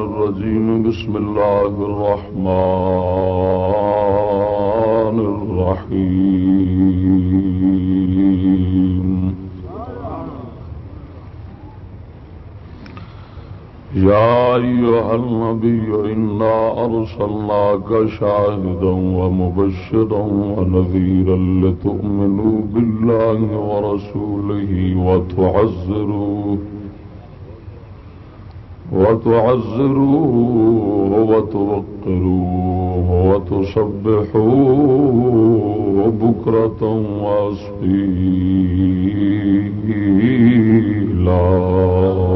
الرجيم. بسم الله الرحمن أيها النبي إنا أرسلناك شاهدا ومبشرا ونذيرا لتؤمنوا بالله ورسوله وتعزروه وتعزروه وتوقروه وتسبحوه بكرة وأصيلا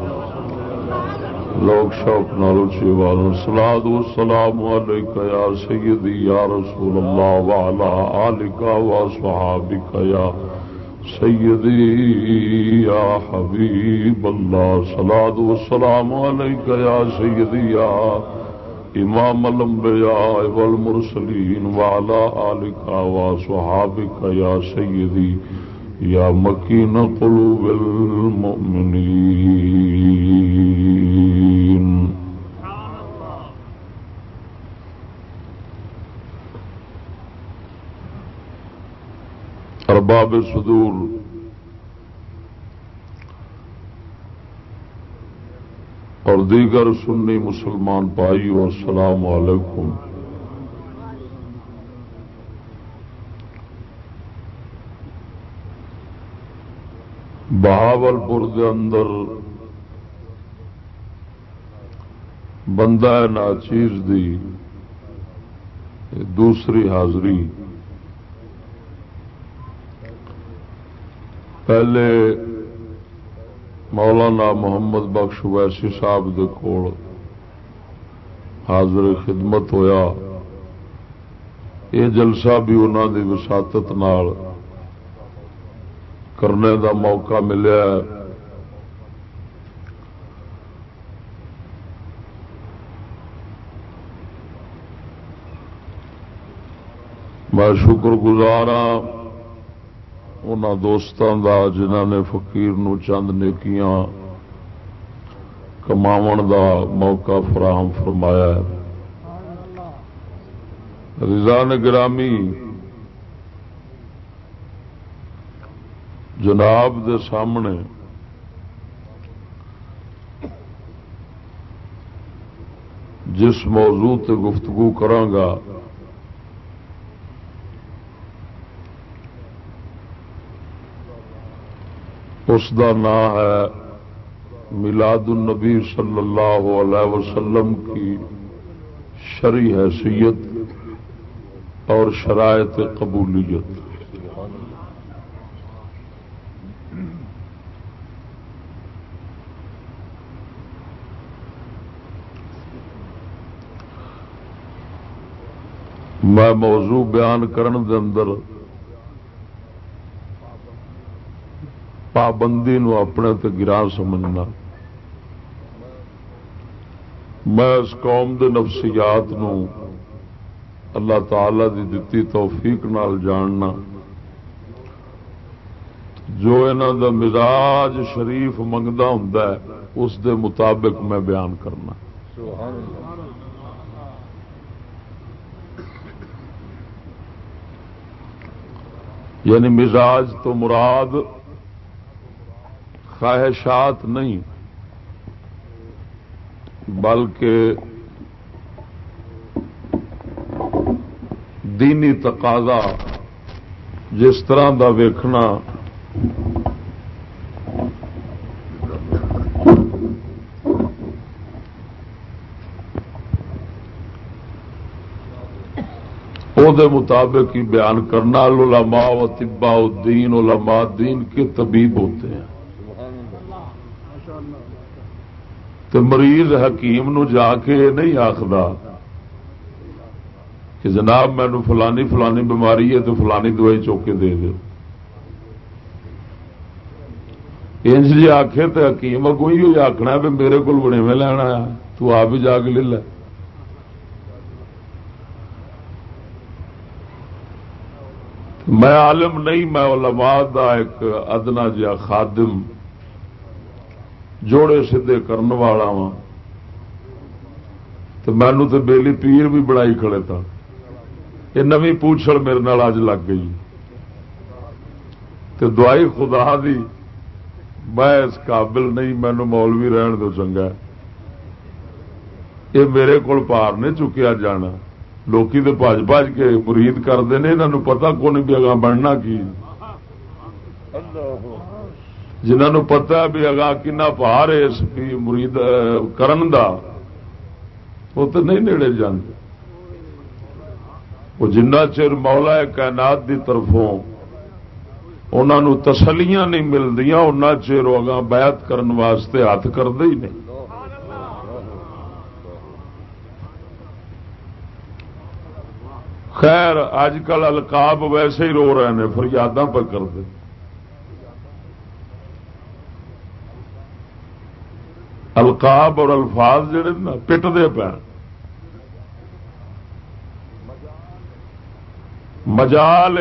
لوگ شوق نالوچی والن سلاد و سلام علیکہ یا سیدی، یا رسول اللہ وعلا آلکہ و صحابکہ یا سیدی، یا حبیب اللہ سلاد و سلام علیکہ یا سیدی، یا امام الانبیاء والمرسلین وعلا آلکہ و صحابکہ یا سیدی، یا مکین قلوب المؤمنین. ارباب صدور۔ اور دیگر سنی مسلمان پائی السلام علیکم۔ بہاول پور کے اندر بندہ ناچیز دی، دوسری حاضری۔ پہلے مولانا محمد بخش ویسی صاحب دے کول حاضر خدمت ہویا۔ یہ جلسہ بھی انہوں کی وساطت کرنے دا موقع ملیا میں شکر گزار ہاں۔ ان دوستان دا جنہ نے فقیر نو چند نیکیاں کماون دا موقع فراہم فرمایا ہے رضا گرامی جناب دے سامنے جس موضوع تے گفتگو کرانگا اس دا نام ہے میلاد النبی صلی اللہ علیہ وسلم کی شری حیثیت اور شرائط قبولیت میں موضوع بیان کرن دے اندر پابندی نو اپنے تے گرا سمجھنا۔ میں اس قوم دے نفسیات نو اللہ تعالی دی دتی توفیق نال جاننا۔ جو انہوں دا مزاج شریف منگتا ہوں اس دے مطابق میں بیان کرنا۔ یعنی مزاج تو مراد خواہشات نہیں، بلکہ دینی تقاضا جس طرح دا ویکھنا دے مطابق ہی بیان کرنا، علماء و طباء الدین، علماء دین کے طبیب ہوتے ہیں۔ تو مریض حکیم نو جا کے نہیں آخر کہ جناب مینو فلانی فلانی بیماری ہے تو فلانی دوائی چوکے دے دو انج جی آخے تو حکیم اگو ہی آخنا بھی میرے کو بڑے میں لینا تو آپ ہی جا کے لے لے۔ میں عالم نہیں، میں علماء دا ایک ادنا جا خادم۔ جوڑے سیدے کرنے والا وا تو مینو تو بیلی پیر بھی بڑائی کھڑے تھا یہ نوی پوچھڑ میرے نال اج لگ گئی تو دعائی خدا دی میں اس قابل نہیں مینو مولوی رہن دو چنگا یہ میرے کو پار نہیں چکیا جانا لوکی تو بج بج کے مرید کرتے ہیں یہاں پتا کون بھی اگاں بننا کی جنہوں پتا بھی اگاں کنا پار ہے اس مرید کرن دا، وہ تو نہیں نیڑے جانے وہ جنہ چر مولا کائنات دی طرفوں انہوں تسلیاں نہیں ملدیاں ان چر اگاں بیعت کرن واسطے ہاتھ کرتے ہی نہیں۔ خیر اج کل القاب ویسے ہی رو رہے ہیں، فریاداں پہ کرتے القاب اور الفاظ جڑے نا پٹتے پہ مجال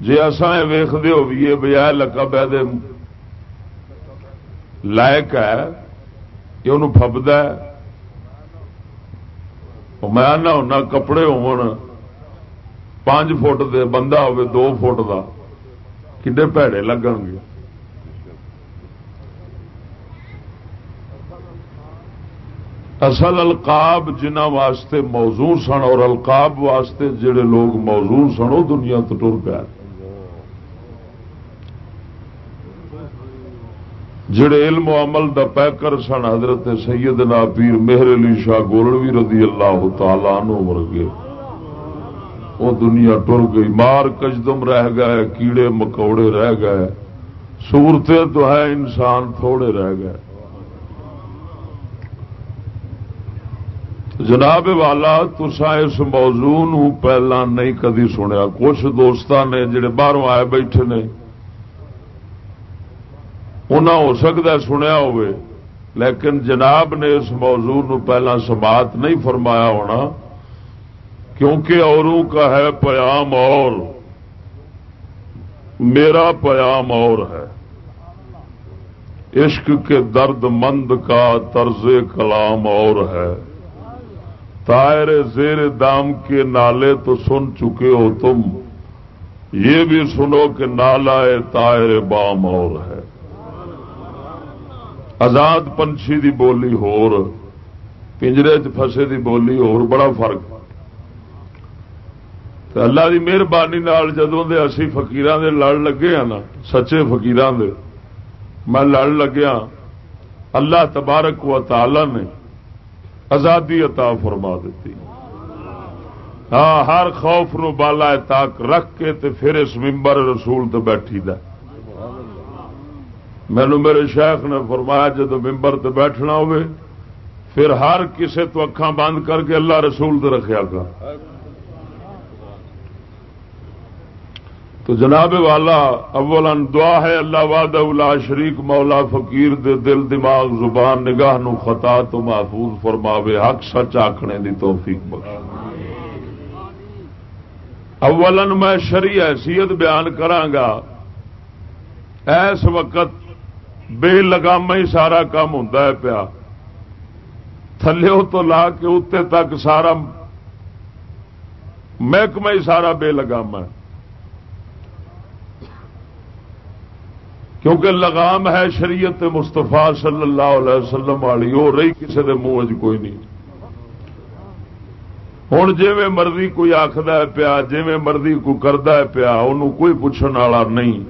جی اصا ویختے ہو بھی بجائے لقب ہے لائق ہے کہ انہوں فبد ہے۔ میں آنا ہونا کپڑے پانچ فٹ دے بندہ ہوے دو فٹ دا، کڈے پیڑے لگن گے؟ اصل القاب جنہ واسطے موضوع سن اور القاب واسطے جڑے لوگ موضوع سن وہ دنیا تو ٹر گئے جڑے علم و عمل دا پیکر سن حضرت سیدنا پیر مہر علی شاہ گولڑوی رضی اللہ تعالی نو مر گئے وہ دنیا ٹر گئی۔ مار کجدم رہ گئے، کیڑے مکوڑے رہ گئے۔ سورتے تو ہے انسان تھوڑے رہ گئے۔ جناب والا تسا اس موضوع نو پہلا نہیں کدی سنیا۔ کچھ دوستان نے جڑے باہروں آئے بیٹھے نے انہیں ہو سکتا سنیا ہوئے، لیکن جناب نے اس موضوع نو پہلا سماعت نہیں فرمایا ہونا، کیونکہ اوروں کا ہے پیام اور۔ میرا پیام اور ہے۔ عشق کے درد مند کا طرز کلام اور ہے۔ تائر زیر دام کے نالے تو سن چکے ہو تم۔ یہ بھی سنو کہ نالا تائر بام اور ہے۔ آزاد پنچھی دی بولی ہور، پنجرے چ فسے دی بولی ہور، بڑا فرق۔ اللہ کی مہربانی جدوں دے اسی فقیران دے لڑ لگے ہیں نا، سچے فقیران دے، میں لڑ لگیا۔ اللہ تبارک و تعالی نے آزادی عطا فرما دیتی۔ ہاں ہر خوف نو بالا تاک رکھ کے تے پھر اس ممبر رسول تے بیٹھی دا۔ مینو میرے شیخ نے فرمایا جب ممبر تے بیٹھنا ہوئے، پھر ہر کسے تو اکھاں بند کر کے اللہ رسول تے رکھیا کر تو جناب والا اول دعا ہے، اللہ واد الا شریک مولا فقیر دے دل، دماغ، زبان، نگاہ نو خطا تو محفوظ فرماوے، حق سچ آخنے دی توفیق بخش۔ اولن میں شری حیثیت بیان کرانگا ایس وقت بے لگام ہی سارا کام ہوں پیا۔ تھلے تو لا کے اتنے تک سارا محکمہ ہی سارا بے لگام ہے۔ کیونکہ لگام ہے شریعت مستفا صلی اللہ علیہ وسلم والی، وہ رہی کسی کے منہ کوئی نہیں۔ ہوں جی مرضی کوئی آخد پیا جی مرضی کوئی کرتا پیا ان کوئی پوچھنے والا نہیں۔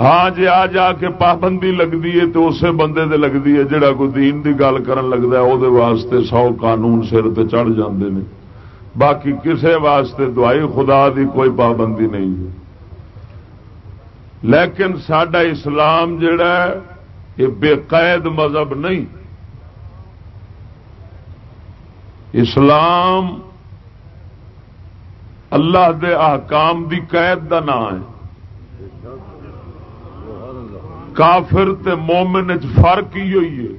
ہاں جی آ جا کے پابندی لگتی ہے تو اسی بندے دے لگتی ہے جہاں کوئی دین کی گل کر لگتا ہے وہ واسطے سو قانون سر تے چڑھ جاندے نے۔ باقی کسے واسطے دعائی خدا دی کوئی پابندی نہیں ہے۔ لیکن سڈا اسلام جڑا ہے، یہ بے قید مذہب نہیں۔ اسلام اللہ دے احکام دی قید دا نام ہے۔ کافر تے مومن فرق ہی ہوئی ہے۔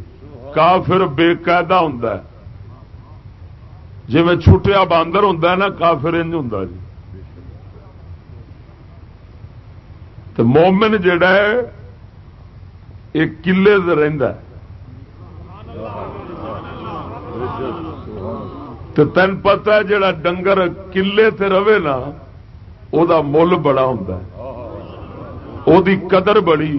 کافر بے قاعدہ ہوں جی میں چھٹیا باندر ہوں نا، کافر انج ہوں جی تو مومن جڑا ہے، یہ کلے رہ تین پتا ہے جڑا ڈنگر کلے تے رہے نا وہ مل بڑا ہوں قدر بڑی۔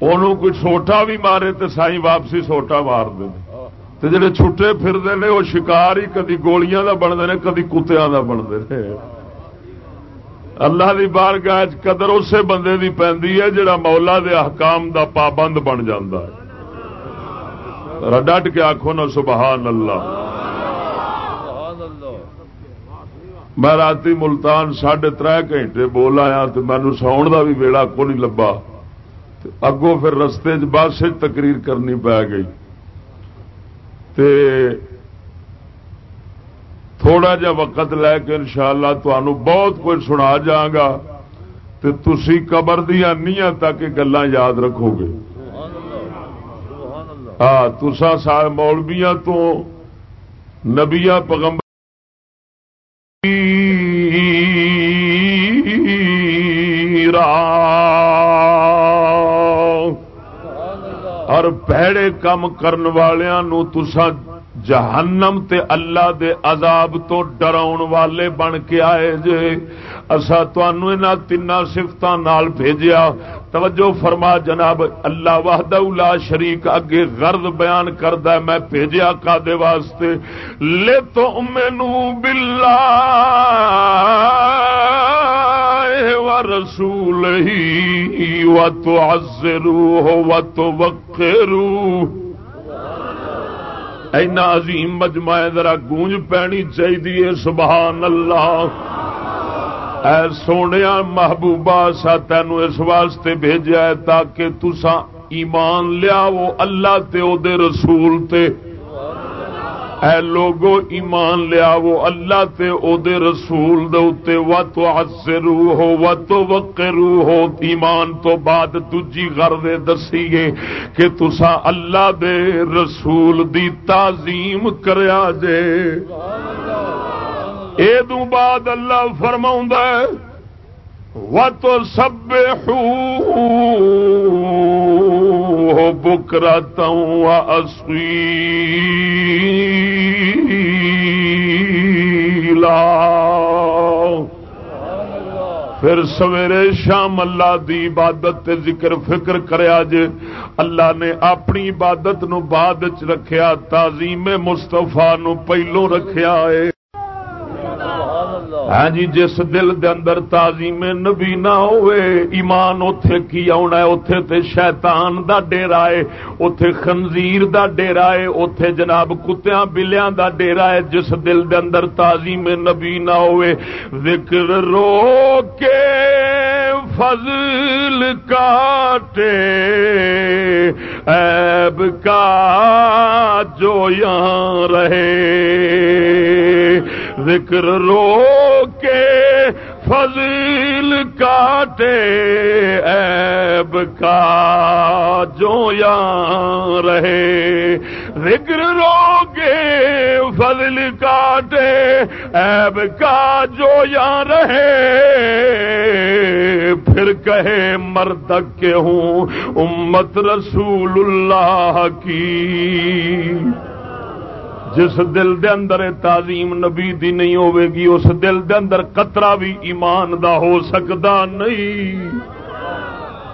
کوئی سوٹا بھی مارے تو سائی واپسی سوٹا مار دے۔ جڑے چھٹے پھرتے ہیں وہ شکار ہی کدی گولیاں کا بنتے ہیں کدی کتیا کا بنتے ہیں اللہ کی بار گاہ قدر اسے بندے کی پی ہے جڑا مولا دے احکام دا پابند بن جا ڈٹ کے آخو نا، سبحان اللہ۔ میں رات ملتان ساڑھے تر گھنٹے بول آیا تو مینو ساؤن کا بھی ویڑا کو نہیں لبا اگوں پھر رستے بس تقریر کرنی پی گئی۔ تے تھوڑا جا وقت لے کے انشاءاللہ شاء بہت کچھ سنا جاگا تو تسی قبر دیا نیاں تک گلا یاد رکھو گے۔ ہاں تسا سارے تو نبیا پگمبر اور پیڑے کام کرن والوں تسا جہنم تے اللہ دے عذاب تو ڈراؤن والے بن کے آئے جے۔ اصا تین تین سفت بھیجیا۔ توجہ فرما جناب، اللہ وحدہ لا شریک اگے غرض بیان کردہ میں بھیجیا کا دے واسطے۔ لے تو مینو بلا و رسول ہی و تو ہو و تو وقرو اینا عظیم مجمع ذرا گونج پینی چاہیے سبحان اللہ۔ اے سونے محبوبہ، سا تینو اس واسطے بھیجا ہے تاکہ تسا ایمان لیا وہ اللہ تے او دے رسول تے۔ اے لوگو ایمان لیا وہ اللہ تے او دے رسول دے اتے و تو عصرو ہو و تو وقرو ہو ایمان تو بعد تجی غردے دسیے کہ تسا اللہ دے رسول دی تعظیم کریا جے۔ اے دو بعد اللہ فرماؤں دے و تو سب بکرتا ہوں پھر سویرے شام اللہ دی عبادت تے ذکر فکر کریا جے اللہ نے اپنی عبادت نو بعد چ رکھیا، تعظیم مستفا نو پہلو رکھیا ہے۔ ہاں جی جس دل دے اندر تعظیم نبی نہ ہوئے، ایمان اتے کی آنا ہے؟ اتے تے شیطان دا ڈیرا ہے اتے خنزیر دا ڈیرا ہے اتے جناب کتیاں بلیاں دا ڈیرا ہے۔ جس دل دے اندر تعظیم نبی نہ ہوئے، ذکر رو کے فضل کاٹے۔ ایب کا جو یہاں رہے۔ ذکر رو کے فضل کاٹے ایب کا جو یا رہے۔ ذکر رو کے فضل کاٹے ایب کا جو یا رہے۔ پھر کہے، مرد کے ہوں، امت رسول اللہ کی۔ جس دل دے اندر تعظیم نبی دی نہیں ہوے گی، اس دل دے اندر قطرہ بھی ایمان دا ہو سکتا نہیں۔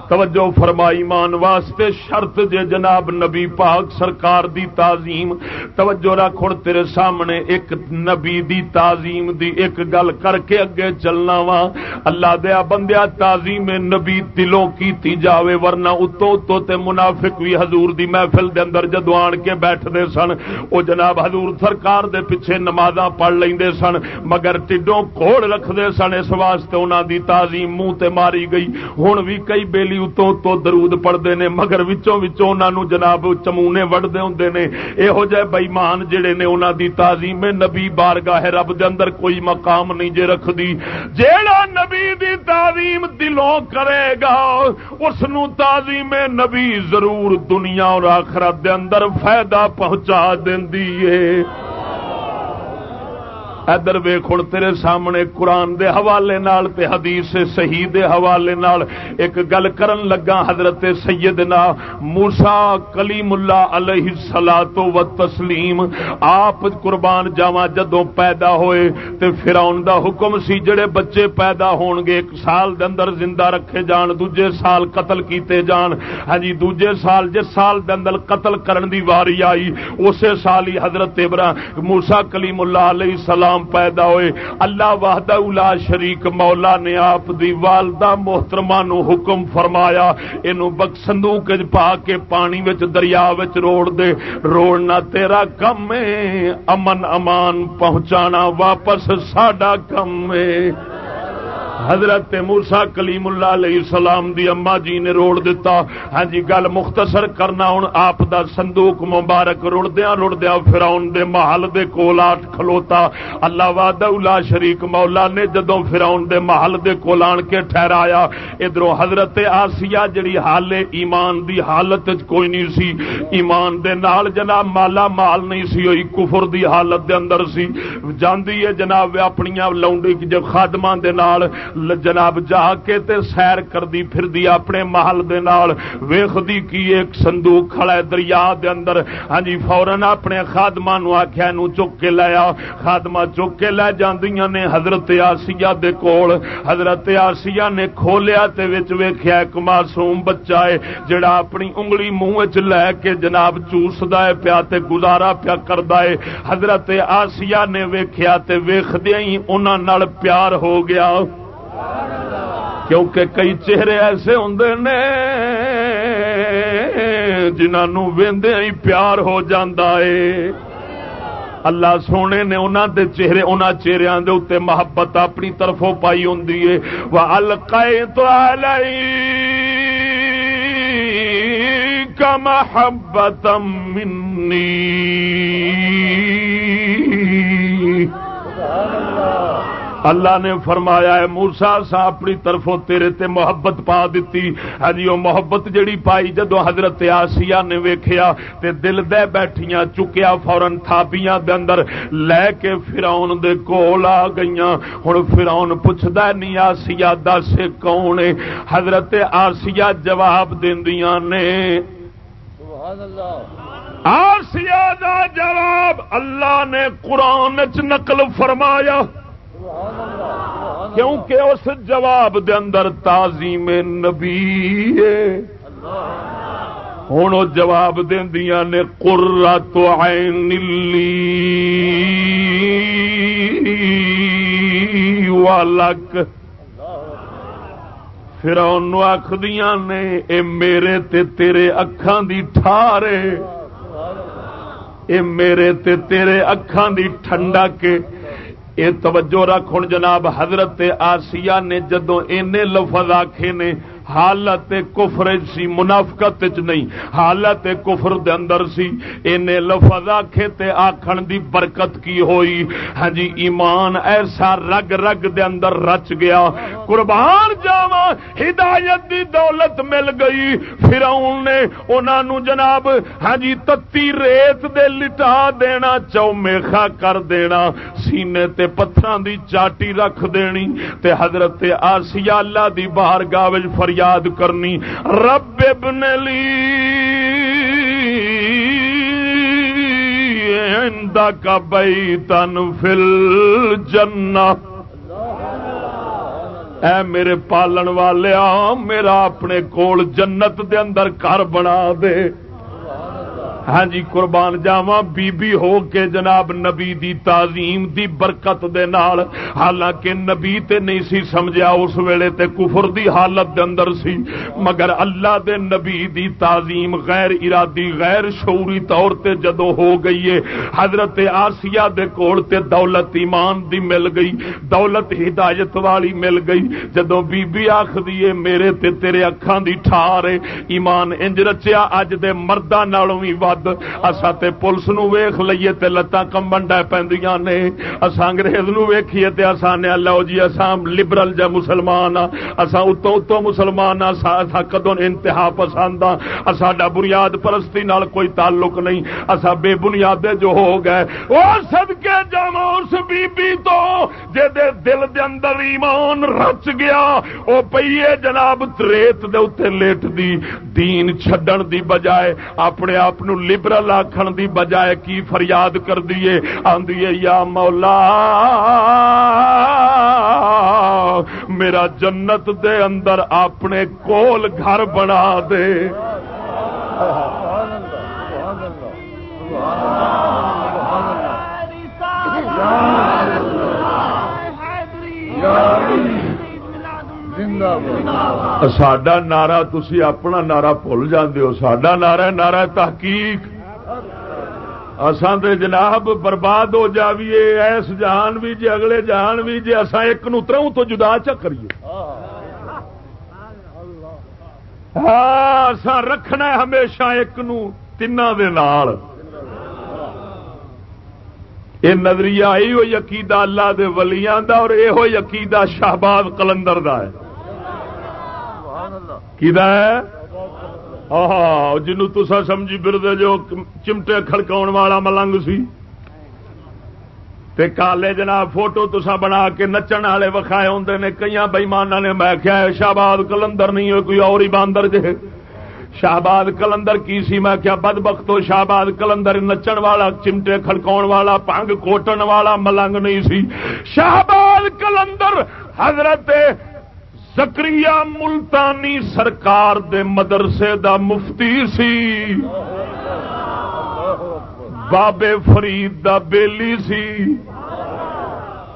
توجہ فرمائی مان واسطے شرط جے جناب نبی پاک سرکار دی تعظیم، توجہ رکھ تیرے سامنے ایک نبی دی تعظیم دی ایک گل کر کے اگے چلنا وا اللہ دیا بندیا، تعظیم نبی دلوں کی تی جاوے، ورنہ اتو اتو تے منافق بھی حضور دی محفل دے اندر جدو آن کے بیٹھ دے سن، او جناب حضور سرکار دے پیچھے نمازاں پڑھ لیندے سن، مگر ٹڈوں کوڑ رکھ دے سن۔ اس واسطے انہاں دی تعظیم منہ تے ماری گئی۔ ہن بھی کئی بیلی اتوں تو درود پڑھتے ہیں مگر وچوں وچوں انہوں جناب چمونے وڑتے ہوں نے یہو جہ بئیمان جڑے نے انہوں دی تعظیم نبی بارگاہ رب دے اندر کوئی مقام نہیں جے رکھ دی جیڑا نبی دی تعظیم دلوں کرے گا اس تعظیم نبی ضرور دنیا اور آخرت دے اندر فائدہ پہنچا دینی ہے ادھر ویخ تیرے سامنے قرآن دے حوالے نال تے حدیث صحیح دے حوالے نال ایک گل کرن لگا حضرت سیدنا موسا کلیم اللہ علیہ سلا تو و تسلیم آپ قربان جاوا جدوں پیدا ہوئے تے فراؤن دا حکم سی جڑے بچے پیدا ہون گے، ایک سال دے اندر زندہ رکھے جان، دوجے سال قتل کیتے جان۔ ہاں جی دوجے سال جس سال دے اندر قتل کرن دی واری آئی، اسی سال ہی حضرت ابراہیم موسا کلیم اللہ علیہ السلام غلام پیدا ہوئے۔ اللہ وحدہ الا شریک مولا نے آپ دی والدہ محترمہ نو حکم فرمایا، اینو بک صندوق پا کے پانی وچ، دریا وچ روڑ دے۔ روڑنا تیرا کم ہے، امن امان پہنچانا واپس ساڈا کم ہے۔ حضرت موسا کلیم اللہ علیہ السلام دی اما جی نے روڑ دیتا ہاں جی گل مختصر کرنا ہوں آپ دا صندوق مبارک رڑدیا رڑدیا فراؤن دے محل دے کولات کھلوتا۔ اللہ واد شریک مولا نے جدو فراؤن دے محل دے کولان کے ٹھہرایا۔ ادھر حضرت آسیا جڑی حال ایمان دی حالت کوئی نہیں سی، ایمان دے نال جناب مالا مال نہیں سی ہوئی کفر دی حالت دے اندر سی۔ جاندی ہے جناب اپنی لاؤنڈی جب خادمان دے نال جناب جا کے تے سیر کر دی پھر دی اپنے محل دے نال ویخ کی ایک صندوق کھڑا ہے دریا دے اندر۔ ہاں جی فورن اپنے خادمہ نو آکھیا نو چک کے لیا خادمہ چک کے لے جاندیاں نے حضرت آسیہ دے کول۔ حضرت آسیہ نے کھولیا تے وچ ویکھیا ایک معصوم بچہ ہے، جڑا اپنی انگلی منہ وچ لے کے جناب چوسدا ہے، پیا تے گزارا پیا کردا ہے۔ حضرت آسیہ نے ویکھیا تے ویکھدیاں ہی انہاں نال پیار ہو گیا۔ کیونکہ کئی چہرے ایسے ہوں نے جنہوں ہی پیار ہو ہے اللہ سونے نے انہوں دے چہرے انہوں چہرے دے اتنے محبت اپنی طرفوں پائی ہوں وہ الکائے تو کا محبت منی اللہ نے فرمایا ہے مورسا سا اپنی طرفوں تیرے تے محبت پا دیتی ہاں جی وہ محبت جڑی پائی جدو حضرت آسیا نے ویکھیا تے دل دے بیٹھیاں چکیا فورن تھاپیاں دے اندر لے کے فراؤن دے کول آ گئیاں۔ ہن فراؤن پوچھدا نہیں آسیا دس کون ہے؟ حضرت آسیا جواب دیندیاں نے سبحان اللہ آسیا دا جواب اللہ نے قرآن چ نقل فرمایا۔ کیونکہ اس جواب دے اندر تعظیم نبی ہوں وہ جواب دیا نے قرا تو والک پھر آخدیا نے، اے میرے تے تیرے اکھان دی ٹھارے اے میرے تے تیرے اکھان دی ٹھنڈا کے یہ توجہ رکھ ہوں جناب حضرت آسیہ نے جدو اینے لفظ آخے نے حالت کفر سی، منافقت چ نہیں۔ حالت کفر دے اندر سی۔ اینے لفظ آکھے تے آکھن دی برکت کی ہوئی۔ ہاں جی ایمان ایسا رگ رگ دے اندر رچ گیا۔ قربان جاوا ہدایت دی دولت مل گئی۔ فرعون نے انہاں نو جناب ہاں جی تتی ریت دے لٹا دینا چومیخا کر دینا۔ سینے تے پتھراں دی چاٹی رکھ دینی۔ تے حضرت آسیہ اللہ دی بارگاہ وچ فریاد یاد کرنی۔ رب ابن لی۔ کا بئی تن فل جنا اے میرے پالن والے میرا اپنے کول جنت دے اندر گھر بنا دے۔ ہاں جی قربان جاوا بی بی ہو کے جناب نبی دی تعظیم دی برکت دے نال، حالانکہ نبی تے نہیں سی سمجھا اس ویلے تے کفر دی حالت دے اندر سی۔ مگر اللہ دے نبی دی تعظیم غیر ارادی، غیر شعوری طور تے جدو ہو گئی ہے۔ حضرت آسیہ دے کول تے دولت ایمان دی مل گئی، دولت ہدایت والی مل گئی۔ جدو بی بی آخ دیے میرے تے تیرے اکھاں دی ٹھار ایمان انج رچیا، اج دے مرداں نالوں وی ود اصا تے پولیس نو ویخ لیے تے لتاں کمبن ڈے پہ نے۔ اصا انگریز نو ویکھیے تے اصا نے لو جی اصا لبرل جا مسلمان ہاں اصا اتو اتو مسلمان ہاں کدو انتہا پسند ہاں ساڈا بنیاد پرستی نال کوئی تعلق نہیں۔ اصا بے بنیاد جو ہو گئے۔ وہ سد کے جا اس بی بی تو، جے دے دل دے اندر ایمان رچ گیا۔ او پیے جناب تریت دے اتنے لیٹ دی، دین چھڈن دی بجائے اپنے آپ لبرل آخر دی بجائے کی فریاد کر دیے آدھی یا مولا میرا جنت دے اندر اپنے کول گھر بنا دے ساڈا نعرہ تھی اپنا نعرہ بھول جاندے ہو۔ ساڈا نعرہ نعرہ تحقیق۔ اسان تے جناب برباد ہو جاویے، ایس جان بھی جی اگلے جان بھی جی اصا ایک نو تروں تو جدا چکریے ہاں رکھنا ہمیشہ ایک نو تین دے نال۔ یہ نظریہ یہ عقیدہ اللہ دے ولیاں دا اور یہ عقیدہ شہباز کلندر دا ہے۔ جنو تسا سمجھی پھر جو چمٹے کھڑکاؤ والا ملنگ سی تے کالے جناب فوٹو تسا بنا کے نچن والے وکھائے ہوں نے کئی بئیمانہ نے میں کیا شہباد کلندر نہیں ہوئے کوئی اور ہی باندر جے شہباد کلندر کی سی میں کیا بد بختو شہباد کلندر نچن والا چمٹے کھڑکاؤ والا پنگ کوٹن والا ملنگ نہیں سی شہباد کلندر حضرت زکری ملتانی سرکار دے مدرسے دا مفتی سی۔ بابے فرید دا بیلی سی۔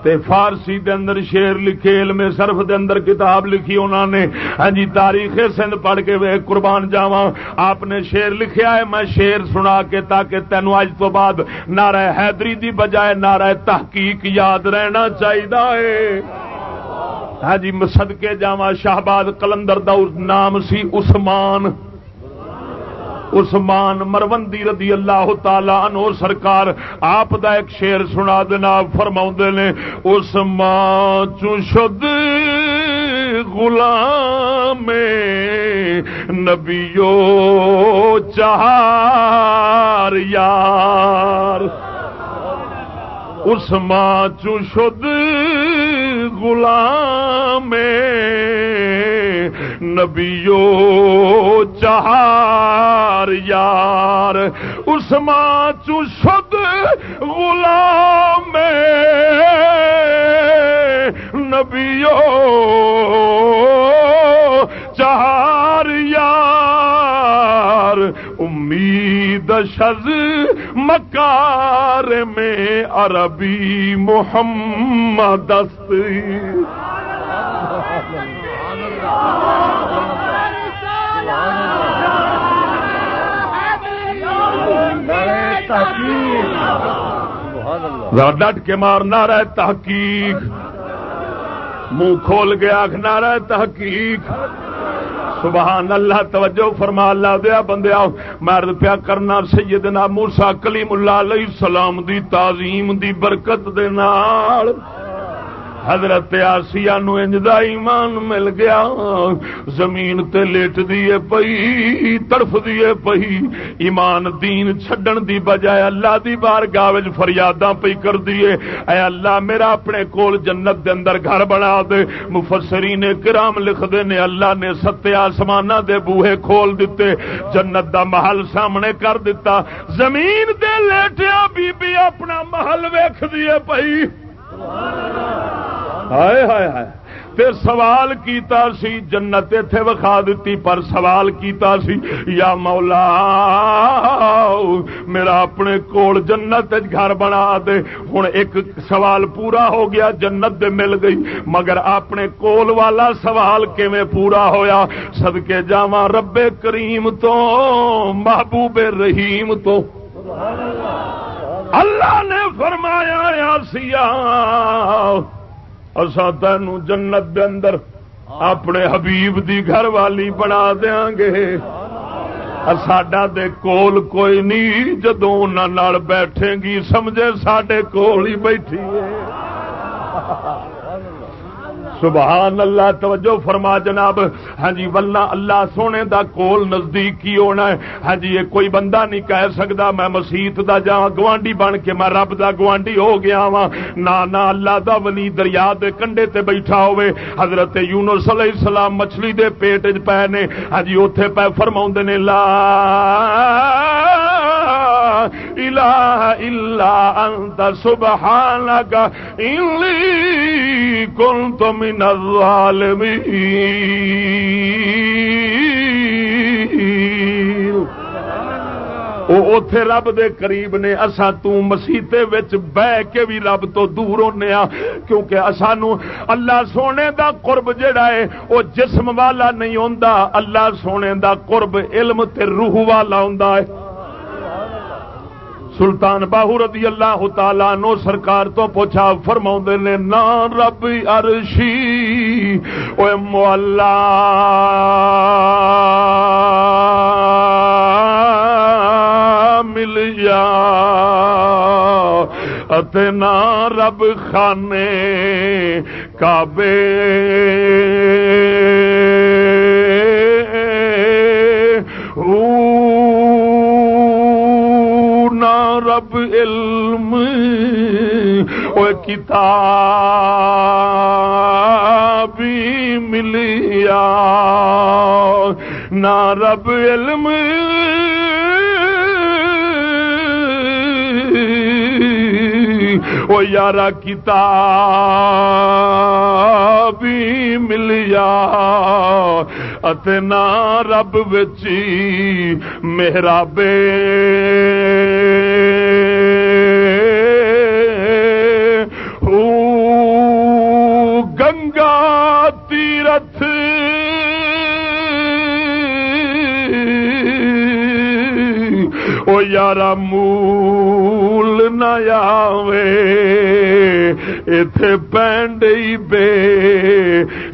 تے فارسی دے اندر شیر لکھے، علم صرف دے اندر کتاب لکھی انہوں نے۔ ہاں جی تاریخ سندھ پڑھ کے وے قربان جاواں۔ آپ نے شیر لکھیا ہے، میں شیر سنا کے تاکہ تینو اج تو بعد نعرہ حیدری دی بجائے نعرہ تحقیق یاد رہنا چاہیے ہاں جی مسد کے جاوا شہباد کلندر دا نام سی عثمان۔ عثمان مروندی رضی اللہ تعالی عنہ سرکار، آپ دا ایک شیر سنا دینا فرما نے، عثمان چشد غلام نبیو چہار یار۔ عثمان چشد غلام نبیو چہار یار اس ماں چد غلام نبیو چہار یار۔ امید شز مکار میں عربی محمد ڈٹ کے مارنا رہے تحقیق۔ منہ کھول کے آخنا تحقیق۔ سبحان اللہ، توجہ فرما اللہ دیا بندیا مرد پیا کرنا سیدنا موسا کلیم اللہ علیہ السلام دی تعظیم دی برکت دے نال۔ حضرت آسیا نو انجدا ایمان مل گیا۔ زمین تے لیٹ دیے پئی، تڑف دیے پئی۔ ایمان دین چھڈن دی بجائے اللہ دی بار گاوج فریاداں پئی کر دیے اے اللہ، میرا اپنے کول جنت دے اندر گھر بنا دے۔ مفسرین کرام لکھ دے نے، اللہ نے ستے آسمانہ دے بوہے کھول دیتے جنت دا محل سامنے کر دیتا زمین دے لیٹیا بی بی اپنا محل ویکھ دیے پئی۔ ہائے ہائے ہائے۔ تے سوال کیتا سی، جنت اتے وکھا دیتی پر سوال کیتا سی، یا مولا، میرا اپنے کول جنت گھر بنا دے۔ ہوں ایک سوال پورا ہو گیا، جنت دے مل گئی۔ مگر اپنے کول والا سوال کیویں پورا ہویا؟ سدکے جاوا ربے کریم تو، محبوب رحیم تو۔ سبحان اللہ اللہ نے فرمایا سیا اصا تین جنت دے اندر اپنے حبیب دی گھر والی بنا دیا گے ساڈا دے کول کوئی نہیں جدو ان بیٹھے گی، سمجھے سڈے کول ہی بیٹھی ہے۔ سبحان اللہ، توجہ فرما جناب۔ ہاں جی ولہ اللہ سونے دا کول نزدیک ہی ہونا ہے۔ ہاں جی یہ کوئی بندہ نہیں کہہ سکتا، میں مسیت دا جا گوانڈی بن کے میں رب دا گوانڈی ہو گیا وا نہ نہ اللہ دا ولی دریا دے کنڈے تے بیٹھا ہوئے۔ حضرت یونس علیہ السلام مچھلی دے پیٹ چ پے نے۔ ہاں جی اوتھے پے فرما نے، لا الہ الا انت سبحانک انی کنت من الظالمین اتے رب دے قریب نے اسا مسیطے بہ کے بھی رب تو دور ہونے ہاں، کیونکہ سانو اللہ سونے دا قرب جڑا ہے وہ جسم والا نہیں ہوندا، اللہ سونے دا قرب علم تے روح والا ہوندا ہے۔ سلطان باہو رضی اللہ تعالی نو سرکار تو پوچھا فرما نے، نا رب ارشی او مولا۔ مل جا۔ نا رب خانے کعبے۔ او رب علم کتاب ملیا۔ نہ رب علم وہ یار کتاب ملیا نہ رب بچی میرا بے یار مول نیا اتے پینڈ بے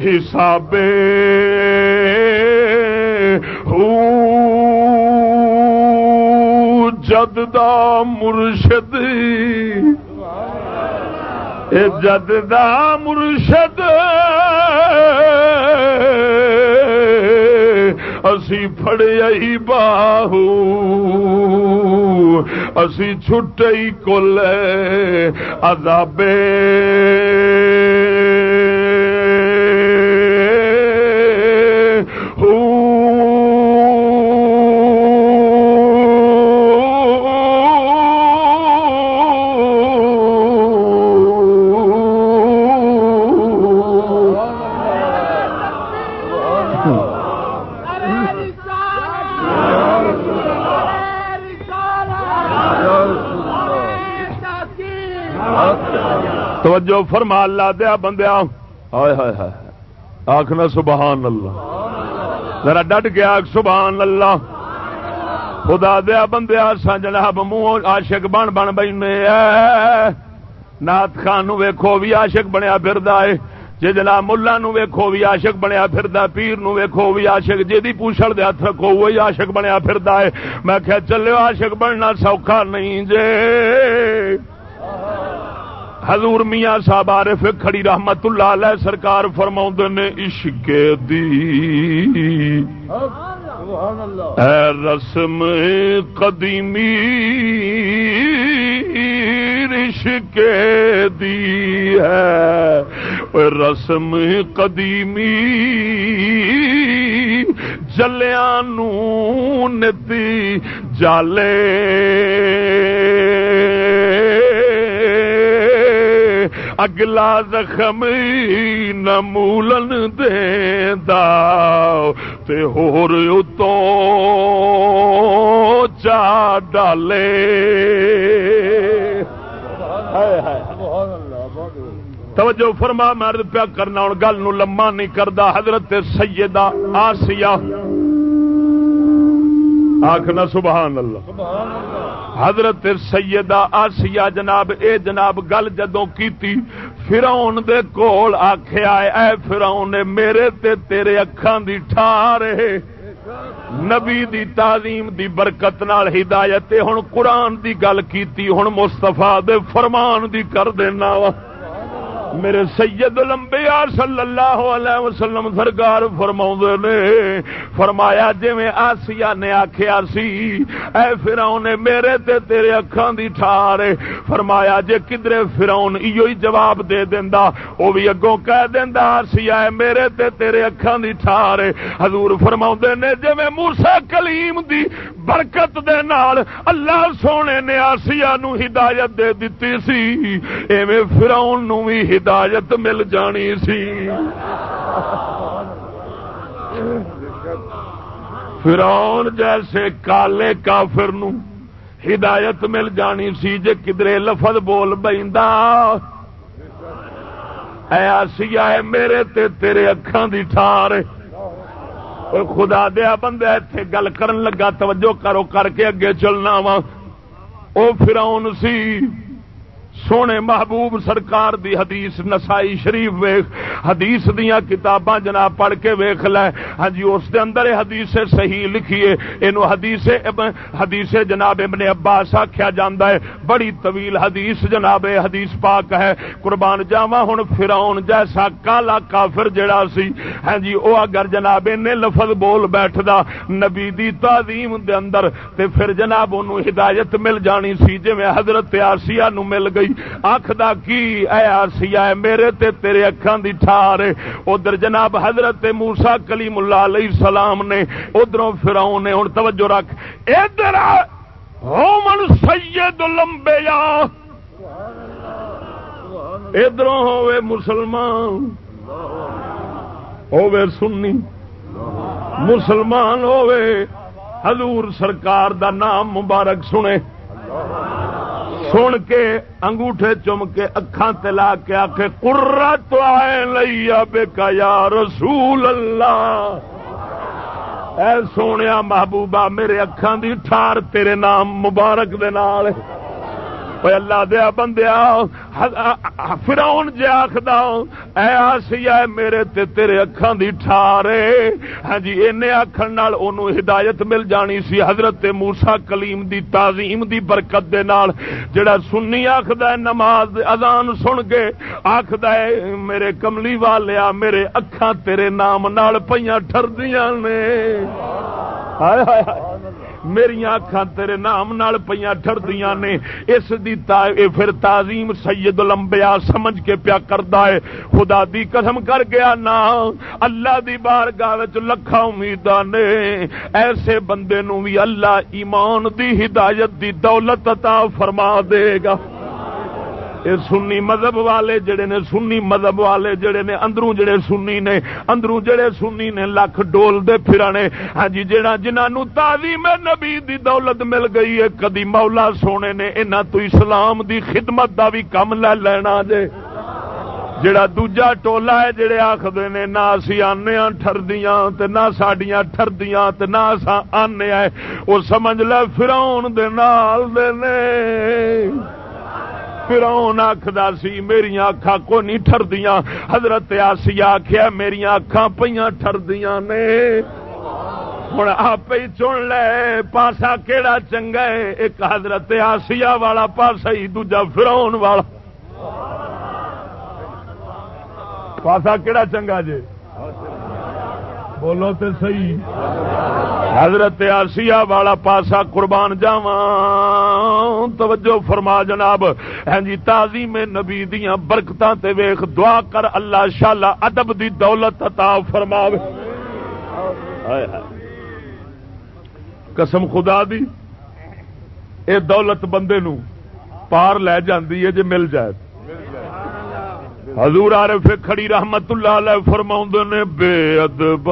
حساب جد دا مرشد جد دا مرشد اسی فڑیا باہو۔ اسی چھٹے کل ادابے توجہ فرما اللہ دیا بندیا۔ ہائے ہائے ہائے۔ آخنا سبحان اللہ۔ ذرا ڈٹ گیا سبحان اللہ۔ خدا دیا بندیا سا جناب منہ عاشق بن بن بہنے نات خان ویکھو بھی عاشق بنیا پھر ہے۔ جی جناب ملا ویکھو بھی عاشق بنیا پھر پیر نو ویکھو بھی عاشق۔ جی پوچھڑ دے ہاتھ رکھو، وہی عاشق بنیا پھر ہے۔ میں کہ چلو عاشق بننا سوکھا نہیں جے۔ حضور میاں صاحب عارف کھڑی رحمت اللہ علیہ سرکار فرما نے عشق دی۔ اے رسم قدیمی عشق دی ہے۔ رسم قدیمی جلیا نتی جالے۔ اگلا زخم نمولن دیندا تے ہور اتوں چا ڈالے۔ توجہ فرما مرد پیا کرنا، ہوں گل نو لما نہیں کردا، حضرت سیدہ آسیہ آخنا سبحان اللہ۔ حضرت سیدہ آسیہ جناب، اے جناب گل جدوں کیتی فراؤن دے کول آخیا اے فراؤن نے میرے تے تیرے اکھان دی ٹھار نبی دی تعظیم دی برکت نال ہدایت ہن قرآن دی گل کیتی، ہن مستفا دے فرمان دی کر دینا وا۔ میرے سید لمبیا صلی اللہ علیہ وسلم سرکار فرما نے، فرمایا جی میں آسیا نے آخیا سی، اے فراؤن میرے تے تیرے اکھان دی ٹھار فرمایا جے کدرے فراؤن ایو ہی جواب دے دینا وہ بھی اگوں کہہ دینا آسیا ہے میرے تے تیرے اکھان دی ٹھار حضور فرما نے جی میں موسا کلیم دی برکت دے نال اللہ سونے نے آسیا نو ہدایت دے دیتی سی، ایویں فراؤن نو بھی ہدایت مل جانی سی۔ فرون جیسے کالے کافر نو ہدایت مل جانی سی جے کدرے لفظ بول سیا ہے میرے تے تیرے اکھان دی ٹھار۔ خدا دیا بندہ اتنے گل کرن لگا توجہ کرو کر کے اگے چلنا وا او فراؤن سی سونے محبوب سرکار دی حدیث نسائی شریف ویخ حدیث دیا کتاباں جناب پڑھ کے ویخ لے۔ ہاں جی اس دے اندر حدیث صحیح لکھیے۔ اینو حدیث حدیث جناب ابن عباس آخیا جاندا ہے۔ بڑی طویل حدیث جناب حدیث پاک ہے۔ قربان جاوا ہن فراؤن جیسا کالا کافر جڑا سی۔ ہاں جی او اگر جناب نے لفظ بول بیٹھدا نبی دی تعظیم دے اندر، تے پھر جناب اونوں ہدایت مل جانی سی۔ جویں حضرت آسیہ نو مل گئی۔ آخدا کی، اے آسیا میرے تے تیرے اکھان دی ٹھار ادھر جناب حضرت موسا کلیم اللہ علیہ السلام نے ادھر فراؤ نے ہوں توجہ رکھ۔ ادھر ہومن سید لمبے یا ادھر ہوے مسلمان۔ ہوے سنی۔ مسلمان ہوے حضور سرکار دا نام مبارک سنے۔ سن کے انگوٹھے چم کے اکھان تلا کے آخ کے تو آئے لیا بے کا یا رسول اللہ۔ اے سونے محبوبہ، میرے اکھان دی ٹھار تیرے نام مبارک دے نال۔ اللہ دیا بندیا فراؤن جی آخد اے آسیا میرے تے تیرے اکھان دی ٹھارے ہاں جی این آخر ہدایت مل جانی سی حضرت موسا کلیم دی تعظیم دی برکت دے نال جڑا سنی آخد نماز اذان سن کے آخد میرے کملی والیا میرے اکھان تیرے نام نال پہ ٹردیاں نے ہائے ہائے ہائے میری اکھان تیرے نام نال پہ ٹردیاں نے۔ اس دی تا پھر تعظیم سید لمبیا سمجھ کے پیا کردا ہے۔ خدا دی قسم کر گیا نا۔ اللہ دی بارگاہ وچ لکھا امیداں نے۔ ایسے بندے نو بھی اللہ ایمان دی ہدایت دی دولت عطا فرما دے گا۔ اے سنی مذہب والے جڑے نے، سنی مذہب والے جڑے نے، اندروں جڑے سنی نے، اندروں جڑے سنی نے لکھ ڈول دے پھرانے۔ ہاں جی جڑا جنہاں تعظیم نبی دی دولت مل گئی ہے، کدی مولا سونے نے انہاں تو اسلام دی خدمت دا بھی کم لے لینا جے۔ جڑا دوجا ٹولا ہے، جڑے آخر نے، نہ اسی آنے ٹردیاں تے نہ ساڈیاں ٹردیاں تے نہ اساں آنے آئے۔ وہ سمجھ لے فراؤن دے نال دے نے۔ فرون آخر سی، میری اکھا کو نہیں ٹردیاں حضرت آسیا آخیا میری اکھا پہ ٹردیاں نے۔ ہوں آپ ہی چن لے، پاسا کہڑا چنگا ہے؟ ایک حضرت آسیا والا پاسا ہی، دوجا فراؤن والا۔ پاسا کہڑا چنگا جی بولو تے صحیح۔ حضرت آسیا والا پاسا قربان جاوا توجہ فرما جناب۔ ہاں جی تازی میں نبی دیا برکت ویخ دعا کر اللہ شالا ادب دی دولت عطا فرما قسم خدا دی، اے دولت بندے نو پار لے جاندی ہے جے مل جائے۔ حضور عارف کھڑی رحمت اللہ علیہ فرما نے، بے ادب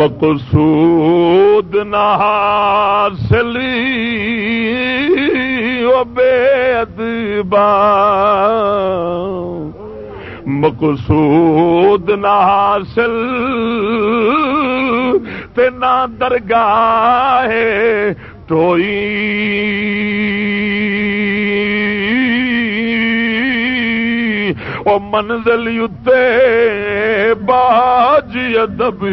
مقصود نہ بے ادبا مقصود نہ حاصل، تے نہ درگاہ ٹوئی۔ منزل باج ادب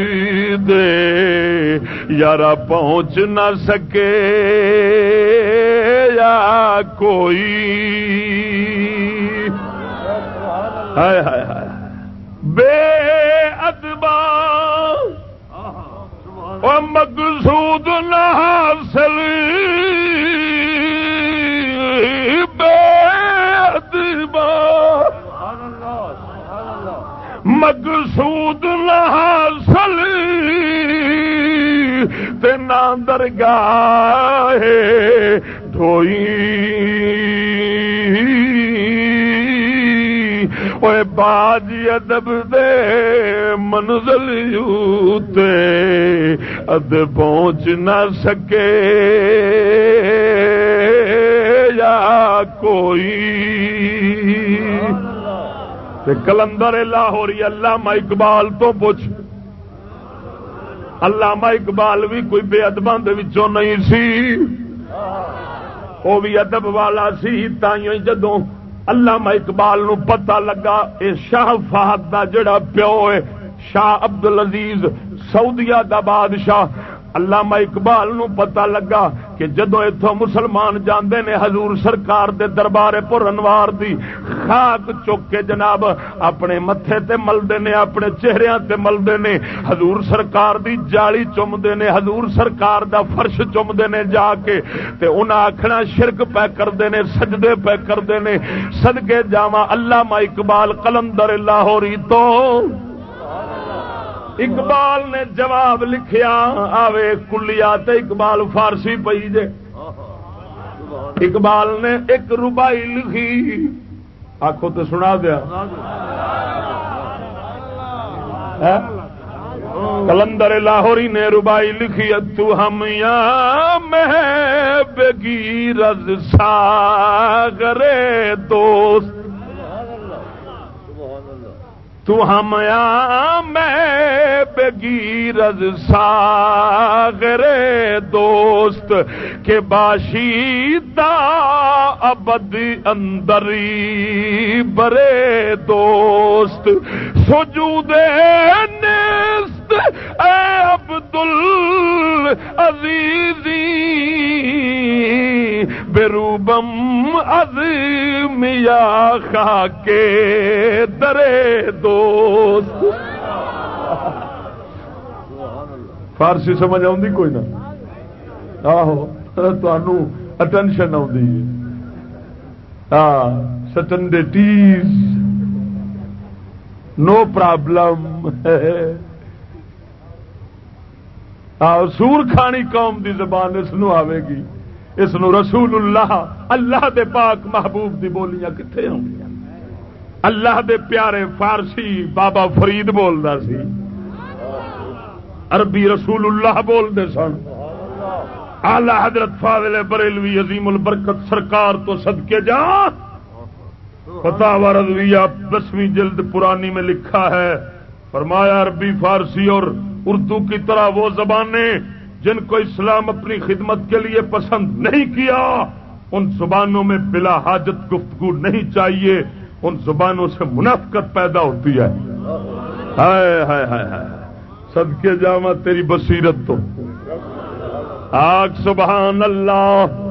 دے یارا پہنچ نہ سکے یا کوئی ہائے ہائے ہائے بے ادبا مقصود نہ حاصل بے ادبا مقصود نہ حاصل تنا درگاہ دھوئی۔ باجی ادب دے منزل یوتے اد پہنچ نہ سکے یا کوئی۔ کلندر لاہوری اللہ اقبال تو پوچھ۔ اللہ اقبال بھی کوئی بے ادبا نہیں سی۔ وہ بھی ادب والا سی تھی جدو اللہ اقبال نو پتا لگا اے شاہ فہد دا جڑا پیو ہے شاہ ابد العزیز سعودیا دا بادشاہ۔ علامہ اقبال نو پتا لگا کہ جدو اتو مسلمان جاندے نے حضور سرکار دے دربار پور انوار دی، خاک چک کے جناب اپنے متے تے ملدے نے، اپنے چہرے تے ملدے نے، حضور سرکار دی جالی چومدے نے، حضور سرکار دا فرش چومدے نے جا کے تے انہاں آکھنا شرک پہ کردے نے، سجدے پہ کردے نے، صدقے جاواں علامہ اقبال قلندر لاہوری تو اقبال نے جواب لکھیا، آوے کلیا اقبال فارسی پی جے۔ اقبال نے ایک روبائی لکھی آخو تو سنا دیا۔ کلندر لاہوری نے روبائی لکھی تو ہم یا میں بگی رز ساگرے دوست۔ تو ہم میں بگیرز ساغرے دوست کے باشی دا ابد اندری برے دوست سجودے نیست اے العزیزی بروبم از میا خا کے درے دوست۔ فارسی سمجھ آؤں کوئی نہ۔ آہو تو اٹینشن آئی ہاں سٹنڈیٹیز نو پرابلم سور کھانی قوم دی زبان اس نو گی۔ اس نو رسول اللہ اللہ دے پاک محبوب دی بولیاں کتنے ہوں اللہ دے پیارے فارسی بابا فرید بولتا سی۔ عربی رسول اللہ بولتے سن۔ آلہ حضرت فاضل بریلوی عظیم البرکت سرکار تو صدقے جا۔ پتا رضویہ دسویں جلد پرانی میں لکھا ہے۔ فرمایا عربی، فارسی اور اردو کی طرح وہ زبانیں جن کو اسلام اپنی خدمت کے لیے پسند نہیں کیا، ان زبانوں میں بلا حاجت گفتگو نہیں چاہیے، ان زبانوں سے منافقت پیدا ہوتی ہے۔ ہائے ہائے ہائے ہائے۔ سد کے جامع تیری بصیرت تو۔ آگ سبحان اللہ۔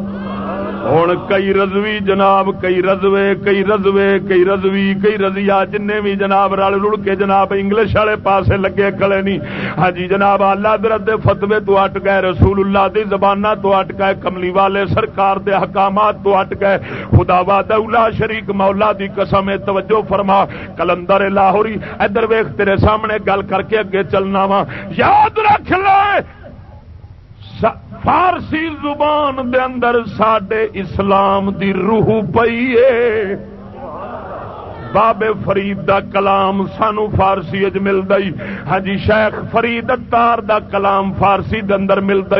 ہوں کئی رضوی جناب کئی رضوے کئی رضوے کئی رضوی کئی رضیا جن بھی جناب رل رل کے جناب انگلش والے پاسے لگے کلے نہیں ہاں جی جناب اللہ درد فتوے تو اٹ گئے رسول اللہ دی زبانہ تو اٹ گئے کملی والے سرکار دے حکامات تو اٹ گئے خدا وا دولا شریک مولا دی قسم توجہ فرما کلندر لاہوری ادھر ویخ تیرے سامنے گل کر کے اگے چلنا وا یاد رکھ لے فارسی زبان دے اندر سڈے اسلام دی روح پئی ہے بابے فرید دا کلام سانو فارسی اج ملتا ہاں جی شیخ فرید اتار دا کلام فارسی دے اندر ملتا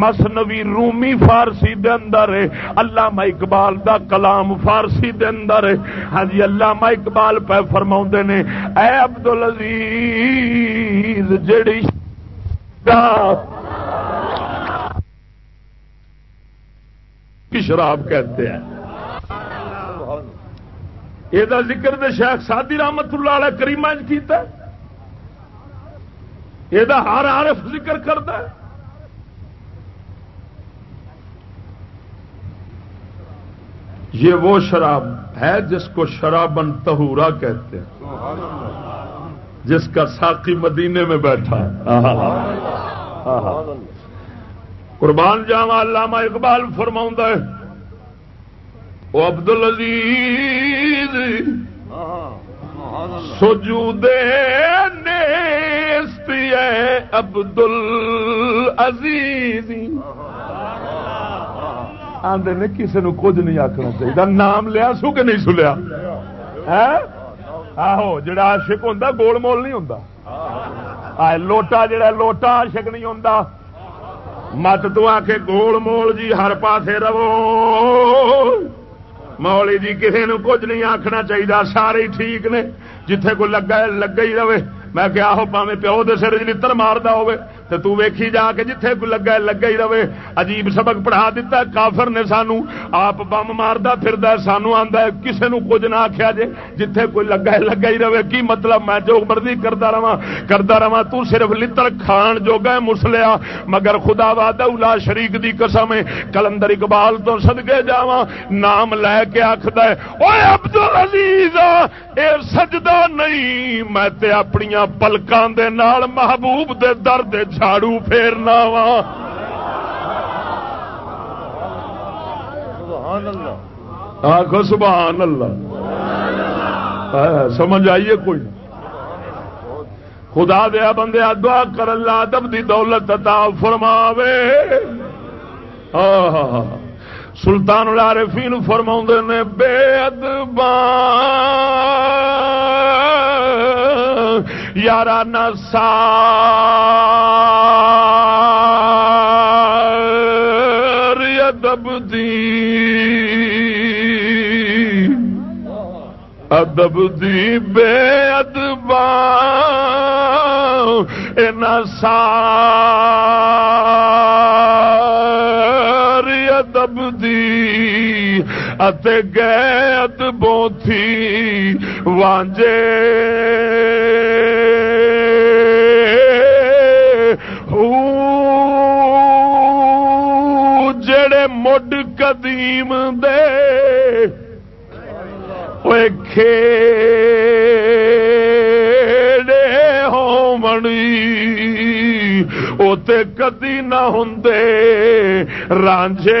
مسنوی رومی فارسی دے اندر ہے علامہ اقبال دا کلام فارسی دے اندر ہے ہاں جی علامہ اقبال پہ فرما نے، اے عبد العزیز جڑی کی شراب کہتے ہیں۔ یہ ذکر دے شیخ سادی رحمت اللہ علیہ کریمہ کیتا ہے۔ یہ ہر عارف ذکر کرتا ہے۔ یہ وہ شراب ہے جس کو شرابن تہورا کہتے ہیں۔ جس کا ساقی مدینے میں بیٹھا ہے۔ قربان جاوا علامہ اقبال فرما ہے وہ عبد العزیز سجودے نیستی ہے عبد العزیز آدھے نے کسی نے کچھ نہیں آخنا چاہیے نام لیا سو کہ نہیں سلیا آہو، جڑا آشک ہوں گول مول نہیں ہوں لوٹا جڑا لوٹا آشک نہیں ہوں مت تو آ کے گول مول جی ہر پاسے رو مولی جی کسی نے کچھ نہیں آخنا چاہیے سارے ٹھیک نے جتھے کوئی لگا لگا ہی رہے میں کیا ہو پاوے پیو دے سر جی چلر ماردا ہوے تے تو ویکھی جا کے جتھے کوئی لگا لگا ہی رہے عجیب سبق پڑھا دیتا کافر نے سانو، آپ بم ماردا پھردا سانو آندا ہے، کسے نو کچھ نہ آکھیا جے، جتھے کوئی لگا لگا ہی رہے کی مطلب میں جو مرضی کردا رہواں کردا رہواں تو صرف لتر کھان جو گئے مسلیا، مگر خدا وعدہ الا شریک دی قسم ہے، کلندر اقبال تو صدقے جاواں، نام لے کے آکھدا ہے اوے عبد العزیز اے سجدہ نہیں، میں تے اپنی پلکاں دے نال محبوب دے درد جھاڑو پھیرنا وا آخو سبحان اللہ سمجھ آئیے کوئی خدا دیا بندے دعا کر اللہ ادب دی دولت عطا فرماوے سلطان العارفین فرما نے بے ادبان یار نسا ادب دی ادب دی بے ادبا سا ادب دی اتے گئے ادبوں تھی وانجے جڑے مڈ قدیم دے کھیڑے ہو منی تے کدی نہ ہوں رانجے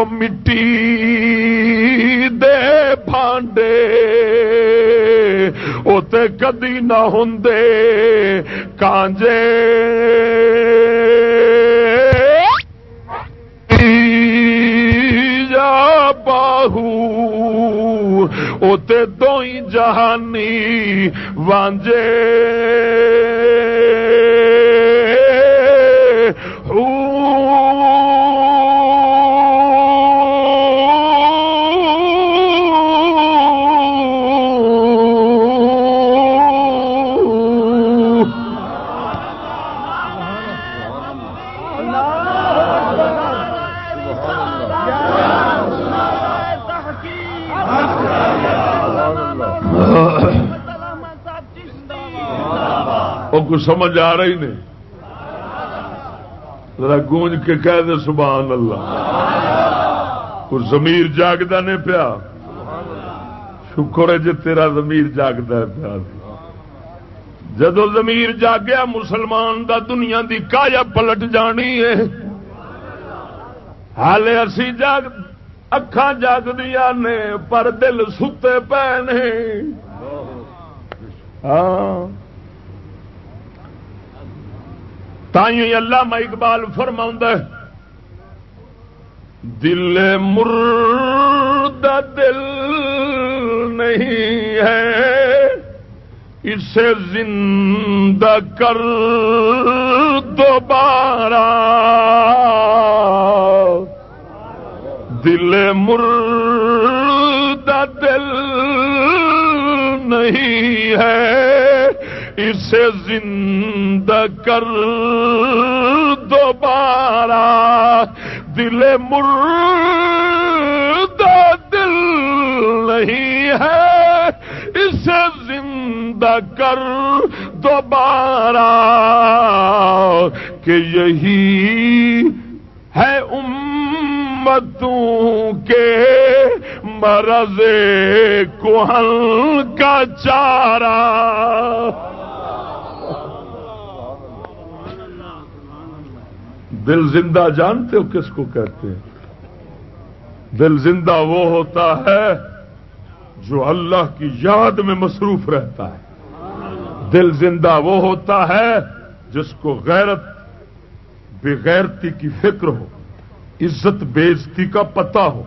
او مٹی دے بھانڈے تے کدی نہ ہوں کانجے باہو دو ہی جہانی وانجے کو سمجھ آ رہی نہیں۔ ذرا گونج کے کہہ دے سبحان اللہ کچھ زمیر جاگتا نہیں پیا۔ شکر ہے جی تیرا زمیر جاگتا ہے پیا۔ جدو زمیر جاگیا، مسلمان دا دنیا دی کایا پلٹ جانی ہے۔ حال اسی جاگ اکھان جاگ دیا نے، پر دل ستے پے نے۔ ہاں۔ تھی اللہ میں اقبال فرما دل مرد دل نہیں ہے، اسے زندہ کر دوبارہ۔ دل مرد دل نہیں ہے۔ اسے زندہ کر دوبارہ۔ دل مرد دل نہیں ہے۔ اسے زندہ کر دوبارہ۔ کہ یہی ہے امتوں کے مرض کوہن کا چارہ۔ دل زندہ جانتے ہو کس کو کہتے ہیں؟ دل زندہ وہ ہوتا ہے جو اللہ کی یاد میں مصروف رہتا ہے۔ دل زندہ وہ ہوتا ہے جس کو غیرت، بغیرتی کی فکر ہو، عزت بےزتی کا پتہ ہو،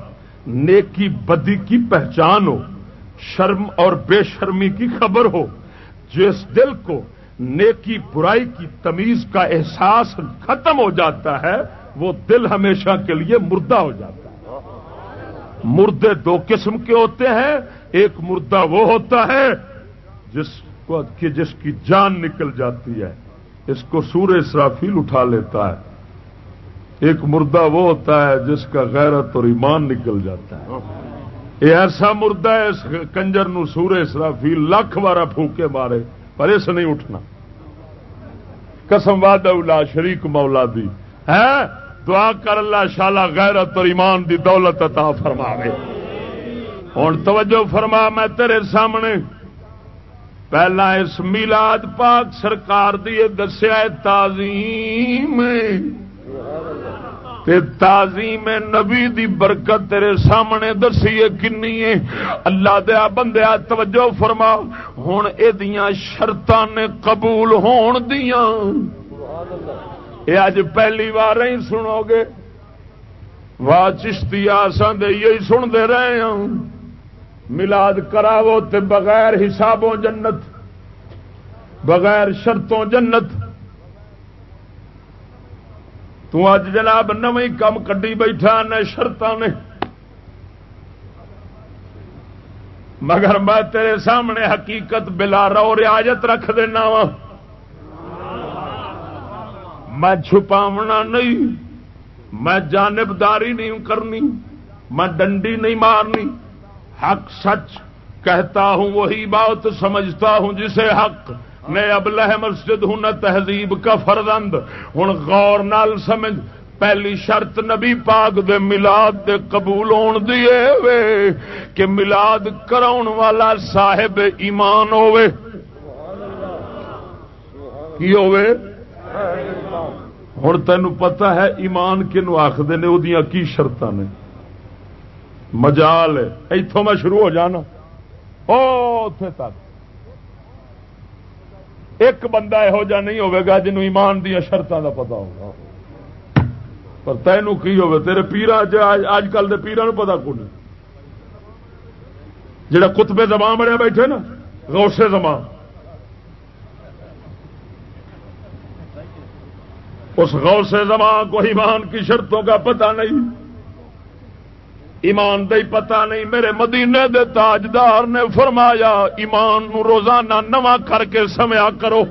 نیکی، بدی کی پہچان ہو، شرم اور بے شرمی کی خبر ہو۔ جس دل کو نیکی برائی کی تمیز کا احساس ختم ہو جاتا ہے، وہ دل ہمیشہ کے لیے مردہ ہو جاتا ہے۔ مردے دو قسم کے ہوتے ہیں، ایک مردہ وہ ہوتا ہے جس کو کہ جس کی جان نکل جاتی ہے، اس کو سور اسرافیل اٹھا لیتا ہے۔ ایک مردہ وہ ہوتا ہے جس کا غیرت اور ایمان نکل جاتا ہے۔ یہ ایسا مردہ ہے، اس کنجر نو سور اسرافیل لاکھ بارہ پھونکے مارے۔ پر اس نہیں اٹھنا۔ قسم واد شریک مولا دی۔ ہے دعا کر اللہ شالا غیرت اور ایمان دی دولت عطا فرماوے۔ ہوں توجہ فرما، میں تیرے سامنے پہلا اس میلاد پاک سرکار دی دسیا تعظیم۔ تے تعظیم نبی دی برکت تیرے سامنے دسی ہے کنی ہے؟ اللہ دیا بندیا توجہ فرما ہوں یہ شرط نے قبول ہون دیا یہ اج پہلی بار ہی سنو گے۔ واہ چشتی آسان دے یہی سنتے رہے ہوں ملاد کراو تے بغیر حسابوں جنت، بغیر شرطوں جنت۔ تو اج جناب نو کم کڈی بیٹھا نے شرط نے۔ مگر میں تیرے سامنے حقیقت بلا رو ریاجت رکھ دینا وا۔ میں چھپاونا نہیں، میں جانبداری نہیں کرنی، میں ڈنڈی نہیں مارنی۔ حق سچ کہتا ہوں، وہی بات سمجھتا ہوں جسے حق میں اب لہ مسجد ہوں، نہ تہذیب کا فردند ہوں غور نال سمجھ، پہلی شرط نبی پاک دے ملاد دے قبول ہون دیے وے، کہ ملاد کراؤن والا صاحب ایمان ہوئے کی ہوئے ہوں تین پتا ہے ایمان کنو آخر نے وہ کی شرط نے۔ مجال اتوں میں شروع ہو جانا۔ اتے تک۔ ایک بندہ یہو جہ نہیں ہوگا جنوں ایمان دیا شرطوں کا پتا ہوگا پر تینوں کی ہوگا تیرے پیرا اج کل کے پیران پتا کون جڑا کتبے زمان بڑے بیٹھے نا روسے زمان اس غوث زمان کو ایمان کی شرطوں کا پتہ نہیں۔ ایمان دے پتا نہیں، میرے مدینے دے تاجدار نے فرمایا، ایمان نو روزانہ نواں کر کے سمیا کرو۔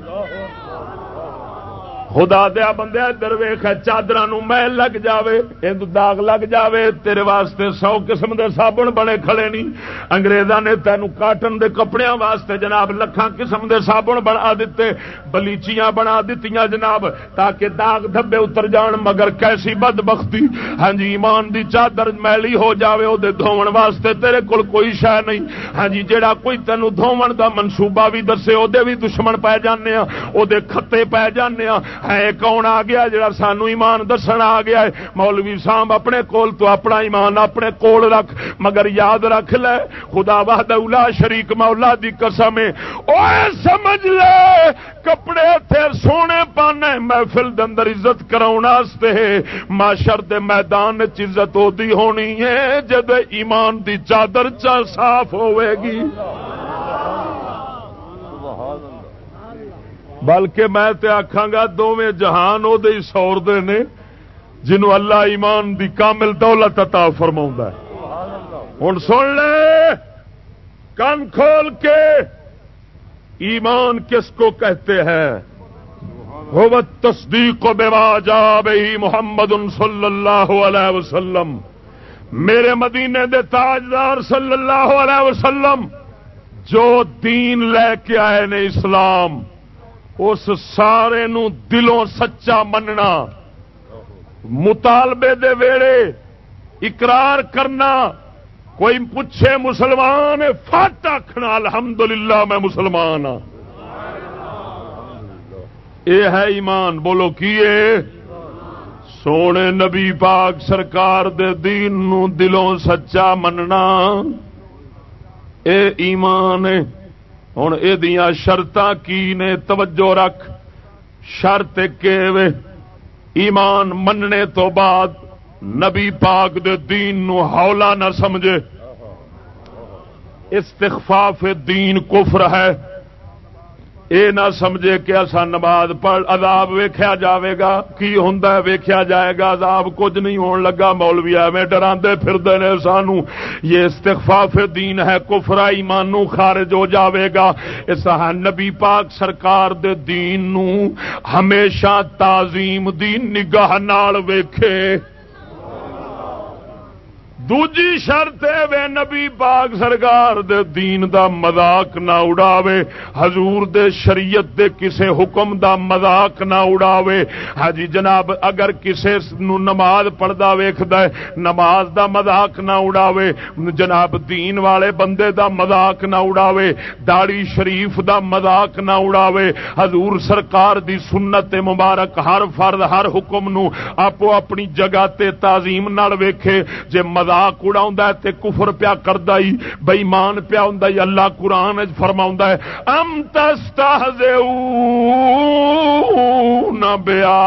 خدا دیا بندے درویخ چادر محل لگ جاوے جائے داغ لگ جاوے، تیرے واسطے سو قسم دے صابن بنے کھڑے نہیں انگریزاں نے تینوں کاٹن دے کپڑے واسطے جناب لکھان قسم دے صابن بنا دیتے بلیچیاں بنا دیتی جناب، تاکہ داغ دھبے اتر جان، مگر کیسی بد بختی ہاں جی ایمان دی چادر میلی ہو جاوے او دے دھون واسطے تیرے کول کوئی شہ نہیں۔ ہاں جی جیڑا کوئی تینوں دھون دا منصوبہ بھی دسے او دے بھی دشمن پی جانے ہاں او دے خطے پی جانے ہاں۔ ہے کون آ گیا جڑا سانو ایمان دسن آ گیا ہے؟ مولوی صاحب اپنے کول تو اپنا ایمان اپنے کول رکھ، مگر یاد رکھ لے، خدا بہد شریک مولا دی قسم اوے سمجھ لے، کپڑے تھے سونے پانے محفل دے اندر عزت کراؤ معاشر دے میدان عزت ہوتی ہونی ہے جد ایمان دی چادر چا صاف ہوئے گی۔ بلکہ میں تے آکھاں گا دونوں جہان وہ سور دے نے، جنہوں اللہ ایمان دی کامل دولت عطا فرما ہوں سن لے، کن کھول کے ایمان کس کو کہتے ہیں؟ وہ تصدیق کو بے جا بھائی محمد صلی اللہ علیہ وسلم۔ میرے مدینے دے تاجدار صلی اللہ علیہ وسلم جو دین لے کے آئے نے اسلام۔ اس سارے نو دلوں سچا مننا۔ مطالبے دے ویڑے اقرار کرنا۔ کوئی پوچھے مسلمان فٹ آخنا الحمدللہ میں مسلمان ہاں۔ یہ ہے ایمان، بولو کی سونے نبی پاک سرکار دے دین نو دلوں سچا مننا۔ اے ایمان ہوں یہ شرط کی نے توجہ رکھ؟ شرط کے ایمان مننے تو بعد نبی پاک دے دین نو ہولا نہ سمجھے۔ استخفاف دین کفر ہے۔ اے نہ سمجھے کہ ایسا نماز پڑھ عذاب ویخیا جاوے گا۔ کی ہوں ویخیا جائے گا۔ عذاب کچھ نہیں ہون لگا۔ مولوی ایویں ڈراندے پھردے نے سانو۔ یہ استخفاف دین ہے کفرا ایمانو خارج ہو جاوے گا۔ اس نبی پاک سرکار دے دین نو ہمیشہ تعظیم دین نگاہ نال ویکھے۔ دوجی شرط وے نبی پاک سرکار دے دین دا مذاق نہ اڑاوے حضور دے شریعت دے کسے حکم دا مذاق نہ اڑاوے ہاں جناب اگر کسے نو نماز پڑھدا ویکھدا ہے نماز دا مذاق نہ اڑاوے جناب دین والے بندے دا مذاق نہ اڑاوے داڑی شریف دا مذاق نہ اڑاوے حضور سرکار دی سنت مبارک ہر فرد ہر حکم نو اپو اپنی جگہ تے تعظیم نال ویکھے جے مذاق مذاق اڑا تے کفر پیا کردا ہی بےمان پیا ہوں اللہ قرآن فرما ہے، ام نہ بیا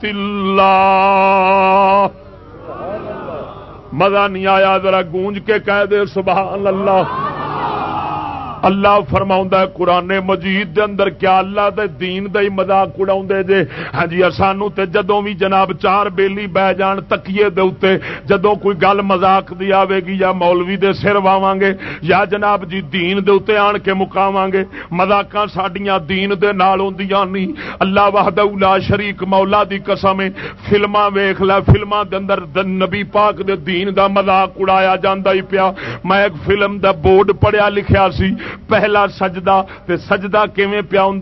تلا مزہ نہیں آیا، ذرا گونج کے کہہ دے، سبحان اللہ۔ اللہ فرما قرآن مجید دے اندر کیا اللہ دے دین دے مزاق اڑا جے؟ ہاں جی سانو تے جدوں بھی جناب چار بیلی بہ جان تکیے دے اتے جدوں کوئی گل مزاق دی آوے گی یا مولوی دے سر واواں گے یا جناب جی دین دے اتے آن کے مقاواں گے، مذاقاں ساڈیاں دین دے نال ہوندیاں نہیں اللہ وحدہ لا شریک مولا دی قسم فلماں ویکھ لے، فلماں دے اندر نبی پاک دے دین دا مذاق اڑایا جاندا ہی پیا۔ میں ایک فلم دا بورڈ پڑھیا لکھیا سی پہلا سجدہ تے سجدہ کیویں پیا ہوں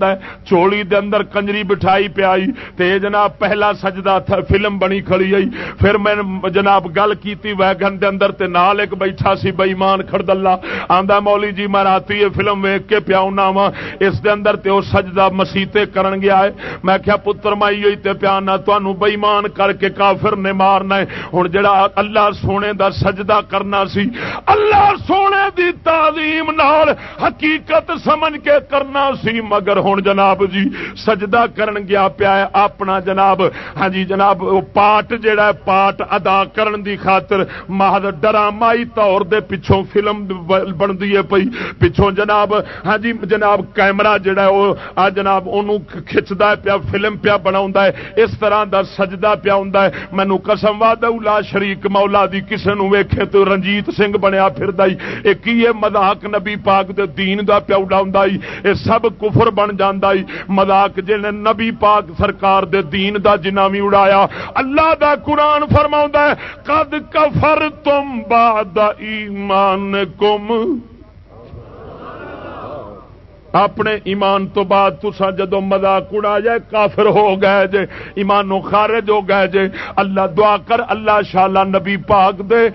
چولی دے اندر کنجری بٹھائی پیائی تے جناب پہلا سجدہ تھا، فلم بنی کھڑی آئی۔ پھر میں جناب گل کیتی، ویگن دے اندر تے نال ایک بیٹھا سی بئیمان کھڑ دلہ آندا مولی جی میں راتی یہ فلم ویک کے پیا وا اس دے اندر تے او سجدہ مسیتے کرن گیا ہے۔ میں کیا پتر مائی ہوئی تے پیا نہ، تانوں بئیمان کر کے کافر نے مارنا ہے۔ ہن جڑا اللہ سونے دا سجدہ کرنا سی، اللہ سونے دی تعظیم نال حقیقت سمجھ کے کرنا سی، مگر ہوں جناب جی سجدہ کرن گیا پیا اپنا جناب۔ ہاں جی جناب پاٹ جڑا ہے، پاٹ ادا کرن دی خاطر مہد ڈرامائی طور دے پچھوں فلم بنتی ہے پئی۔ پچھوں جناب ہاں جی جناب کیمرا جڑا ہے، وہ، آ جناب انہوں کھچتا ہے پیا، فلم پیا بنا ہے۔ اس طرح دا سجدہ پیا ہوں مینو قسم وا لا شریک مولا دی، کسے نو ویکھے تو رنجیت سنگھ بنیا پھر دائی ایک یہ مذاق نبی پاک دے دین دا پیا اڈا یہ سب کفر بن جانا مذاق جن نبی پاک سرکار دے دین دا جنا بھی اڑایا۔ اللہ دا قرآن فرما کد کفر تم باد ایمان کم اپنے ایمان تو بعد تسا جدو مزاق اڑا جائے، کافر ہو گئے جے ایمانو خارج ہو گئے جے۔ اللہ دعا کر، اللہ شالا نبی پاک دے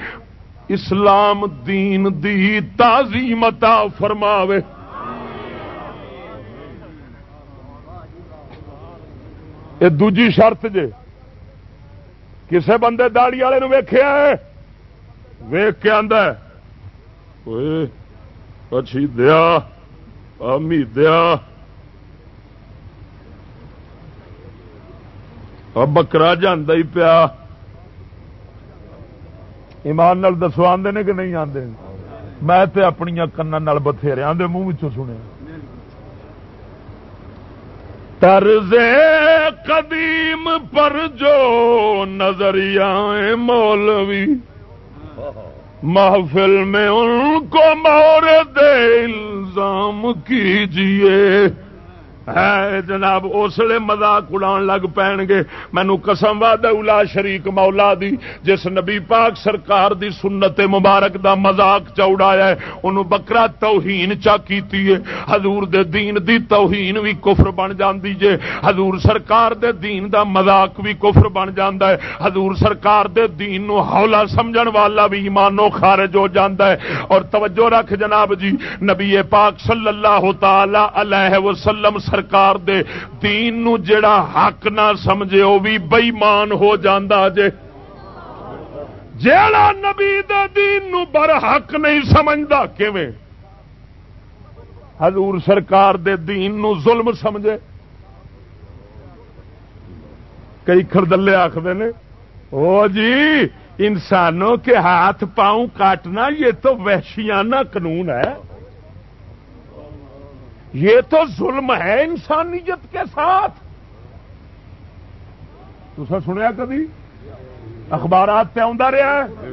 اسلام دین دی تازی متا فرماوے۔ یہ دوجی شرط جے، کسے بندے داڑی والے ویخیا ہے؟ ویخ کے آدھا اچھی دیا امی دیا۔ بکرا جانا ہی پیا۔ ایمان نال دسو آدھے نے کہ نہیں آتے میں تے اپنی کن بتھیرے دے منہ سنیا۔ طرز قدیم پر جو نظریہ مولوی، محفل میں ان کو مورد الزام کیجیے۔ ہے، جناب اسلے مزاق اڑا لگ پین گے۔ مینو قسم واد شریک مولا دی، جس نبی پاک سرکار دی سنت مبارک دا مزاق چوڑایا ہے، انہوں بکرا توہین چا کیتی ہے۔ حضور دے دین دی توہین بھی کفر بن جاندی جے۔ حضور سرکار دے دین دا مزاق بھی کفر بن جاندا ہے۔ حضور سرکار دے دین نو ہولا سمجھن والا بھی ایمانو خارج ہو جاندا ہے۔ اور توجہ رکھ جناب جی نبی پاک صلی اللہ تعالی علیہ وسلم صلی سرکار دے دین نو جڑا حق نہ سمجھے وہ بھی بئیمان ہو جاندہ جے۔ جیڑا نبی دے دین نو بر حق نہیں سمجھتا کیویں؟ حضور سرکار دے دین نو ظلم سمجھے۔ کئی خردلے آخر نے، او جی انسانوں کے ہاتھ پاؤں کاٹنا یہ تو وحشیانہ قانون ہے۔ یہ تو ظلم ہے انسانیت کے ساتھ۔ تو سر سنیا کبھی اخبارات پہ آ رہا ہے۔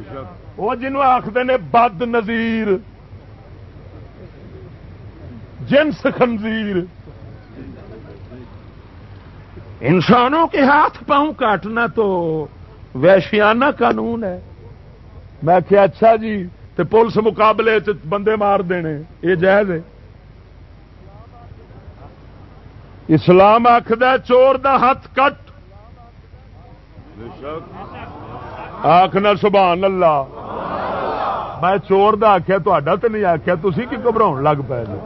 وہ جنوب آخر نے بد نظیر، جنس خنزیر۔ انسانوں کے ہاتھ پاؤں کاٹنا تو ویشیانہ قانون ہے۔ میں کیا اچھا جی تو پولیس مقابلے بندے مار دینے، یہ جائز ہے۔ اسلام آخد چور دا ہاتھ کٹ۔ آخنا سبحان اللہ۔ میں چور دا آخیا تا تو نہیں آخیا تھی کی گھبرا لگ پے جی۔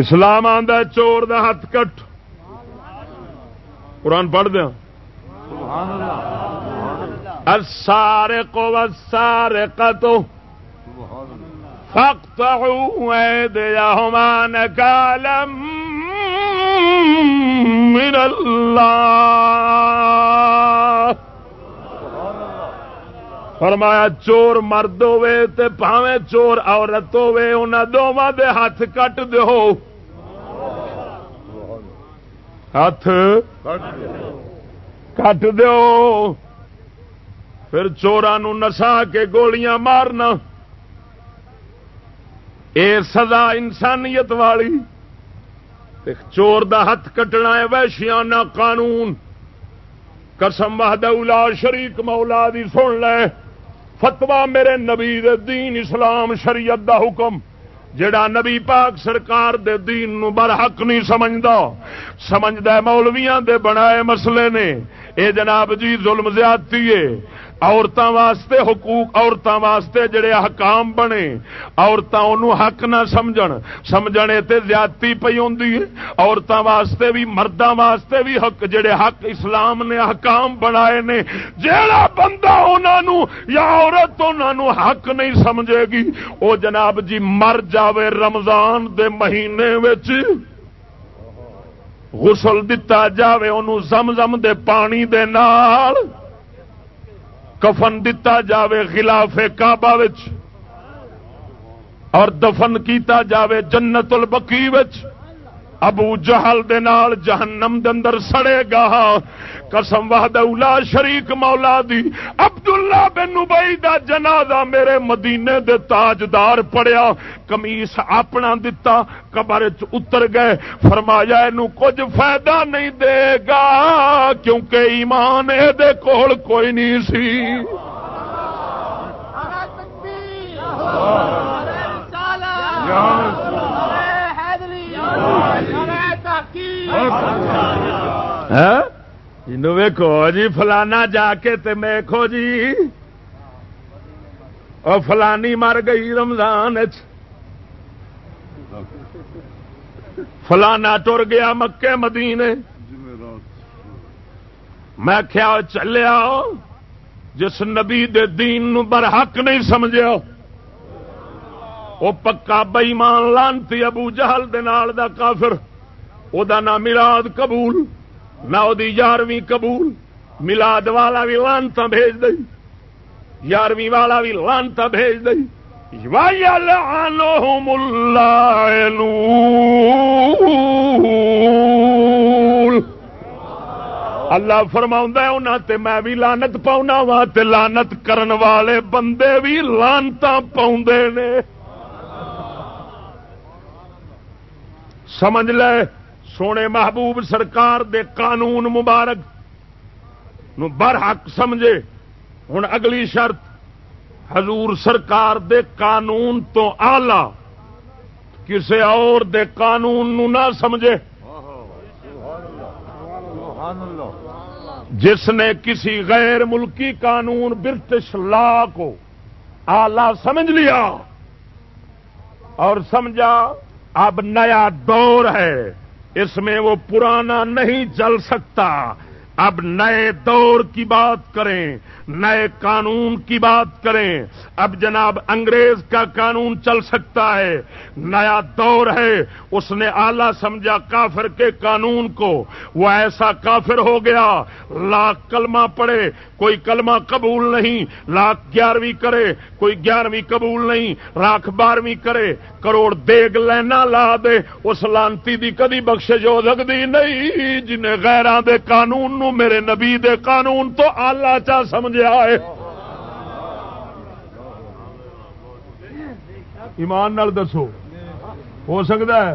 اسلام آدھا چور دا ہاتھ کٹ۔ قرآن پڑھ دیا۔ سارے کو سارے کتو فخت ہوں دیا ہمان کالم من اللہ۔ فرمایا چور مرد ہوے تے پاوے چور عورت ہوے انہاں دوواں دے ہاتھ کٹ دیو۔ ہاتھ کٹ دیو۔ پھر چوران نسا کے گولیاں مارنا۔ اے سزا انسانیت والی۔ چور دا ہاتھ کٹنا ہے ویشیانہ قانون۔ قسم وحدہ اولا شریک مولا دی سن لے۔ فتوا میرے نبی دے دین اسلام شریعت دا حکم، جڑا نبی پاک سرکار دے دین نو بر حق نہیں سمجھدا۔ سمجھدا مولویاں دے بنائے مسئلے نے۔ اے جناب جی ظلم زیادتی ہے۔ عورتوں واسطے حقوق عورتوں واسطے جڑے حکام بنے عورتوں حق نہ سمجھ سمجھنے تے زیادتی پی ہوں عورتوں واسطے بھی مردوں واسطے بھی حق، جڑے حق اسلام نے حکام بنائے نے۔ جڑا بندہ انہوں یا عورت انہوں حق نہیں سمجھے گی وہ جناب جی مر جاوے رمضان دے مہینے غسل دتا جاوے انہوں زم زم دے پانی دے نال۔ کفن دتا جاوے خلاف کعبہ وچ اور دفن کیتا جاوے جنت البقی وچ ابو جہل دے نال جہنم دے اندر سڑے گا۔ قسم وحد اولا شریک مولا دی۔ عبداللہ بن نبئی دا جنازہ میرے مدینے دے تاجدار پڑیا۔ کمیس اپنا دتا قبر اتر گئے۔ فرمایا اینو کچھ فائدہ نہیں دے گا کیونکہ ایمان اے دے کول کوئی نہیں سی۔ ہاں؟ ویکو جی فلانا جا کے تے میکھو جی۔ اور فلانی مر گئی رمضان فلانا ٹر گیا مکے مدینے۔ میں کیا چلیا جس نبی دے دین نو برحق نہیں سمجھا وہ پکا بئیمان لانتی ابو جہل دے نال دا کافر۔ او دا نام قبول نہ وہ یارویں قبول ملاد والا بھی لانتا بھیج دئی یارویں والا بھی لانتا بھیج دئی اللہ فرما تے میں بھی لانت پاؤنا وا لانت کرن والے بندے بھی لانتا پاؤ نے سمجھ لے سونے محبوب سرکار دے قانون مبارک نو برحق سمجھے۔ ہوں اگلی شرط، حضور سرکار دے قانون تو آلہ کسے اور دے قانون نو نہ سمجھے۔ جس نے کسی غیر ملکی قانون برٹش لا کو آلہ سمجھ لیا اور سمجھا، اب نیا دور ہے۔ اس میں وہ پرانا نہیں چل سکتا۔ اب نئے دور کی بات کریں، نئے قانون کی بات کریں۔ اب جناب انگریز کا قانون چل سکتا ہے، نیا دور ہے۔ اس نے آلہ سمجھا کافر کے قانون کو۔ وہ ایسا کافر ہو گیا، لاکھ کلمہ پڑے کوئی کلمہ قبول نہیں۔ لاکھ گیارہویں کرے، کوئی گیارہویں قبول نہیں۔ لاکھ بارہویں کرے، کروڑ دیگ لینا لا دے۔ اس لانتی دی کدی بخش جو سکتی نہیں، جنہیں غیران دے قانون نو میرے نبی دے قانون تو آلہ چا سمجھا ہے ایمان نال دسو۔ ہو سکتا ہے؟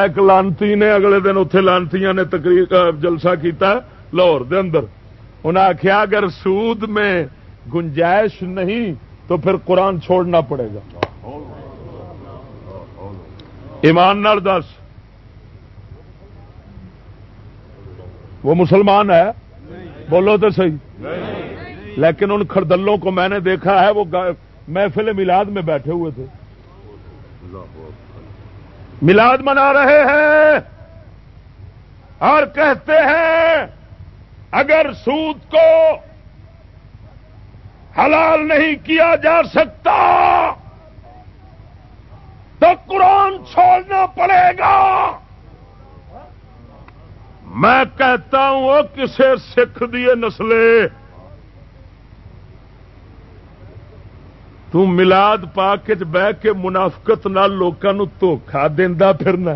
ایک لانتی نے اگلے دن اتے لانتی نے تقریر جلسہ کیتا ہے لاہور دے اندر۔ انہیں آخیا اگر سود میں گنجائش نہیں تو پھر قرآن چھوڑنا پڑے گا۔ ایمان نال دس۔ وہ مسلمان ہے؟ بولو تو صحیح۔ لیکن ان خردلوں کو میں نے دیکھا ہے وہ محفل میلاد میں بیٹھے ہوئے تھے۔ میلاد منا رہے ہیں اور کہتے ہیں اگر سود کو حلال نہیں کیا جا سکتا تو قرآن چھوڑنا پڑے گا۔ میں کہتا ہوں وہ کسے سکھ دیے نسلے۔ تلاد پا کے بہ کے منافقت نال لوگوں دھوکھا دینا پھرنا۔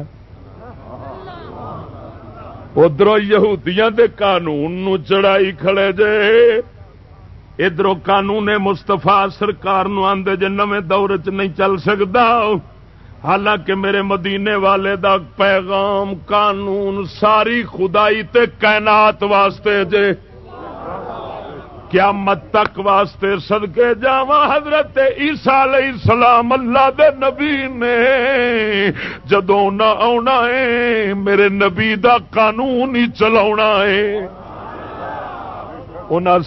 ادھر یہودیاں دے قانون نو چڑھائی کھڑے جے۔ ادھر قانون مستفا سرکار آدھے جے نویں دور چ نہیں چل سکتا حالانکہ میرے مدینے والے دا پیغام قانون ساری خدائی تے کائنات واسطے جے۔ کیا مت تک واسطے سدکے جا حضرت عیسا علیہ السلام اللہ دے نبی نے۔ جدو نہ آنا ہے، میرے نبی دا قانون ہی چلا ہے۔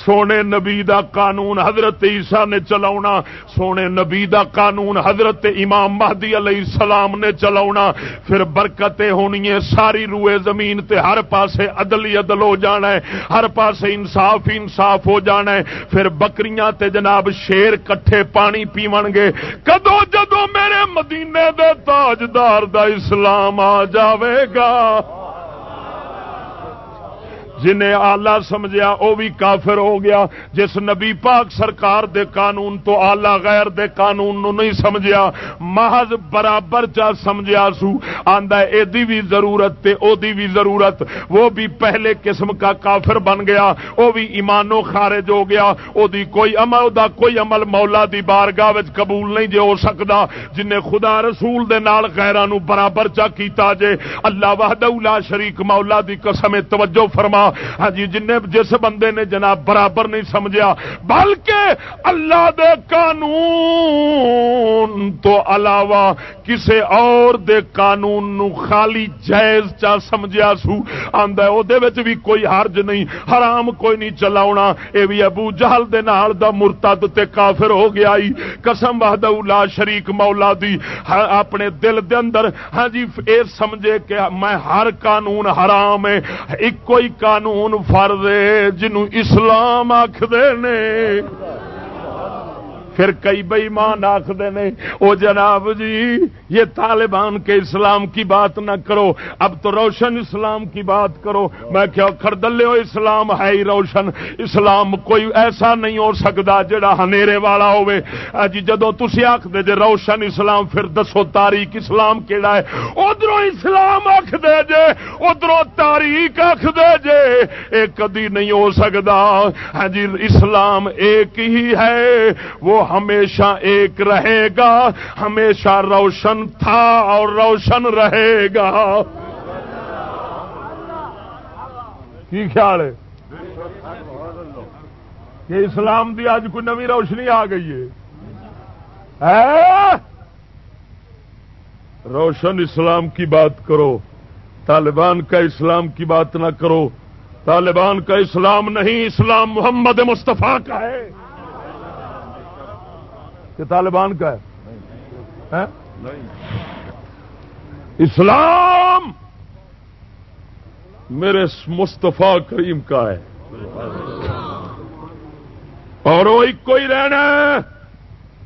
سونے نبی دا قانون حضرت عیسا نے چلا سونے نبی دا قانون حضرت امام مہدی علیہ السلام نے چلا پھر برکتیں ہونی ہے ساری روئے زمین تے ہر پاسے عدل ہی عدل ہو جانا ہے، ہر پاسے انصاف ہی انصاف ہو جانا ہے۔ پھر بکریاں تے جناب شیر کٹھے پانی پیون گے۔ کدو جدو میرے مدینے دے تاجدار دا اسلام آ جاوے گا؟ جنہیں آلہ سمجھا وہ بھی کافر ہو گیا، جس نبی پاک سرکار دے قانون تو آلہ غیر دے قانون نو نہیں سمجھیا، محض برابر چا سمجھا سو۔ آندا اے دی بھی ضرورت تے او دی بھی ضرورت۔ وہ بھی پہلے قسم کا کافر بن گیا وہ بھی ایمانو خارج ہو گیا۔ او دی کوئی عمل دا کوئی عمل مولا دی بارگاہ وچ قبول نہیں جے ہو سکدا جن خدا رسول دے نال غیرانو برابر چا کیتا جے۔ اللہ وحدہ لا شریک مولا دی قسم توجہ فرما۔ ہاں جی جن جس بندے نے جناب برابر نہیں سمجھا، بلکہ اللہ دے قانون تو علاوہ کسے اور دے قانون نو خالی جائز چا سمجھا سو، آندا او دے وچ بھی کوئی حرج نہیں، حرام کوئی نہیں چلاونا۔ اے بھی ابو جہل دے نال دا مرتد تے کافر ہو گیا ہی قسم وحدہ لا شریک مولا دی۔ ہاں، اپنے دل دے اندر ہاں جی اے سمجھے کہ میں ہر قانون حرام ہے، ایک کوئی قانون قانون فرد جنوں اسلام آخر نے۔ پھر کئی بئی مان آخر نے وہ جناب جی یہ طالبان کے اسلام کی بات نہ کرو، اب تو روشن اسلام کی بات کرو۔ میں کیا خردلے ہو اسلام ہے ہی روشن۔ اسلام کوئی ایسا نہیں ہو سکتا جڑا ہنیرے والا ہوے جی جدو تھی آخ جے روشن اسلام، پھر دسو تاریخ اسلام کہڑا ہے۔ ادھر اسلام آخ دے جے ادھر تاریخ آخ دے جے۔ ایک کدی نہیں ہو سکتا ہاں جی اسلام ایک ہی ہے۔ وہ ہمیشہ ایک رہے گا، ہمیشہ روشن تھا اور روشن رہے گا۔ کی خیال ہے؟ کہ اسلام دی آج کوئی نوی روشنی آ گئی ہے؟ روشن اسلام کی بات کرو، طالبان کا اسلام کی بات نہ کرو۔ طالبان کا اسلام نہیں، اسلام محمد مصطفیٰ کا ہے۔ کہ طالبان کا ہے۔ اسلام میرے مستفا کریم کا ہے۔ اور وہ ایک ہی رہنا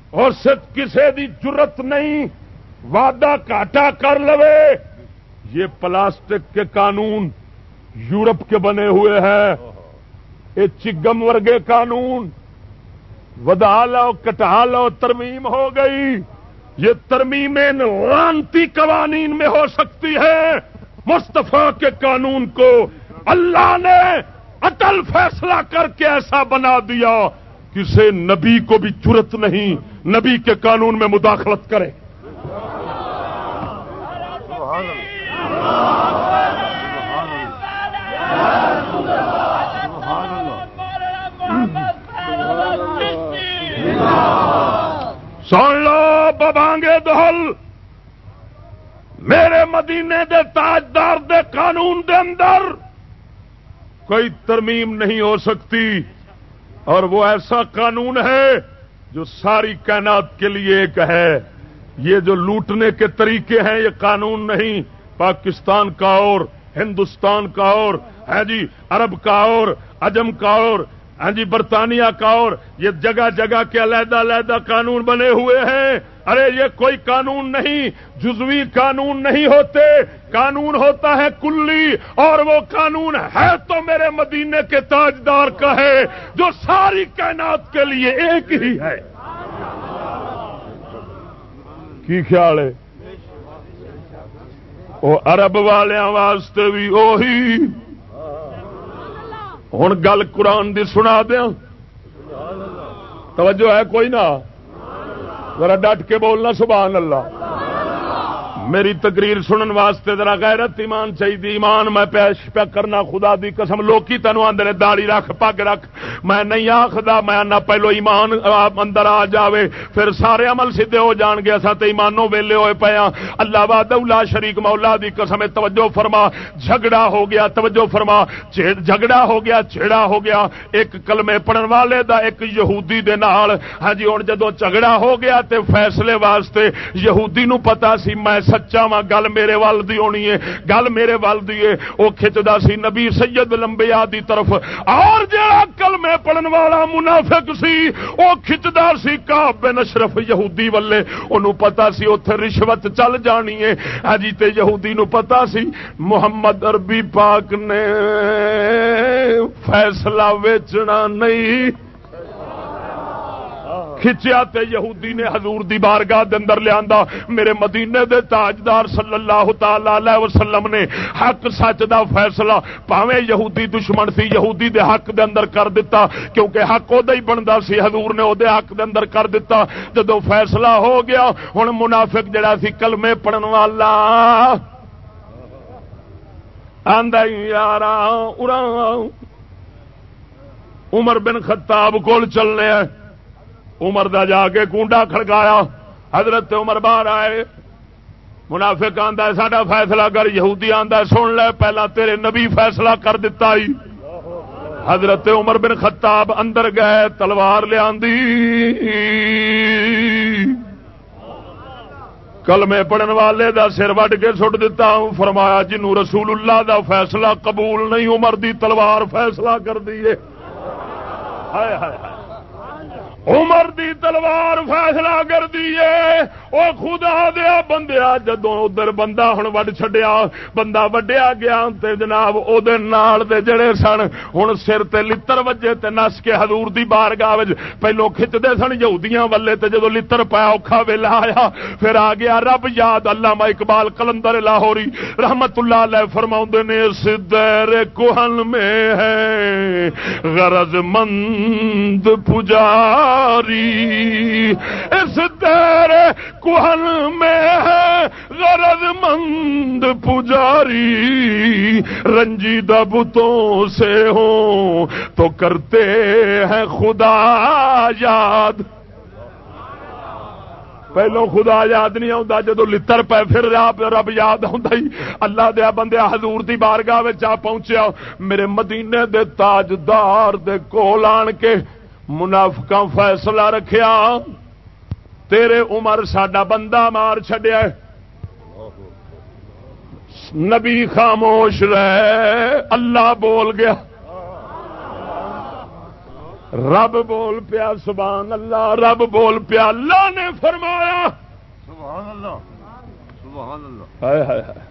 اور صرف کسی دی ضرورت نہیں وعدہ کاٹا کر لو یہ پلاسٹک کے قانون یورپ کے بنے ہوئے ہیں۔ یہ چگم ورگے قانون ودا لو کٹا لو ترمیم ہو گئی۔ یہ ترمیم رانتی قوانین میں ہو سکتی ہے۔ مصطفیٰ کے قانون کو اللہ نے اٹل فیصلہ کر کے ایسا بنا دیا کسی نبی کو بھی ضرورت نہیں۔ نبی کے قانون میں مداخلت کرے سن لو ببانگے دہل۔ میرے مدینے دے تاجدار دے قانون دے اندر کوئی ترمیم نہیں ہو سکتی۔ اور وہ ایسا قانون ہے جو ساری کائنات کے لیے ایک ہے۔ یہ جو لوٹنے کے طریقے ہیں، یہ قانون نہیں۔ پاکستان کا اور، ہندوستان کا اور ہے جی عرب کا اور اجم کا اور ہاں جی برطانیہ کا اور یہ جگہ جگہ کے علیحدہ علیحدہ قانون بنے ہوئے ہیں۔ ارے، یہ کوئی قانون نہیں، جزوی قانون نہیں ہوتے۔ قانون ہوتا ہے کلی، اور وہ قانون ہے تو میرے مدینے کے تاجدار کا ہے، جو ساری کائنات کے لیے ایک ہی ہے۔ کی خیال ہے؟ وہ عرب والوں واسطے بھی وہی ہوں گل قرآن دی سنا دیا توجہ ہے کوئی نہ ذرا ڈٹ کے بولنا، سبحان اللہ۔ میری تقریر سنن واسطے ذرا غیرت ایمان چاہیے، ایمان میں پیش پیا کرنا، خدا دی قسم، لوکی تینوں آدھے داڑی رکھ، پگ رکھ۔ میں نہیں آخدا، میں نہ پہلو ایمان اندر آ جاوے، پھر سارے عمل سیدھے ہو جان گے۔ اصا تو ایمانوں ویلے ہوئے پیا ہاں۔ اللہ وا شریک، مولا دی قسم، توجہ فرما۔ جھگڑا ہو گیا، توجہ فرما۔ جھگڑا ہو گیا، چھیڑا ہو گیا۔ ایک کلمے پڑھن والے دا ایک یہودی دے نال۔ ہاں جی ہوں جدو جھگڑا ہو گیا تے فیصلے واسطے یہودی نو پتا سی، میں سچا وا گل میرے ول دی ہونی ہے گل میرے ول دی ہے وہ کھچتا سی نبی سید لمبیا دی طرف اور جڑا کل میں پڑھن والا منافق سی وہ کھچتا سی کاب بن اشرف یہودی والے انہوں پتا سی اتے رشوت چل جانی ہے ہجی تے یہودی نو پتا سی محمد اربی پاک نے فیصلہ ویچنا نہیں کھچیا تے یہودی نے حضور دی بارگاہ دے اندر لیا میرے مدینے دے تاجدار صلی اللہ تعالی وسلم نے حق سچ دا فیصلہ پاوے یہودی دشمن سی، یہودی دے حق دے اندر کر دیتا کیونکہ حق وہ بنتا سی، حضور نے وہ حق دے اندر کر دیتا جدو فیصلہ ہو گیا ہوں منافق جڑا سی کلمے پڑھن والا یار عمر بن خطاب کول چلنے عمر دا جا کے کنڈا کھڑکایا۔ حضرت عمر باہر آئے۔ منافق آندا ہے، ساڈا فیصلہ کر، یہودی آندا سن لے، پہلا تیرے نبی فیصلہ کر دیتا ہی۔ حضرت عمر بن خطاب اندر گئے، تلوار لیا کلمے پڑھن والے دا سر وڈ کے سٹ دیتا ہوں۔ فرمایا جنوں رسول اللہ دا فیصلہ قبول نہیں، عمر دی تلوار فیصلہ کر دیے ہائے ہائے۔ عمر دی تلوار فیصلہ کر دیے وہ خدا دیا بندیا جدو ادھر بندہ ہوں وڈ چڈیا بندہ وڈیا گیا تے جناب نال دے جڑے سن ہوں سر تے لتر وجے تے نس کے حضور دی بار گاہ پہلو کھچتے سن یہودیاں والے تے جدو لتر پایا اوکھا ویلا آیا، پھر آ گیا رب یاد اللہ اقبال کلندر لاہوری، رحمت اللہ علیہ فرما نے سدر کوہن میں ہے، غرض مند پجاری اس تیرے کوہن میں ہے غرض مند پجاری۔ رنجیدہ بتوں سے ہوں، تو کرتے ہیں خدا یاد۔ پہلو خدا یاد نہیں آتا جدو لڑ پہ پھر رب یاد آتا ہی۔ اللہ دیا بندے، حضور دی بارگاہ آ پہنچیا میرے مدینے دے تاجدار دے کول آن کے منافق فیصلہ رکھیا تیرے عمر ساڈا بندہ مار چڈیا نبی خاموش رہے اللہ بول گیا۔ رب بول پیا سبحان اللہ رب بول پیا۔ اللہ نے فرمایا۔ سبحان اللہ سبحان اللہ۔ ہائے ہائے ہائے۔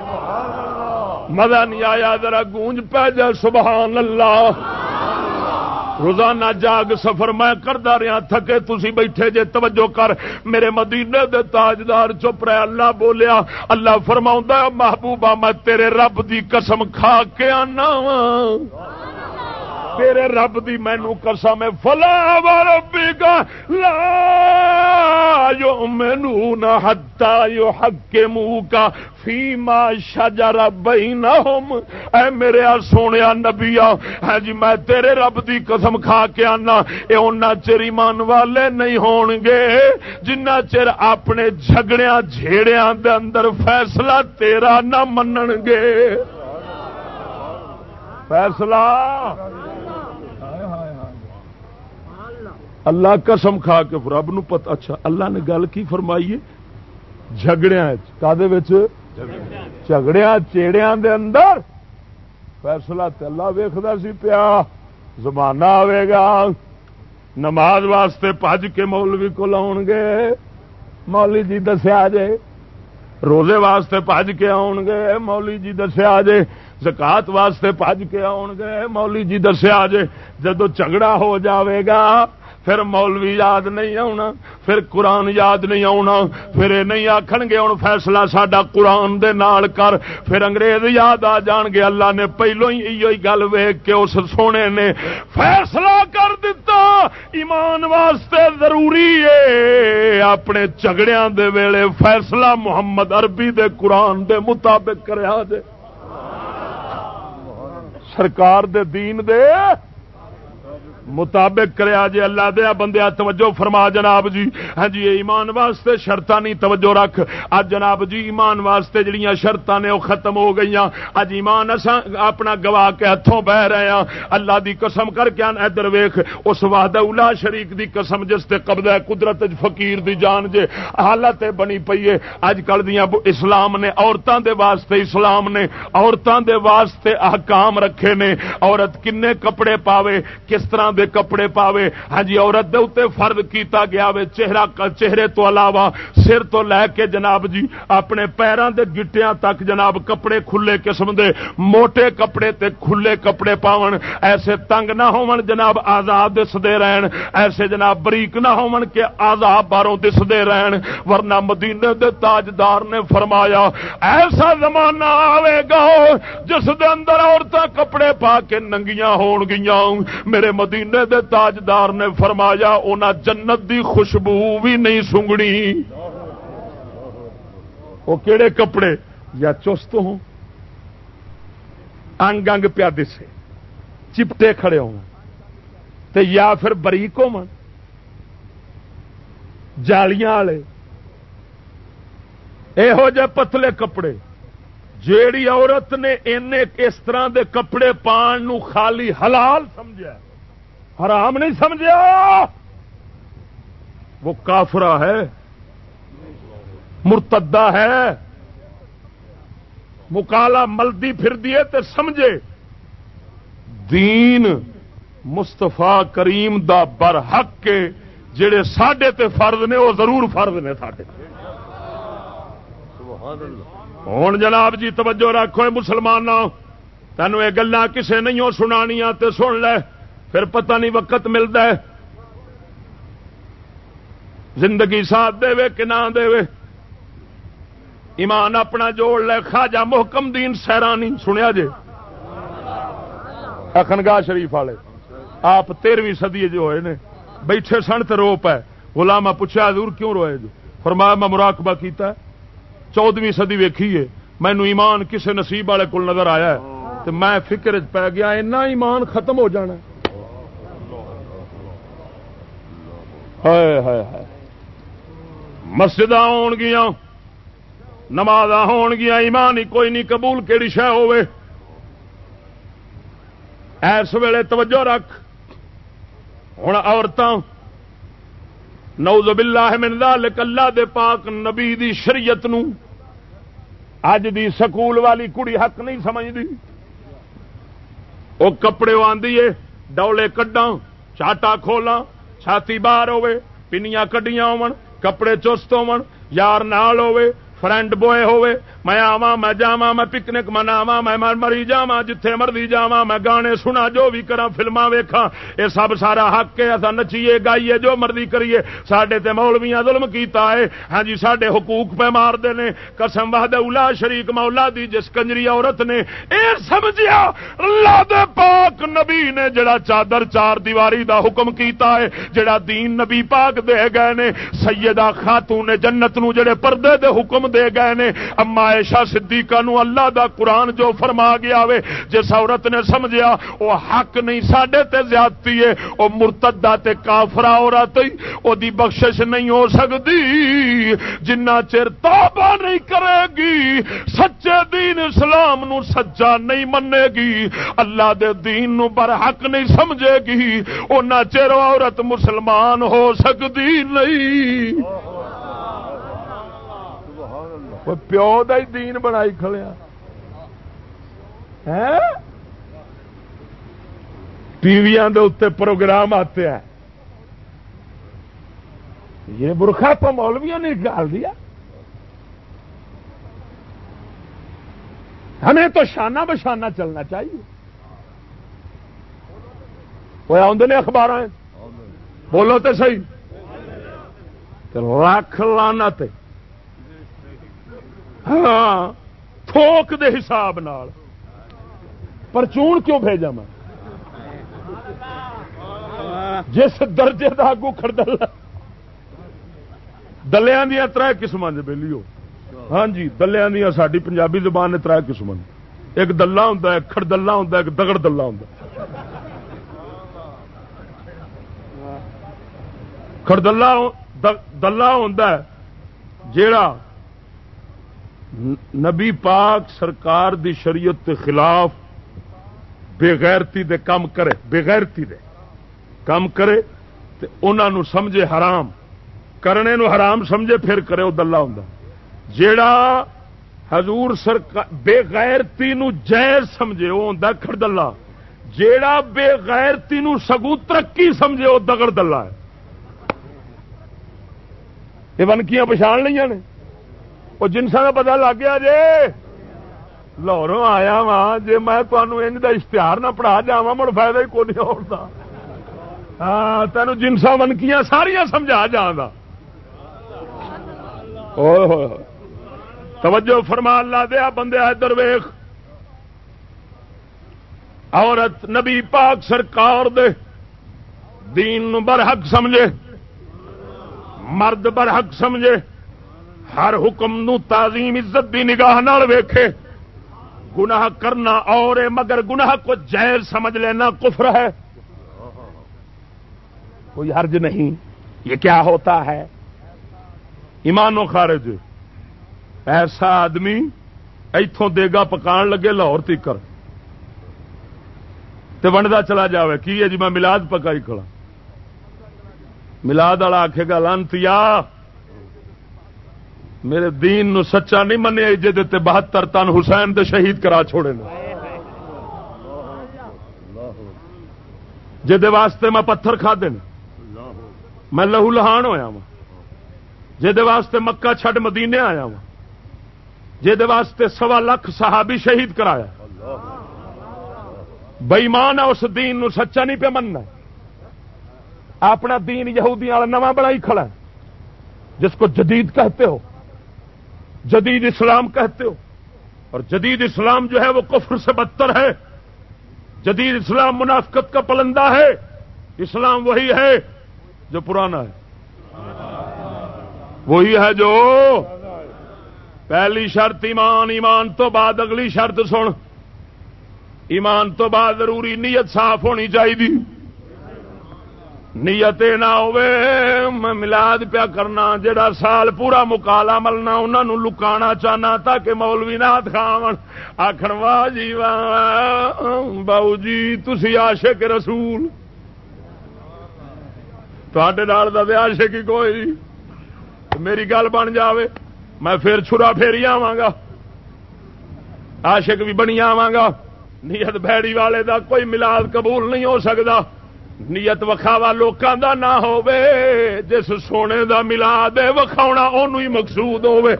مزہ نہیں آیا، ذرا گونج پہ جا، سبحان اللہ۔ روزانہ جاگ سفر میں کردا رہا، تھکے تسی بیٹھے جے، توجہ کر۔ میرے مدینے دے تاجدار، چپ رہے، اللہ بولیا، اللہ فرماؤں محبوبہ، میں تیرے رب دی قسم کھا کے آنا تیرے رب دی مینو قسم فلا ربی کا لا یو مینو نہ ہتا یو حق منہ کا فیما شجر بینہم۔ اے میرے سونے نبیا ہے ہاں جی میں تیرے رب دی قسم کھا کے آنا، اے اونا چر ایمان والے نہیں ہون گے۔ جنہ چر اپنے جھگڑیاں جھیڑیاں دے اندر فیصلہ تیرا نہ منن گے۔ فیصلہ اللہ قسم کھا کے رب نو پتا اچھا اللہ نے گل کی فرمائیے؟ جھگڑیا جھگڑیا چیڑیا دے اندر۔ فیصلہ تے اللہ ویختا سی پیا۔ زمانہ آئے گا۔ نماز واسطے پج کے مولوی کو لاؤ گے۔ مولی جی دسیا جے۔ روزے واسطے پج کے آؤ گے۔ مولی جی دسیا جے۔ زکات واسطے پج کے آؤ گے۔ مولی جی دسیا جے۔ جدو جھگڑا ہو جاوے گا پھر مولوی یاد نہیں آنا پھر قرآن یاد نہیں آنا پھر یہ نہیں آخن گے ہوں فیصلہ سڈا قرآن دے نال کر، پھر انگریز یاد آ جان گے۔ اللہ نے پہلو ہی گل ویگ کے اس سونے نے فیصلہ کر دیتا ایمان واسطے ضروری ہے۔ اپنے جھگڑیاں دے ویلے فیصلہ محمد عربی دے قرآن دے مطابق کریا دے سرکار دے دین دے مطابق کریا جی اللہ دیا بندیا توجہ فرما جناب جی۔ ہاں جی ایمان واسطے شرط نہیں، توجہ رکھ۔ اج جناب جی ایمان واسطے جڑیاں شرط نے وہ ختم ہو گئی اج ایمان اساں اپنا گوا کے ہاتھوں بہ رہے ہیں اللہ دی قسم کر کے ادھر ویخ اس وحدہ اولا شریک دی قسم جس تے قبضہ قدرت فقیر دی جان جے۔ حالت بنی پئی ہے۔ اج کل دیاں اسلام نے، عورتاں دے واسطے اسلام نے، عورتاں دے واسطے احکام رکھے نے۔ عورت کنے کپڑے پاوے، کس طرح دے دے کپڑے پاوے۔ ہاں جی عورت دے اتنے فرد کیتا گیا وے، چہرہ چہرے تو علاوہ سر تو لے کے جناب جی اپنے پیروں دے گٹیاں تک جناب کپڑے کھلے قسم دے۔ موٹے کپڑے تے کھلے کپڑے پاون۔ ایسے تنگ نہ ہون جناب، آزاد دستے رہن۔ ایسے جناب بریک نہ ہون کہ آزاد باروں دستے رہن۔ ورنہ مدینے دے تاجدار نے فرمایا، ایسا زمانہ آئے گا جس دے اندر عورتیں کپڑے پا کے ننگیاں ہون گیاں۔ میرے مدینے مدینے دے تاجدار نے فرمایا انہاں جنت دی خوشبو بھی نہیں سنگنی۔ وہ کہڑے کپڑے؟ یا چست ہوں؟ انگ انگ پیا دسے۔ چپٹے کھڑے ہو یا پھر بریک ہو جالیاں والے۔ یہو جہ پتلے کپڑے۔ جیڑی عورت نے اس طرح دے کپڑے پان نو خالی حلال سمجھا حرام نہیں سمجھا وہ کافرا ہے، مرتدہ ہے، مکالا ملدی پھر دیے تے سمجھے۔ دین مستفا کریم دا برحق کے جڑے ساڈے تے فرض نے، وہ ضرور فرض نے ساڈے۔ ہوں جناب جی توجہ رکھو مسلمان تینوں یہ گلا کسے نہیں سنانیاں تے سن لے۔ پھر پتہ نہیں وقت ملتا ہے۔ زندگی ساتھ دے کہ نہ دے۔ ایمان اپنا جوڑ لے۔ خاجا محکم دین سیرانی سنیا جے۔ اخنگاہ شریف والے، آپ تیرویں سدی جو ہوئے نے، بیٹھے سن تو رو پائے غلام پوچھا دور کیوں روئے جو فرمایا، میں مراقبہ کیتا ہے۔ چودویں سدی ویکھی ہے۔ مینو ایمان کسے نصیب والے کول نظر آیا ہے۔ تو میں فکر پی گیا، اینا ایمان ختم ہو جانا مسجد ہون گیا نماز ہون گیا ایمان ہی کوئی نہیں، قبول کہڑی شہ ہوے ایس ویلے توجہ رکھ۔ ہوں عورتوں نوز باللہ من ذالک، اللہ دے پاک نبی دی شریعت نو اج دی سکول والی کڑی حق نہیں سمجھتی وہ کپڑے آدھی ہے ڈولے کڈا چاٹا کھولا چھاتی باہر ہوے پنیاں کڈیاں ہون کپڑے چست ہون یار نال ہوے فرینڈ بوائے ہوے میں آوا میں جاوا میں پکنک مناوا میں مری جا جتھے مرضی جا میں گانے سنا جو بھی کرا فلما ویکھا یہ سب سارا حق ہے اصا نچیے گائیے جو مرضی کریے سڈے تے مولویاں ظلم کیتا ہے ہاں جی سڈے حقوق پہ مار دے نے قسم وحد اولا شریک مولا دی جس کنجری عورت نے اے سمجھیا اللہ دے پاک نبی نے جڑا چادر چار دیواری دا حکم کیتا ہے جڑا دین نبی پاک دے گئے نے سیدہ خاتون جنت نو جڑے پردے دے حکم دے گئے نے، اما عائشہ صدیقہ نو اللہ دا قرآن جو فرما گیا وے، جس عورت نے سمجھیا وہ حق نہیں، ساڈے تے زیادتی ہے وہ مرتدہ تے کافرا عورت، او دی بخشش نہیں ہو سکتی جنہ چر توبہ نہیں کرے گی، سچے دین اسلام نو سچا نہیں منے گی۔ اللہ دے دین نو برحق نہیں سمجھے گی اُنہ چر عورت مسلمان ہو سکتی نہیں۔ پیو دا ہی دین بنائی کھلیا ٹی وی اتنے پروگرام آتے ہیں یہ برخا تو مولویوں نے نکال دیا ہمیں تو شانہ بشانہ چلنا چاہیے وہ آدھے اخبار بولو تو صحیح رکھ لانا تے ہاں تھوک دے حساب نال۔ پرچون کیوں بھیجا میں؟ جس درجے کا آگو خردل دلیا دیا تر قسم بہلی ہاں جی دلیا دیا ساری پنجابی زبان نے تر قسم ایک دلہا ہوں ایک خردلہ ہوں ایک دگڑ دلہا ہوں خردلہ دلہا ہوں جیڑا نبی پاک سرکار دی شریعت کے خلاف بےغیرتی دے کام کرے بےغیرتی دے کام کرے تے انہوں سمجھے حرام، کرنے نو حرام سمجھے پھر کرے وہ دلہ ہوں جیڑا حضور سرکار بےغیرتی جائز سمجھے وہ ہوں کھڑ دلہ۔ جیڑا بےغیرتی سگو ترقی سمجھے وہ دگڑ دلہ ہے۔ یہ ونکیاں پچھان لیا نے۔ وہ جنسا کا پتا لگ گیا جی لاہوروں آیا وا جی میں انج کا اشتہار نہ پڑھا جا مڑ فائدہ ہی کون ہوتا ہاں تین جنسا منکیاں ساریا سمجھا جا توجہ فرما اللہ دیا بندے ادھر ویخ عورت نبی پاک سرکار دے دین برحق سمجھے مرد برحق سمجھے ہر حکم نو تعظیم عزت دی نگاہ نال ویکھے۔ گناہ کرنا اور مگر گناہ کو جائز سمجھ لینا کفر ہے۔ کوئی حرج نہیں، یہ کیا ہوتا ہے؟ ایمان و خارج۔ ایسا آدمی اتوں گا پکان لگے، لاہور تیکر ونڈا چلا جائے کی ہے جی میں ملاد پکائی کھڑا۔ ملاد والا آخے گا لانتی میرے دین نو سچا نہیں منیا جی بہتر تن حسین دے شہید کرا چھوڑے جہد واسطے میں پتھر کھا دے میں لہو لہان ہویا وا جہد واسطے مکہ چھڈ مدینے آیا وا جہد واسطے سوا لاکھ صحابی شہید کرایا۔ بئیمان ہے، اس دین نو سچا نہیں پہ مننا۔ اپنا دین یہودی والا نواں بڑا ہی کھڑا ہے، جس کو جدید کہتے ہو۔ جدید اسلام کہتے ہو اور جدید اسلام جو ہے وہ کفر سے بدتر ہے جدید اسلام منافقت کا پلندہ ہے اسلام وہی ہے جو پرانا ہے وہی ہے جو پہلی شرط ایمان ایمان تو بعد اگلی شرط سن۔ ایمان تو بعد ضروری نیت صاف ہونی چاہیے۔ نیت نہ میں ملاد پیا کرنا جڑا سال پورا مکالا ملنا انہوں لکانا چاہنا تاکہ مولوی نات کھاو آخر واہ جی واہ، باؤ جی تھی آشک رسول۔ تے آشک ہی کوئی میری گل بن جاوے، میں پھر چھرا پھیری آواں گا۔ آشک بھی بنی آواں گا۔ نیت بھڑی والے دا کوئی ملاد قبول نہیں ہو سکتا نیت وکھاوا لوکاں دا نہ ہووے، جس سونے دا ملاد وکھاونا اونوں ہی مقصود ہووے۔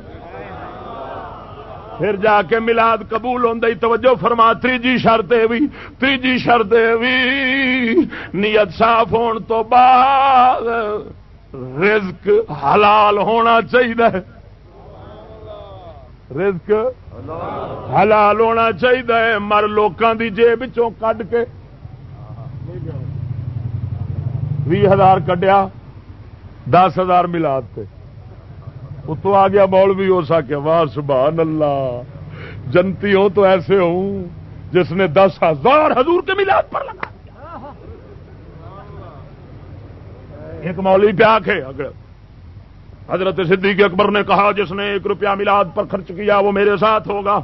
پھر جا کے ملاد قبول ہوں توجہ فرما، تیجی شرط بھی، تیجی شرط بھی۔ نیت صاف ہون تو بعد رزق حلال ہونا چاہیے رزق حلال ہونا چاہیے مر لوکاں دی جیب چوں کڈ کے۔ بھی ہزار کڈیا، دس ہزار ملاد تے۔ اتو آ گیا مول بھی ہو سکے واہ، سبحان اللہ۔ جنتی ہو تو ایسے ہوں جس نے دس ہزار حضور کے ملاد پر لگا ایک مولوی پہ آ کے حضرت صدیق اکبر نے کہا، جس نے ایک روپیہ میلاد پر خرچ کیا، وہ میرے ساتھ ہوگا۔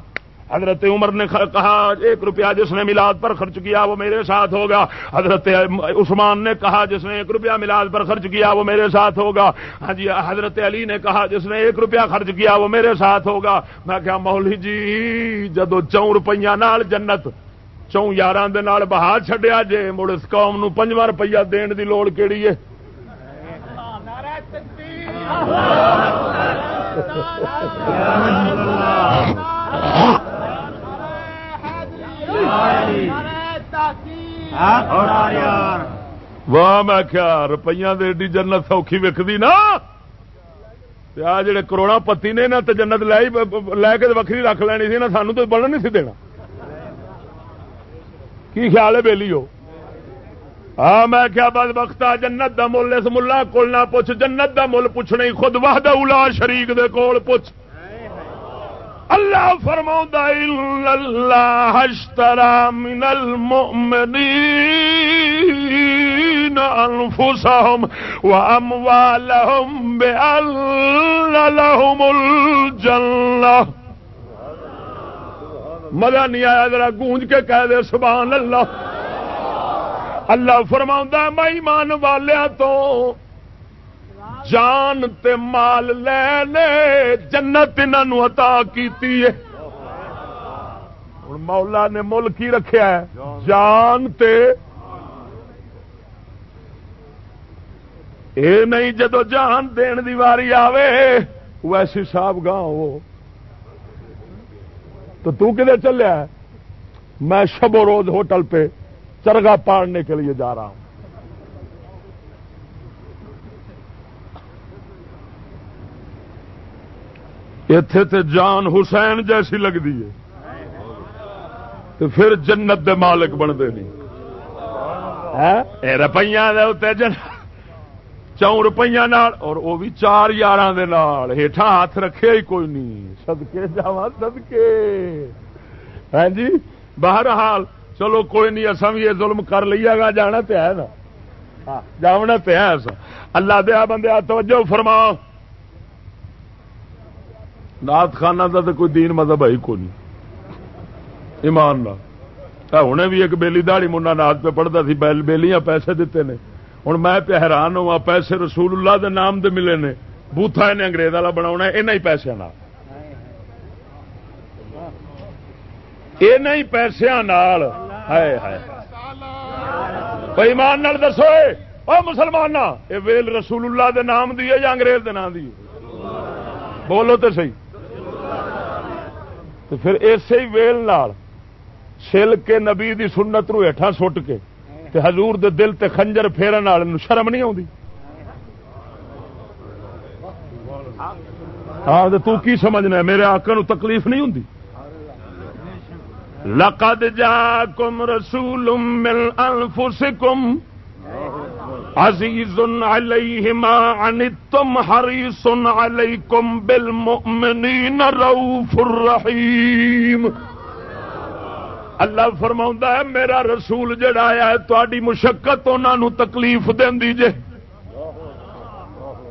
حضرت عمر نے کہا ایک روپیہ جس نے میلاد پر خرچ کیا وہ میرے ساتھ ہوگا حضرت عثمان نے کہا جس نے ایک روپیہ میلاد پر خرچ کیا وہ میرے ساتھ ہوگا ہاں جی حضرت علی نے کہا جس نے ایک روپیہ خرچ کیا وہ میرے ساتھ ہوگا میں کیا مولی جی جدو چون روپیہ نال جنت چون یار بہا چڈیا جے مڑ اس قوم نو پنجواں روپیہ دین دی لوڑ کیڑی ہے واہ میں کیا روپیہ ایڈی جنت سوکھی وکتی نا آ جڑے کروڑا پتی نے نا تو جنت لے لے کے وکری رکھ لینی سی نا سانو تو بڑھن نہیں سی دینا کی خیال ہے بہلی ہو ہاں میں کیا بد بختا جنت دا مل اس ملا کول نہ پوچھ جنت دا مل پوچھنے خود واہد الا شریک دے کول پوچھ اللہ فرما اللہ اشترا من المؤمنین انفسهم واموالهم بأن لهم الجنہ مزہ نہیں آیا، ذرا گونج کے کہہ دے، سبحان اللہ۔ اللہ فرما میں ایمان والیا ہاں تو جان تے مال لے جنت انہوں عطا کیتی ہے۔ مولا نے مل کی رکھا ہے۔ جان تے اے نہیں جدو جان دین دی واری آوے ویسی صاحب گاہ وہ تو تو کدھر چلیا ہے میں شب و روز ہوٹل پہ چرگا پالنے کے لیے جا رہا ہوں۔ اتے تے جان حسین جیسی لگتی ہے۔ تو پھر جنت دے مالک بنتے نہیں۔ روپیہ جن چون روپیہ اور وہ بھی چار یار ہیٹھا ہاتھ رکھے ہی کوئی نہیں۔ سدکے جا سدکے ہاں جی؟ بہرحال چلو کوئی نہیں اصا بھی یہ ظلم کر لیا گا جانا تو ہے نا۔ ہاں، جانا تو ہے اللہ دیا بندے توجہ فرما نات خانہ کا تو کوئی دین مذہب ہے کو نہیں۔ ایمان نہ ہوں بھی ایک بیلی دہڑی منا نات پہ پڑھتا سی، بیل بیلیاں پیسے دیتے نے۔ ہوں میں پہ حیران ہوا پیسے رسول اللہ دے نام دے ملے نے۔ بوتھا انہیں انگریز والا بنا یہاں ہی پیسے یہ نہیں پیسے ایمان دسو او مسلمان یہ ویل رسول اللہ دے نام دی ہے یا انگریز دے نام دی بولو تو صحیح۔ تو پھر اسی ویل نال سل کے نبی دی سنت رو ہیٹھا سٹ کے تے حضور دے دل تے خنجر پھیرن والے شرم نہیں آتی ہاں تو کی سمجھنا میرے آقا نو تکلیف نہیں ہوں لقد جاکم رسول من انفسکم عزیز علیہ ما عنتم حریص علیکم بالمؤمنین روف الرحیم۔ اللہ فرما ہے، میرا رسول جڑا آیا ہے تاری مشقت انہوں تکلیف دینی جے۔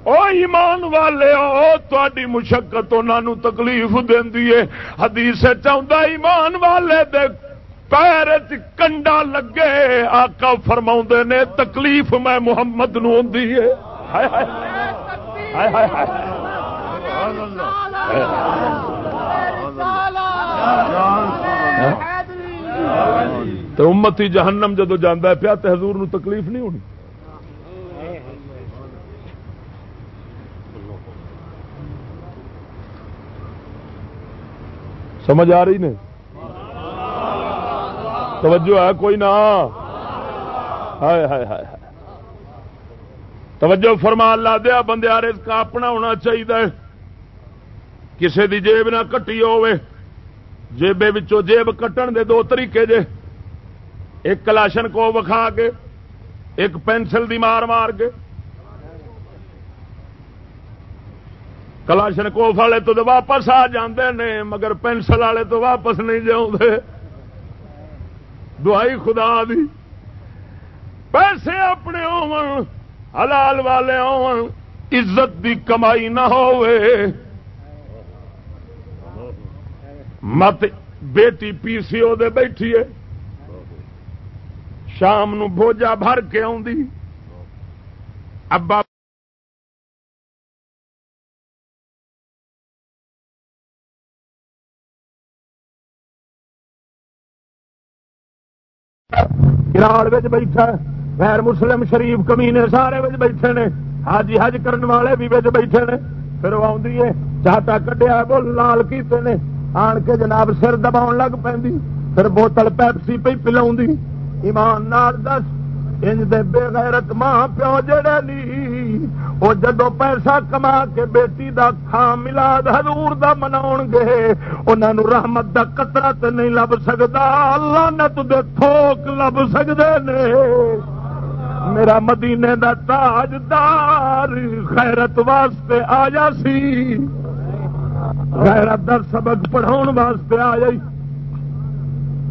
او ایمان والے او تاری مشقت انہوں تکلیف دینی ہے۔ حدیث چاہتا ایمان والے دے پیر کنڈا لگے، آقا فرما نے، تکلیف میں محمد نو تو امتی جہنم جدو جانا پیا تو حضور نو تکلیف نہیں ہونی۔ سمجھ آ رہی نے توجہ ہے، کوئی نہ۔ ہائے ہائے ہائے توجہ فرما لا دیا بندے، آ کا اپنا ہونا چاہیے کسی دی جیب نہ کٹی ہوے جیبے جیب کٹن دے دو طریقے جے۔ ایک کلاشن کو وکھا کے، ایک پینسل دی مار مار کے۔ کلاشن کوف والے تو واپس آ جاندے نے، مگر پینسل والے تو واپس نہیں جاؤ دعائی خدا دی۔ پیسے اپنے حلال والے عزت دی کمائی نہ ہوئے۔ مت بیٹی پی سی او دے بیٹھی ہے۔ شام نو بوجا بھر کے ابا بیٹھا غیر مسلم شریف کمینے سارے بیٹھے نے۔ حج حج کرنے والے بھی بیٹھے نے۔ پھر آدھی ہے، چاہتا کٹیا بول لال کیتے نے۔ آن کے جناب سر دباؤ لگ پی پھر بوتل پیپسی پہ پلا ایمان دس۔ انج دے بے غیرت ماں پیو جڑے نی وہ جدو پیسہ کما کے بیٹی دا کھان ملاد حضور دا مناؤ گے انہوں رحمت دا قطرہ تے نہیں لب سکتا اللہ نے دے تھوک لب سکتے نے۔ میرا مدینے دا تاجدار خیرت واسطے آیا سی۔ غیرت دا سبق پڑھاؤ واسطے آیا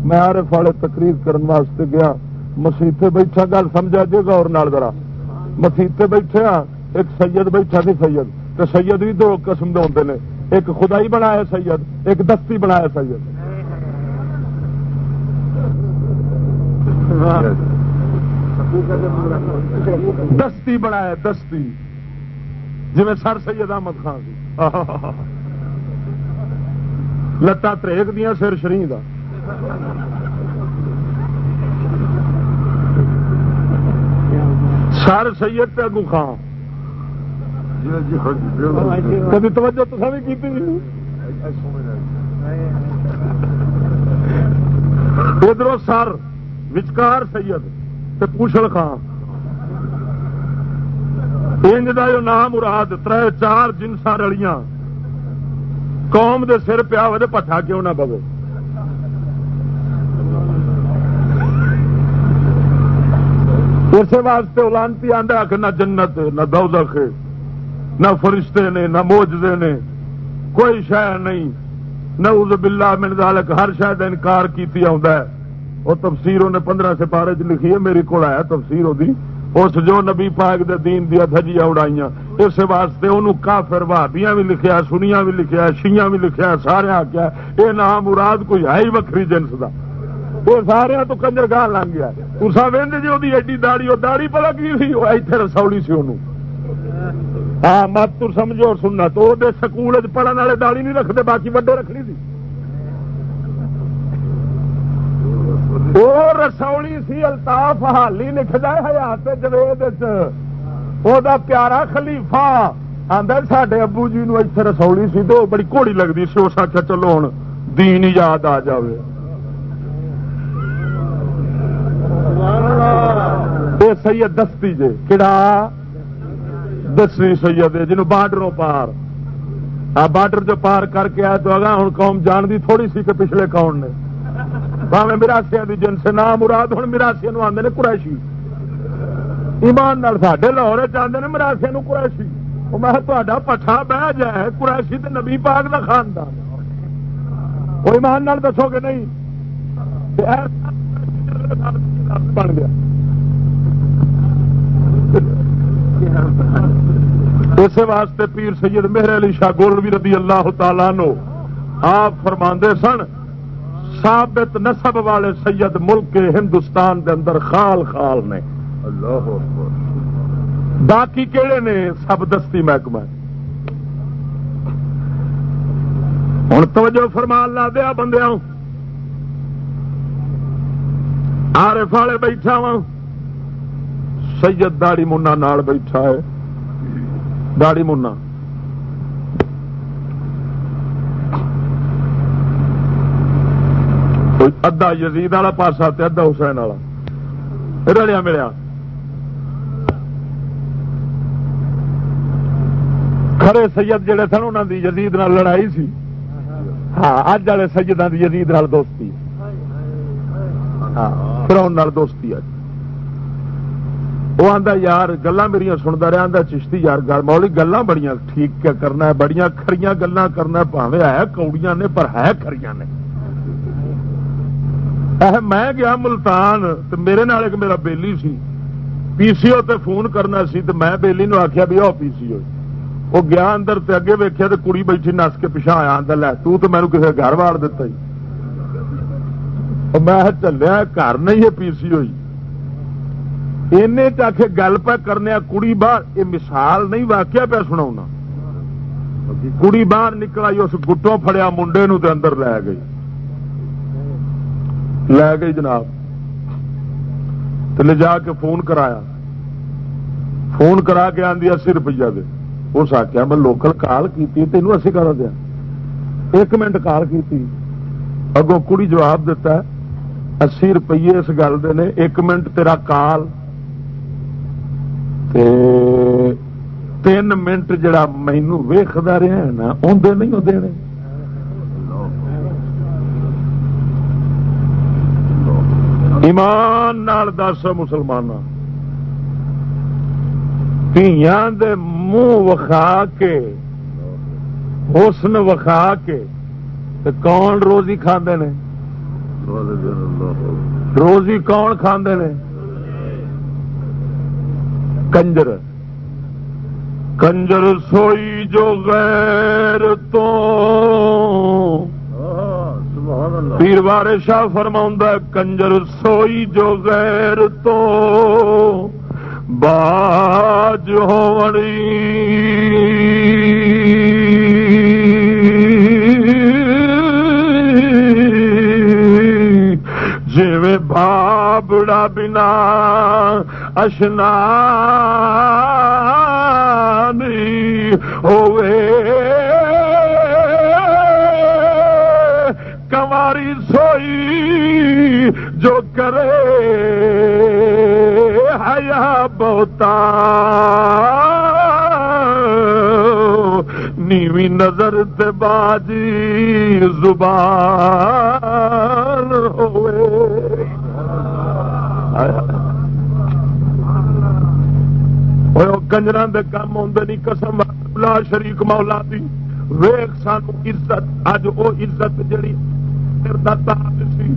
میں آر والے تقریر کرنے واسطے گیا۔ مسیطے بیٹھا گل سمجھا جی گور نال ذرا۔ مسیطے بیٹھے ہاں ایک سید بیٹھا نہیں سید۔ تو سید بھی دو قسم کے ہوتے ہیں ایک خدائی بنایا سید، ایک دستی بنایا سید۔ دستی بنایا، دستی۔ جی سر سید احمد خان سی۔ لتا تریک دیا سر شری کا سر سید اگو خان۔ کبھی توجہ تو سبھی کی ادھر سر، وچکار سید پوشل خان۔ انج کا جو نام مراد تر چار جنسا رلیاں۔ قوم دے سر پیا ہو پٹھا کیوں نہ پو اسی واسطے لانتی آدھا کہ نہ جنت، نہ دودھ نہ فرشتے نے، نہ موجدے نے، کوئی شہ نہیں۔ نہ اس بلا من ذالک، ہر شاید انکار کیتی آ وہ تفسیر انہیں پندرہ سپارے چ لکھی ہے، میرے کو آیا تفسیر وہ اس جو نبی پاک دے دین دیا دھجیاں اڑائیاں، اس واسطے انہوں کافر بھابیاں بھی لکھیا، سنیاں بھی لکھیا شیاں بھی لکھیا سارے آخیا یہ نام مراد کوئی ہے ہی وکری جنس کا وہ سارے تو کنجر گاہ لنگ گیا۔ تصا وہد جی وہ ایڈی داڑی وہ داڑی پتا کی سی اتنے رسولی سی انہوں ہاں مت تو سمجھو سننا تو۔ وہ سکول پڑھنے والے داڑی نہیں رکھتے، باقی وڈے رکھنی تھی وہ رسولی سی، الطاف حالی لکھتا ہے حیات جوید وہ پیارا خلیفہ۔ آدھا سڈے ابو جی نو اتنے رسولی سی تو بڑی گھوڑی لگتی سی، اس آخیا چلو ہوں دین یاد آ جائے یہ سید دستی جے کہڑا دسویں سید ہے جنوب بارڈروں پار۔ آ بارڈر جو پار کر کے آیا تو اگا ہوں قوم جان دی تھوڑی سی کہ پچھلے کون نے۔ باوے مراسیا کی جن سے نام مراد ہوں مراسیا آدھے نے قریشی۔ ایمان نال ساڈے لاہور چاہتے ہیں مراسیا قریشی۔ میں تا پٹھا بہ جائے، قریشی تو نبی پاک کا خاندان۔ وہ ایمان نال دسو گے نہیں؟ بن گیا۔ اسی واسطے پیر سید مہر علی شاہ گولوی رضی اللہ تعالی نو آپ فرما سن، ثابت نسب والے سید ملک کے ہندوستان دے اندر خال خال نے۔ اللہ باقی کہڑے نے سب دستی محکمہ؟ ہوں توجہ فرمان لا دیا بندے آرے فالے بیٹھا وا سید داڑی منا نال بیٹھا ہے۔ داڑی منا۔ ادھا یزید والا پاسا ادھا حسین والا۔ رلیا ملیا۔ کھڑے سید جڑے سن انہوں دی یزید نال لڑائی سی۔ ہاں اج والے سجدان کی یزید نال دوستی۔ ہاں۔ پھر دوستی ہے وہ آتا یار گلا میری سنتا رہا آتا چشتی یار گل مولی گلا بڑی ٹھیک کرنا ہے بڑی کڑیاں گلا کرنا پاوے ہے کوڑیاں نے پر ہے کڑیاں نے میں گیا ملتان تو میرے نال ایک میرا بیلی سی پی سی او تے فون کرنا سی تو میں بیلی نو آخیا بھی آؤ پی سی او وہ گیا اندر تے اگے ویکیا تو کڑی بیٹھی نس کے پیچھا آیا اندر لے تو تو مینو کسی گھر واڑ دتا ہی میں چلیا گھر نہیں ہے پی سی ہوئی این چاہے گل پہ کرنے کڑی باہر یہ مثال نہیں واقعہ پہ سنا کڑی باہر نکلا اس گٹوں فڑیا منڈے نو اندر لے گئی لے گئی جناب تو لے جا کے فون کرایا فون کرا کے آدھی اسی روپیہ دے اس آخیا میں لوکل کال کی تینوں اسی کرا دیا ایک منٹ کال کی اگوں کڑی جواب دیتا ہے اسی روپیے اس گل دے نے، ایک منٹ تیرا کال۔ تین منٹ جڑا مینو ویختا رہا ہے نا اندر نہیں دینے۔ ایمان نال دس مسلمان دے منہ وکھا کے، حسن وکھا کے کون روزی کھاندے نے؟ روزی کون کھاندے نے؟ کنجر۔ کنجر سوئی جو غیر تو۔ پیر بار شاہ فرما کنجر سوئی جو غیر تو۔ باج ہوڑی جی بابڑا بنا اشنا ہوئے کماری سوئی جو کرے حیا بہتا۔ نیوی نظر تے باجی زبان ہوئے۔ کنجر دے کام آدھے نہیں قسم لا شریک مولا دی۔ ویخ سانو عزت اج وہ عزت جڑی سی۔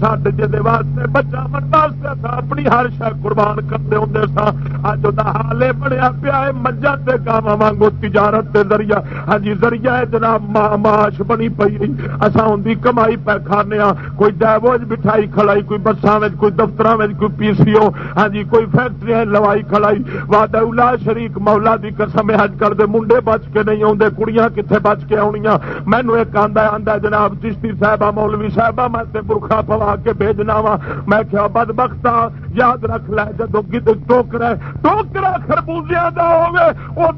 سڈے جی واسطے بچہ من واسطے اپنی ہر شہ قربان کرتے ہوں سا اج وہ حال بنیا پیا ہے مجھا تے کام وانگو تجارت کے ذریعہ۔ ہاں جی ذریعہ جناب معاش بنی پی اصا ان کی کمائی پہ کھانے کوئی ڈیبوج بٹھائی کھڑائی کوئی بسان کوئی دفتر کوئی پی سی او ہاں جی کوئی فیکٹری لوائی کھڑائی واد شریک مولا دی قسم حج کر دے منڈے بچ کے نہیں آتے کڑیاں کتنے بچ کے آنیا مینو ایک آدھا آدھا جناب چشتی صاحبہ مولوی صاحبہ، میں تے برخا پوا کے بھیجنا وا۔ میں کیا بد بختا یاد رکھ لے، جدو گد ٹوکرا ٹوکرا خربوزیا دا ہوے وہ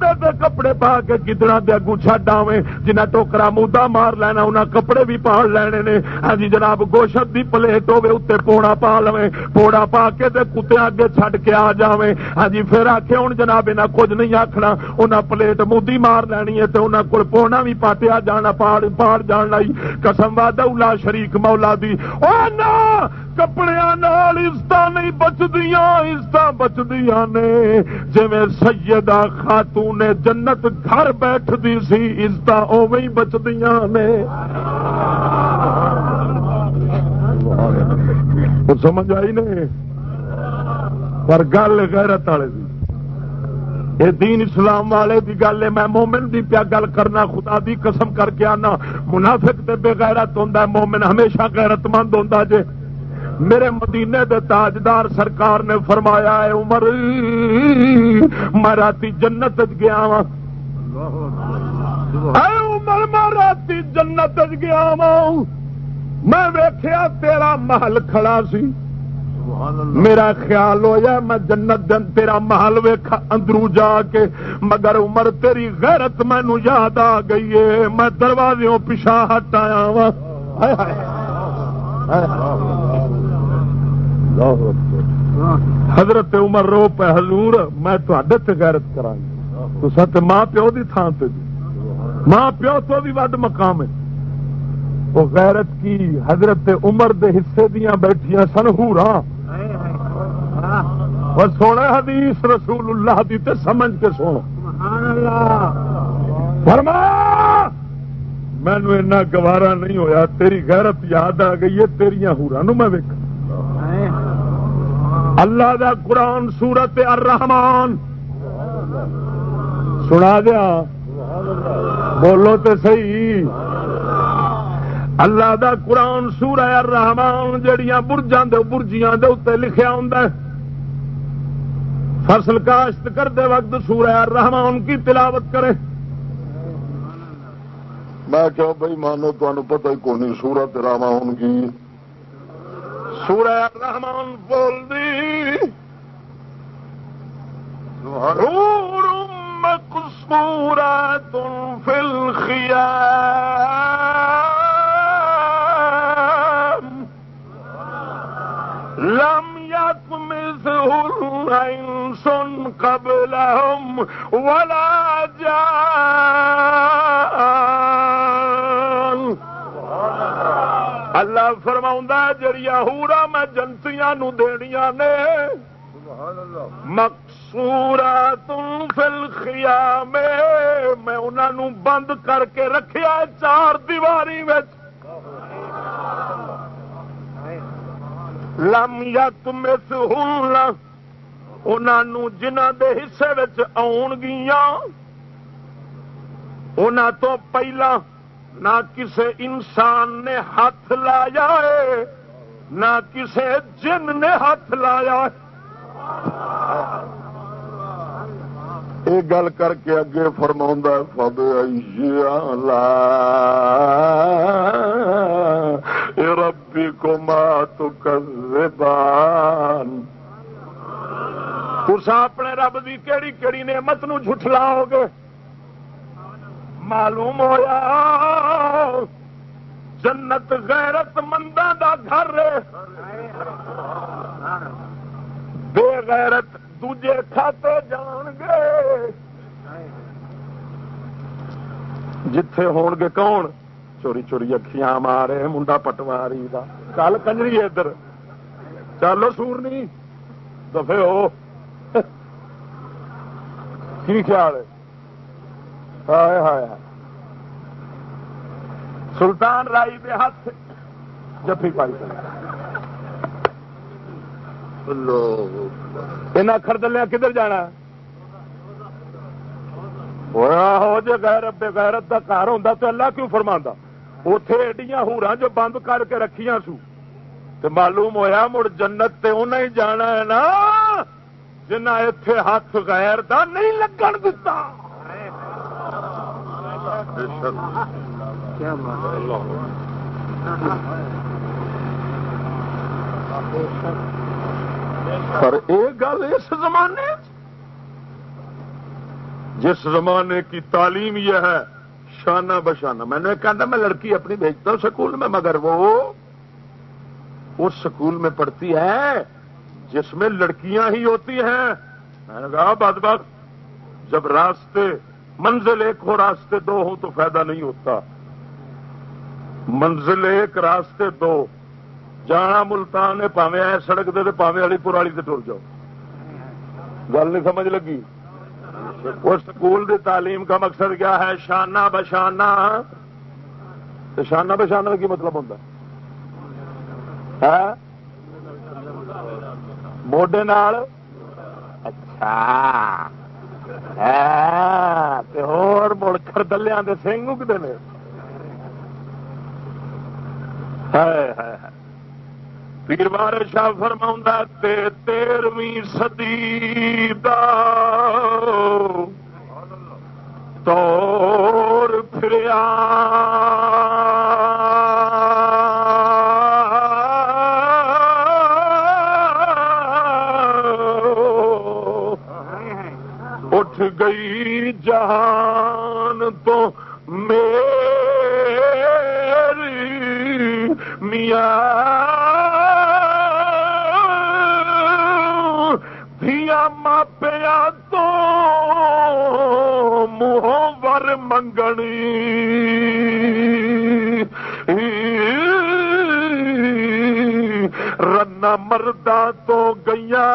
کپڑے پا کے گدڑا دے اگو چڈ آوے جنہیں ٹوکرا مودا مار لینا انہیں کپڑے بھی پال لینے نے۔ ہاں جی جناب، گوشت دی پلیٹ ہوے اتنے پوڑا پا لو پوڑا پا کے کتے اگے چڈ کے آ جائے ہاں جی پھر آخے ہوں جناب یہاں کچھ نہیں آخنا انہیں پلیٹ مودی مار لینی ہے تو انہوں کو پونا بھی پاٹیا جانا، پاڑ پاڑ جان لائی۔ قسم وا دولا شریک مولا دی۔ او نا کپڑے عزت نہیں بچدیا عزت بچدیا نے۔ جی سیدہ خاتون نے جنت گھر بیٹھتی سی عزت اوی بچدیا نے۔ سمجھ آئی نہیں؟ پر گل غیرت والے دی۔ اے دین اسلام والے دی گل ہے، میں مومن دی پیا گل کرنا، خدا دی قسم کر کے آنا۔ منافق تے بے غیرت ہوندا ہے، مومن ہمیشہ غیرت مند ہوندا جے میرے مدینے دے تاجدار سرکار نے فرمایا ہے عمر، میں راتی جنت گیا وا عمر، میں راتی جنت گیا وا میں ویخیا تیرا محل کھڑا سی۔ میرا خیال ہو میں جنت دن تیرا محل ویخا اندرو جا کے۔ مگر عمر، تیری غیرت مینو یاد آ گئی ہے۔ میں دروازے پیچھا ہٹ آیا ہاں۔ وا حضرت عمر رو پہ حضور، میں تے غیرت کرا تو سات ماں پیو دی تھان تے ماں پیو تو بھی ود مقام ہے۔ وہ غیرت کی حضرت عمر دے حصے دیا بیٹھیا سن ہورا سونا حدیث رسول اللہ دی تے سمجھ کے سونا فرما مینو ایسا گوارا نہیں ہویا، تیری غیرت یاد آ گئی ہے تیریا ہورا نو میں ویک اللہ دا قرآن سورت الرحمان سنا دیا۔ بولو تو صحیح۔ اللہ دا قرآن سورہ الرحمان جڑیاں برجاں دے برجیاں دے اتنے لکھیا ہوں فصل کاشت کرتے وقت سورہ الرحمان کی تلاوت کرے۔ میں کیا بھائی مانو تمہیں پتہ ہی کون سورت رحمان کی۔ سورہ رحمان بول دی۔ حور مقصورات فی الخیام لم انس قبلهم ولا جان. اللہ فرما جڑیا ہورا میں جنتیاں نو دنیا نے مقصورا تم فل خیا میں انہوں بند کر کے رکھیا چار دیواری لم یا تم انہوں جنہ دے حصے آن گیا ان تو پہلا نہ کسی انسان نے ہاتھ لایا ہے، نہ کسی جن نے ہاتھ لایا ہے۔ یہ گل کر کے اگے فرما فب ربی کو مات تسا اپنے رب کی کہڑی کہڑی نعمت نو جھٹلاؤ گے؟ معلوم ہوا جنت غیرت مندہ دا گھر بے غیرت دوجے کھاتے جان گے۔ جتھے ہون گے کون؟ چوری چوری اکھیاں مارے منڈا پٹواری دا کل کنجری ادھر چلو سور نہیں دفے ہو کی خیال ہے ہائے ہائے سلطان رائی دے ہاتھ جفی پائی اکھر دلیا کدھر جانا ہو جی غیرت غیرت کا گھر ہوں تو اللہ کیوں فرما اتے ایڈیاں ہورا جو بند کر کے رکھیاں سو۔ تو معلوم ہویا مڑ جنت تے انہیں ہی جانا ہے نا جنہ اتے ہاتھ غیر دا نہیں لگن دتا۔ پر ایک گل اس زمانے جس زمانے کی تعلیم یہ ہے شانہ بشانہ میں نے کہا میں لڑکی اپنی بھیجتا ہوں سکول میں، مگر وہ اس سکول میں پڑھتی ہے جس میں لڑکیاں ہی ہوتی ہیں۔ میں نے کہا بات بات جب راستے، منزل ایک ہو، راستے دو ہوں تو فائدہ نہیں ہوتا۔ منزل ایک، راستے دو۔ جانا ملتان ہے، پاوے آئے سڑک دے پاوے والی پور والی ٹر جاؤ۔ گل نہیں سمجھ لگی؟ وہ سکول دی تعلیم کا مقصد کیا ہے؟ شانہ بشانہ. شانہ بشانہ کا کی مطلب ہوتا ہاں؟ موڈے نال؟ اچھا۔ مڑ خردلیا کے سنگ اگتے ہیں پیروار شاہ فرما تیرویں سدی دور پھریا۔ اٹھ گئی جہان تو میری میاں ماپیا تو منہوں ور منگنی۔ رنا مردا تو گیا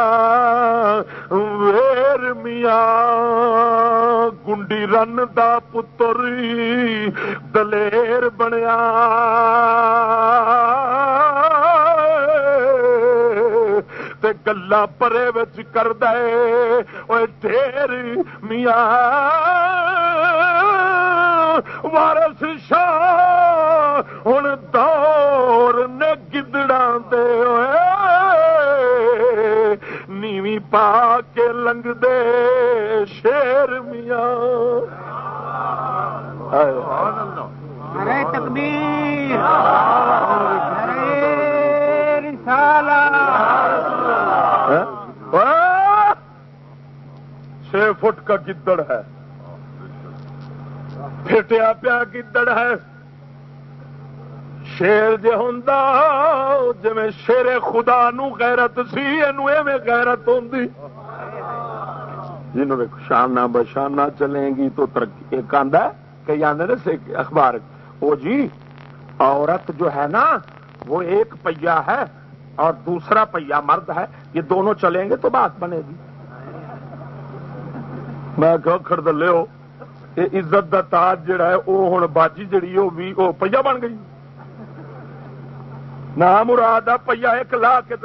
ویر میاں۔ گنڈی رن دا پتری دلیر بنیا گلا پرے کر دے ڈیر میاں۔ وارس شاہ ہوں دور نے گدڑا دے نیوی پا کے لنگ دے شیر میاں۔ تکبیر۔ چھ فٹ کا گدڑ ہے۔ پھٹیا پیا گدڑ ہے۔ شیر جی ہوں جی شیر خدا نو غیرت سی ایویں غیرت ہوں جنہوں نے شانہ بشانہ چلیں گی تو ترقی، ایک آدھا کئی آدھے اخبار۔ وہ جی عورت جو ہے نا، وہ ایک پہیا ہے اور دوسرا پہیا مرد ہے۔ یہ دونوں چلیں گے تو بات بنے گی۔ میں خرد لو یہ عزت دا تاج جڑا ہے، وہ ہوں باجی جڑی وہ بھی وہ پہیا بن گئی۔ نہ مراد آ پہیا ایک لا کے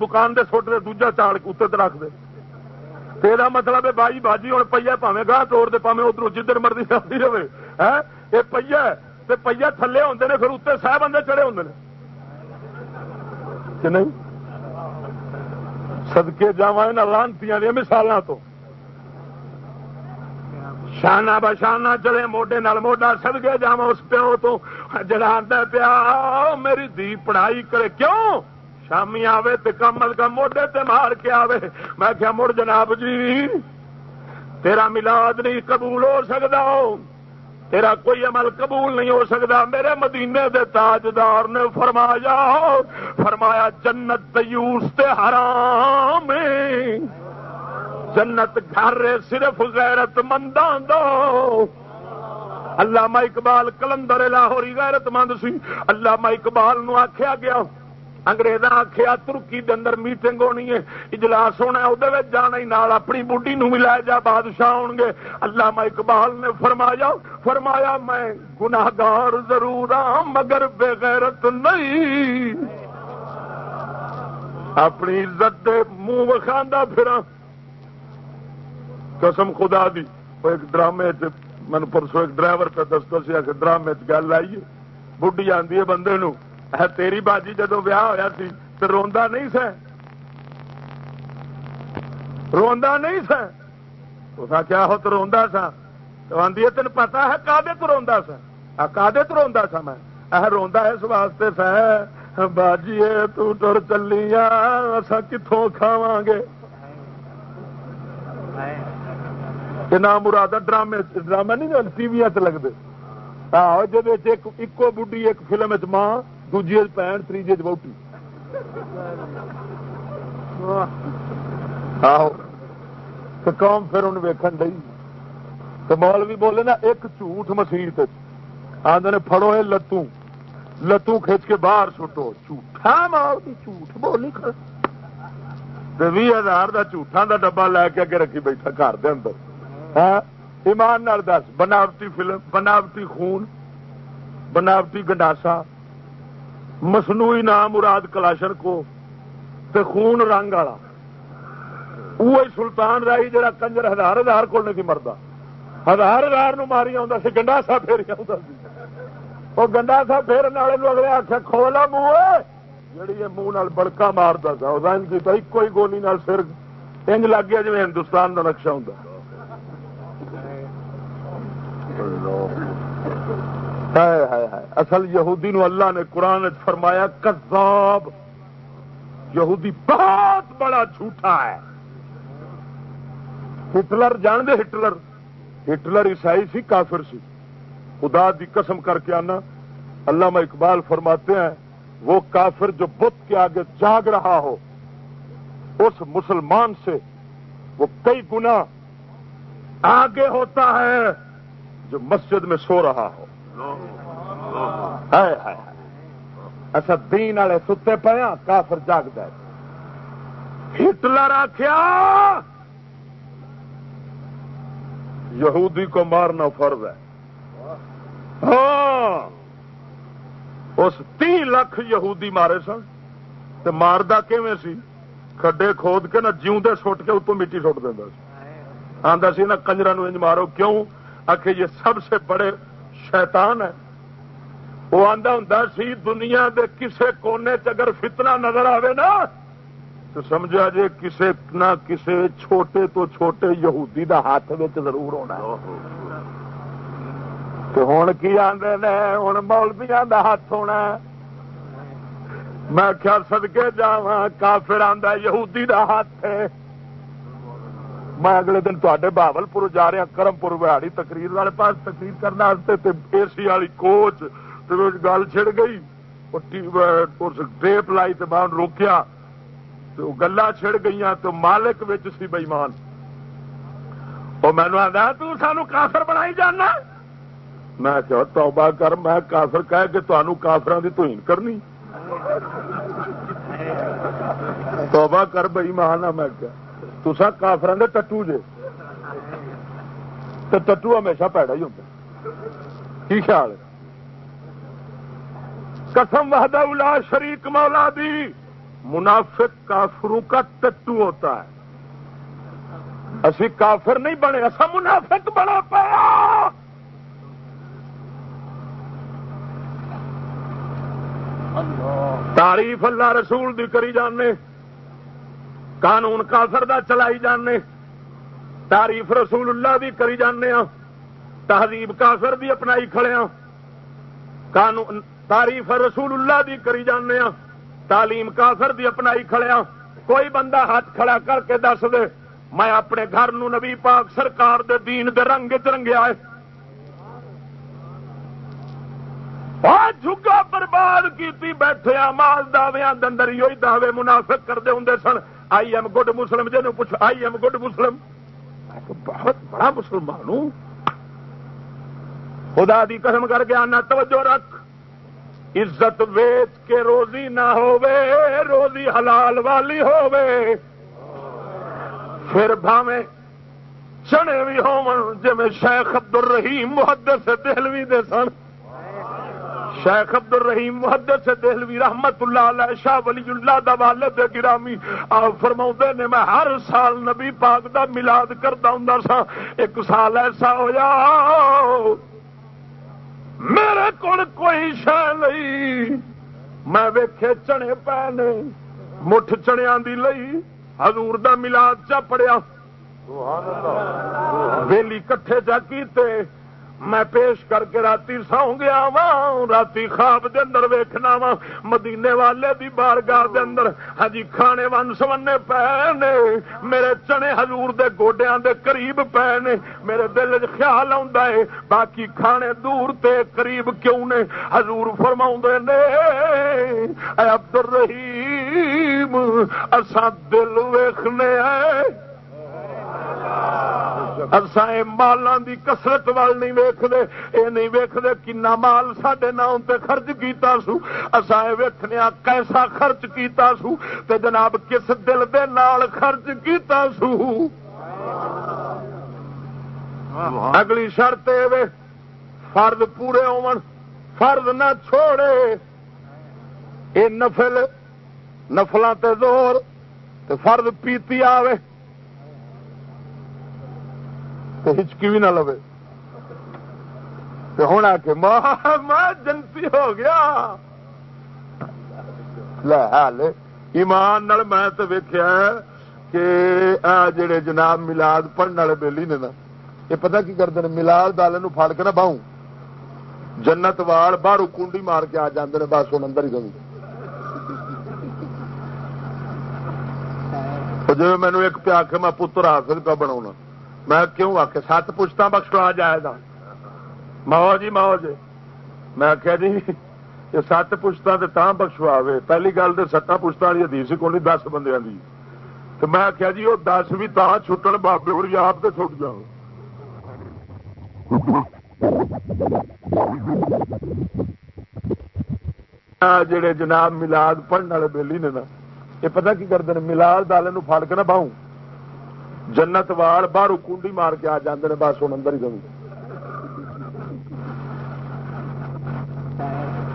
دکان دے سٹ دے دوجا چال کے اتنے رکھ دے۔ تیرا مطلب ہے بائی باجی ہوں پہیا پاوے گاہ توڑ دے پاوے ادھر جدھر مرضی آتی رہے۔ ہے یہ پہیا تے پہیا تھلے ہوتے ہیں پھر اتنے سہ بندے چڑے ہوں کہ نہیں؟ سدکے جا لانتی مثال تو۔ شانہ بشانہ چلے موڈے نال موڈا سدکے جا اس پیو تو۔ جڑا آتا پیا میری دھی پڑھائی کرے۔ کیوں؟ شامی آوے تے کم از کم موڈے تے مار کے آوے۔ میں کیا مڑ جناب جی تیرا ملاد نہیں قبول ہو سکتا تیرا کوئی عمل قبول نہیں ہو سکتا میرے مدینے دے تاجدار نے فرمایا فرمایا جنت تیوس تے حرام جنت گھر صرف غیرت منداں دو۔ علامہ اقبال کلندر لاہوری غیرت مند سی۔ علامہ اقبال نو آخیا گیا۔ انگریزاں آخیا ترکی دے اندر میٹنگ ہونی ہے۔ اجلاس ہونا وہ جانا ہی نال اپنی بڈی نو بھی جا، بادشاہ ہو گے۔ اللہ اقبال نے فرمایا فرمایا، میں گناگار ضرور ہاں مگر بے غیرت نہیں۔ اپنی عزت منہ وکھا پھر قسم خدا دی ایک ڈرامے من پرسوں ایک ڈرائیور پہ دستا سیا کہ ڈرامے گل آئی بڈی آدھی ہے بندے نو۔ اے تیری باجی جدو ویاہ ہوا سی تو روا نہیں سا روا نہیں سا اس کیا ہو تو روا سا تو آدھی تین پتا ہے کدے تو روا سا کدے تو روا سا میں؟ روا اس واسطے سا باجی تر چلی اصا کتوں کھاوا گے؟ نام مراد ڈرامے ڈرامے نہیں ٹی وی لگتے۔ ہاں جب ایک بڑھی ایک فلم چ ماں، دوجی پین تیجے چوٹی آہو تو قوم پھر ان ویکن ڈی تو مول بھی بولے نا، ایک جھوٹ مسیح آدھے پڑو یہ لتوں۔ لتوں کھچ کے باہر سٹو۔ جھوٹا مال جھوٹ بولی بھی ہزار کا جھوٹا کا ڈبا لے کے اگے رکھی بیٹھا، گھر دے اندر۔ ہاں ایمان دس، بناوٹی فلم، بناوٹی خون، بناوٹی گنڈاسا، مصنوعی نام مراد کلاشن کو تے خون رنگ والا۔ وہ سلطان رائی جڑا کنجر ہزار ہزار کو نہیں مردا۔ ہزار ہزار نو ماری آ گنڈاسا پھر وہ گنڈاسا پھر اگلے آخیا کھولا منہ جہی منہ بڑکا مارتا تھا ایک ہی گولی سر انج لگ گیا جی ہندوستان کا نقشہ ہوں اصل یہودی نو اللہ نے قرآن فرمایا، کذاب۔ یہودی بہت بڑا جھوٹا ہے۔ ہٹلر جان دے ہٹلر؟ ہٹلر عیسائی سی، کافر سی۔ خدا دی قسم کر کے آنا۔ اللہ میں اقبال فرماتے ہیں، وہ کافر جو بت کے آگے جاگ رہا ہو، اس مسلمان سے وہ کئی گنا آگے ہوتا ہے۔ جو مسجد میں سو رہا ہو۔ اچھا دین والے ستے پیا ہاں، کافر جاگد ہٹلر آخیا یہودی کو مارنا فرض ہے۔ ہاں اس تی لاکھ یہودی مارے سن تو ماردا سی؟ کھڈے کھود کے نہ جیوندے سٹ کے اتوں مٹی سٹ دینا آدھا سی نا کنجرا انج مارو کیوں؟ آخ یہ سب سے بڑے شیطان ہے وہ آدھا ہوں سی دنیا دے کسے کونے اگر فتنہ نظر آئے نا تو سمجھا جی کسے نہ کسے چھوٹے تو چھوٹے یہودی دا ہاتھ میں ضرور ہونا تو ہوں کی آدھے نے؟ ہوں مولبیا دا ہاتھ ہونا میں کیا سدکے جا کافر آدھا یہودی دا ہاتھ ہے۔ میں اگلے دن تے بہبل پور جا رہا ہاں، کرم پور بہاڑی تقریر والے پاس تقریر کرنے اے سی والی کوچ گل چڑ گئی۔ ٹیپ لائی تو میں روکیا۔ تو گلا چڑ گئی تو مالک بچ سی بئیمان وہ مینو آدھا تانو کافر بنائی جانا؟ میں کہ توبہ کر، میں کافر کہہ کہ تمہوں کافران کی توہین کرنی۔ توبہ کر بئی مان میں تسا کافران دے ٹٹو جے۔ تو ٹٹو ہمیشہ پیڑا ہی ہوتا کی خیال ہے؟ قسم وحدہ الا شریک مولا دی منافق کافروں کا ٹٹو ہوتا ہے۔ اسی کافر نہیں بنے ایسا منافق بنا پایا۔ تعریف اللہ رسول دی کری جانے۔ قانون کافر دا چلائی جانے، تعریف رسول اللہ دی کری جانے ہاں تہذیب کافر دی اپنائی کھڑے ہاں قانون، تعریف رسول اللہ دی کری جانے ہاں تعلیم کافر دی اپنائی کھڑے ہاں کوئی بندہ ہاتھ کھڑا کر کے دس دے، میں اپنے گھر نو نبی پاک سرکار دے دین دے رنگ چرنگے آئے جھگا برباد کی بیٹھے مال دعوے اندر ہی دعوے منافق کرتے ہوں سن۔ آئی ایم گڈ مسلم جن پوچھ آئی ایم گڈ مسلم۔ بہت بڑا مسلمان ہوں۔ خدا دی قسم کر کے آنا، توجہ رکھ۔ عزت ویچ کے روزی نہ ہووے، روزی حلال والی ہووے۔ پھر بھاویں چنے بھی ہون جی شیخ عبد الرحیم محدث دہلوی دے سن۔ شیخ عبد الرحیم محدث دہلوی رحمت اللہ علیہ، شاہ ولی اللہ دا والد گرامی، آپ فرما نے، میں ہر سال نبی پاک دا ملاد کرتا ہوں سا۔ ایک سال ایسا ہوا میرے کو کوئی شہ نہیں۔ میں ویکھے چنے پے نے مٹھ چنیا دی لئی، حضور دا ملاد چا پڑیا۔ ویلی کٹھے جا کیتے۔ میں پیش کر کے رات سو گیا وا رات خواب دے اندر ویکھنا وا مدینے والے دی بارگاہ دے اندر۔ ہجی کھانے ون سمنے پے نے میرے چنے حضور دے گوڈیاں دے قریب پے نے میرے دل چ خیال آ باقی کھانے دور تے قریب کیوں نے؟ حضور فرما نے، اے عبد الرحیم اساں دل ویخنے مالا دی کسرت وال نہیں ویختے یہ نہیں ویختے کنا مال سڈے نام تے خرچ کیتا سو۔ اصا ویخنے کیسا خرچ کیتا سو۔ تے جناب کس دل دے نال خرچ کیتا سو۔ اگلی شرط فرد پورے ہون فرد نہ چھوڑے۔ اے نفل نفلوں تے زور، تے فرد پیتی آوے۔ ہچکی بھی نہ لوے ہوں آ کے میں جنتی ہو گیا۔ لے ایمان میں تو ویخیا کہ آ جڑے جناب ملاد پڑھنے والے بےلی نے نا، یہ پتا کی کرتے ہیں ملاد والے فاڑ کے نہ باؤں جنت واڑ باہر کنڈی مار کے آ جاتے ہیں بس ہوں اندر ہی سمجھ جی مینو ایک پیا کے میں پتر حاصل کا بنا میں کیوں آ کے سات پوچھتا بخش آ جائے گا؟ ماہو جی ماہو جی۔ میں آخیا جی یہ سات پوچھتا تو بخشوا پہلی گل تو سٹا پوچھتا والی ادیس کو نہیں دس بندے کی تو میں آخیا جی وہ دس بھی تا چھٹن بابے اور آپ تو چھٹ جاؤ۔ جڑے جناب ملاد پڑھنے والے بےلی نے نا، یہ پتہ کی کرتے ہیں ملاد والے فڑ کے نہ باؤں جنت وال باہر کنڈی مار کے آ جاتے ہیں بس ہوں اندر ہی سمجھ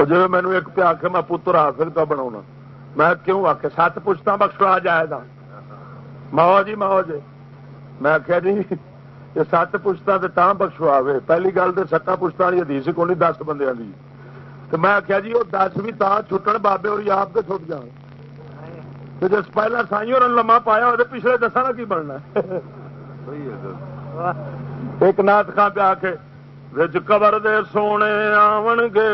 جی مینو ایک پیا کے میں پتر حاصل کا بنا میں کیوں آ کے سات پوچھتا ہاں، بخش آ جائے گا۔ ماہو جی ماہو جی۔ میں آخیا جی یہ سات پوچھتا تو بخشو آئے پہلی گل تو سٹا پوچھتا نہیں ادیس کو نہیں دس بندے کی تو میں آخیا جی وہ دس بھی تا چھٹن بابے اور آپ تو چھٹ جان۔ جس پہلا سائی اور لما پایا وہ پچھلے دسا نا کی بننا ایک نات خان پہ آ کے رج کبر دے سونے آن گے۔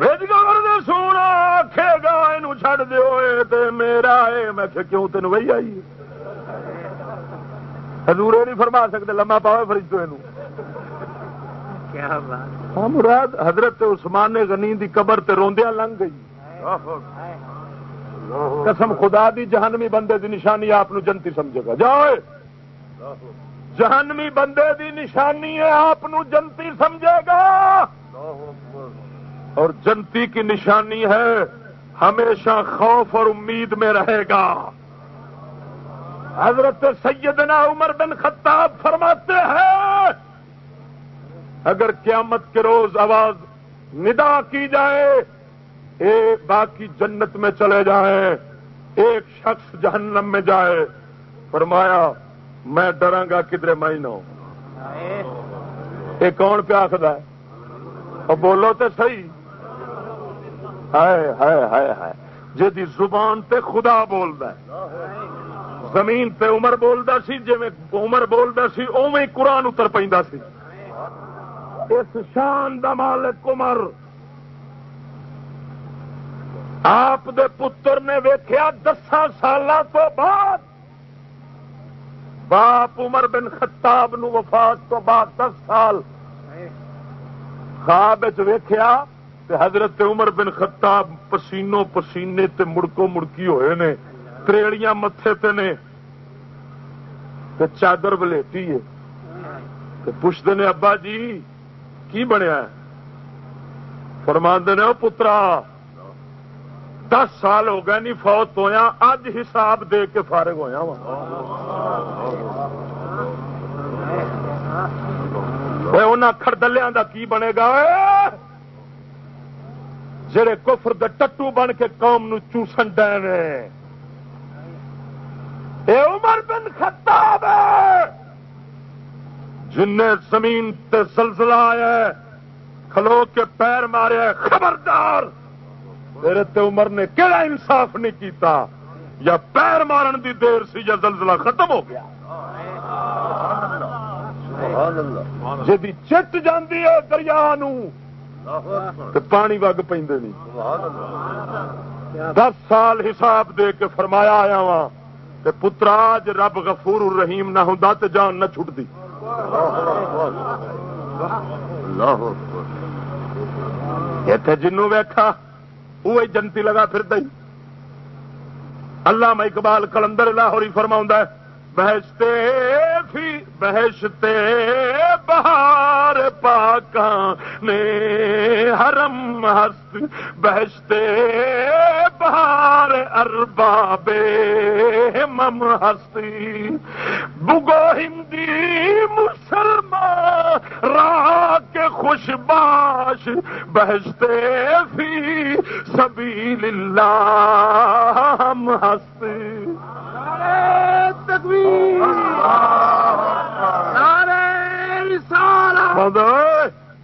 رج کبر دے سونا آخے گا یہ چڈ دو میرا ہے میں کیوں تین وہی آئی؟ ہزورے نہیں فرما سکتے لما پاؤ فرج تو ہاں، مراد حضرت عثمان غنی دی قبر تے روندیا لنگ گئی۔ قسم خدا دی، جہنمی بندے دی نشانی آپ جنتی سمجھے گا۔ جاؤ جہنمی بندے دی نشانی ہے، آپ جنتی سمجھے گا۔ اور جنتی کی نشانی ہے، ہمیشہ خوف اور امید میں رہے گا۔ حضرت سیدنا عمر بن خطاب فرماتے ہیں، اگر قیامت کے روز آواز ندا کی جائے ایک باقی جنت میں چلے جائیں، ایک شخص جہنم میں جائے۔ فرمایا، میں ڈراں گا کدھر مہینوں یہ کون پہ آخر ہے؟ اور بولو تو صحیح۔ ہائے جی زبان تے خدا بولتا زمین تے عمر بولتا سی جی عمر بولتا سی اوے قرآن اتر پہ سی۔ اس شان دا مالک عمر۔ آپ دے پتر نے ویخیا دسا سال تو بعد باپ عمر بن خطاب نو وفات تو بعد دس سال خواب ویخیا حضرت عمر بن خطاب پسینو پسینے تے مڑکو مڑکی ہوئے نے، تریڑیاں متے تے نے، تے چادر بلیٹی ہے۔ پوچھتے نے، ابا جی کی بنیا ہے؟ فرماندے نے پترا دس سال ہو گئے نہیں فوت ہویا اج حساب دے کے فارغ ہویا وا خردلیاں دا کی بنے گا؟ جڑے کفر دے ٹٹو بن کے قوم نو چوسن ڈے اے عمر بن خطاب جن زمین تے زلزلہ آیا کھلو کے پیر مارے، خبردار! تے عمر نے کہڑا انصاف نہیں کیتا؟ یا پیر مارن دی دیر سی یا زلزلہ ختم ہو گیا؟ جی چٹ جاندی ہے دریا پانی وگ پہ دس سال حساب دے کے فرمایا آیا وا پتراج رب غفور الرحیم نہ ہوں تو جان نہ چھٹتی اتنے جنوں ویکھا وہ جنتی لگا پھر دئی اللہ میں اقبال کلندر لاہوری فرما بہشتے فی بہشتے بہار پاکاں نے حرم ہست۔ بہشتے بہار ارباب مم ہستی بگو ہندی مسلمان راہ کے خوش باش۔ بہشتے فی سبیل اللہ ہم ہستی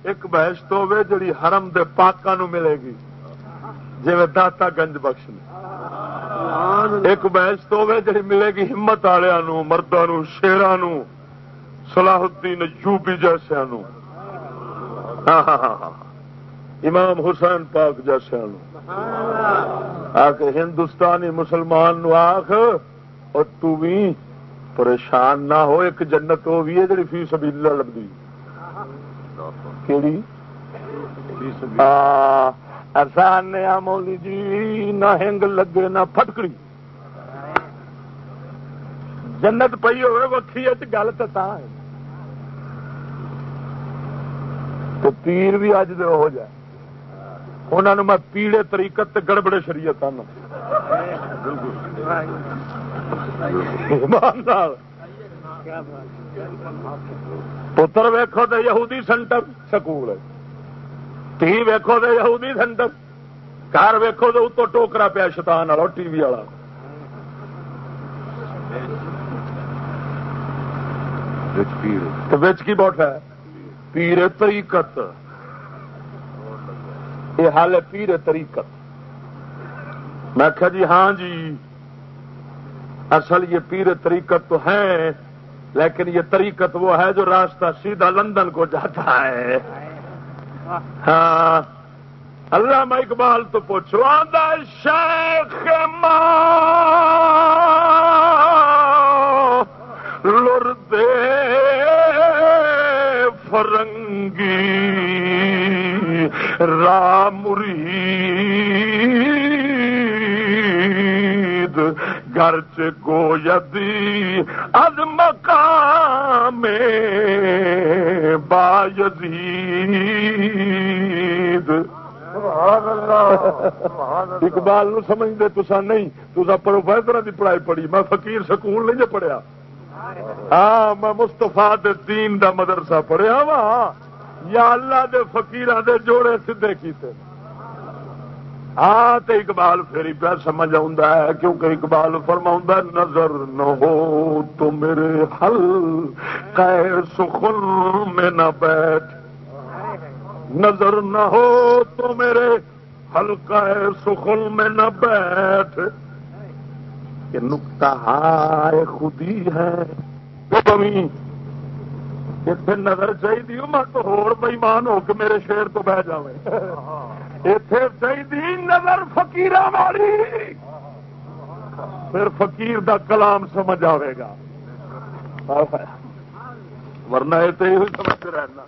ایک بحث تو ہوے جڑی حرم دے پاکاں نو ملے گی۔ جی داتا گنج بخش نے ایک بحث تو ہوے جڑی ملے گی ہمت والوں مردوں شیران صلاح الدین یوبی جیسے ہاں، ہاں، ہاں، امام حسین پاک جیسے آ کے ہندوستانی مسلمان نو آخ اور تو بھی پریشان نہ ہو ایک جنت وہ بھی ہے جی فی سبھی لبھی۔ کیڑی؟ آسان مولی جی نہ ہنگ لگے نہ پھٹکڑی۔ جنت پی ہوئے وکھی گل تو تو پیر بھی اج دے ہو جائے۔ انہوں میں پیڑے طریقت گڑبڑے شریعت پتر ویکو تو یہودی سینٹر سکول تھی ویکو تو یہودی سینٹر گھر ویکو تو اتو ٹوکرا پیا شتان والا ٹی وی والا۔ کی ہے؟ پیر طریقت۔ یہ حال ہے پیر طریقت۔ میں کہا جی ہاں جی۔ اصل یہ پیر طریقت تو ہے لیکن یہ طریقت وہ ہے جو راستہ سیدھا لندن کو جاتا ہے۔ ہاں۔ اللہ میں اقبال تو پوچھو شیخ لر دے فرنگی رامری گھر چویدی از مقام با یزید اقبال نو سمجھتے تسا نہیں تسا پروفیسر کی پڑھائی پڑھی۔ میں فقیر سکول نہیں پڑھیا۔ ہاں میں مستفا دین دا مدرسہ پڑھیا وا یا اللہ دے فقیر دے جوڑے سیدے کیتے۔ ہاں تو اقبال پھر پہ سمجھ ہے، کیونکہ اقبال فرما نظر نہ ہو تو میرے حل سخن میں نہ بیٹھ۔ نظر نہ ہو تو میرے ہلکا سخن میں نہ بیٹھ۔ یہ نکتا ہائے خودی ہے۔ کمی اتنے نظر چاہیے میں تو ہو ہو کے میرے شیر تو بہ جائے اتے چاہیے نظر فکیر والی۔ پھر فقیر دا کلام سمجھ آئے گا۔ ورنہ یہ تو یہ سمجھتے رہنا۔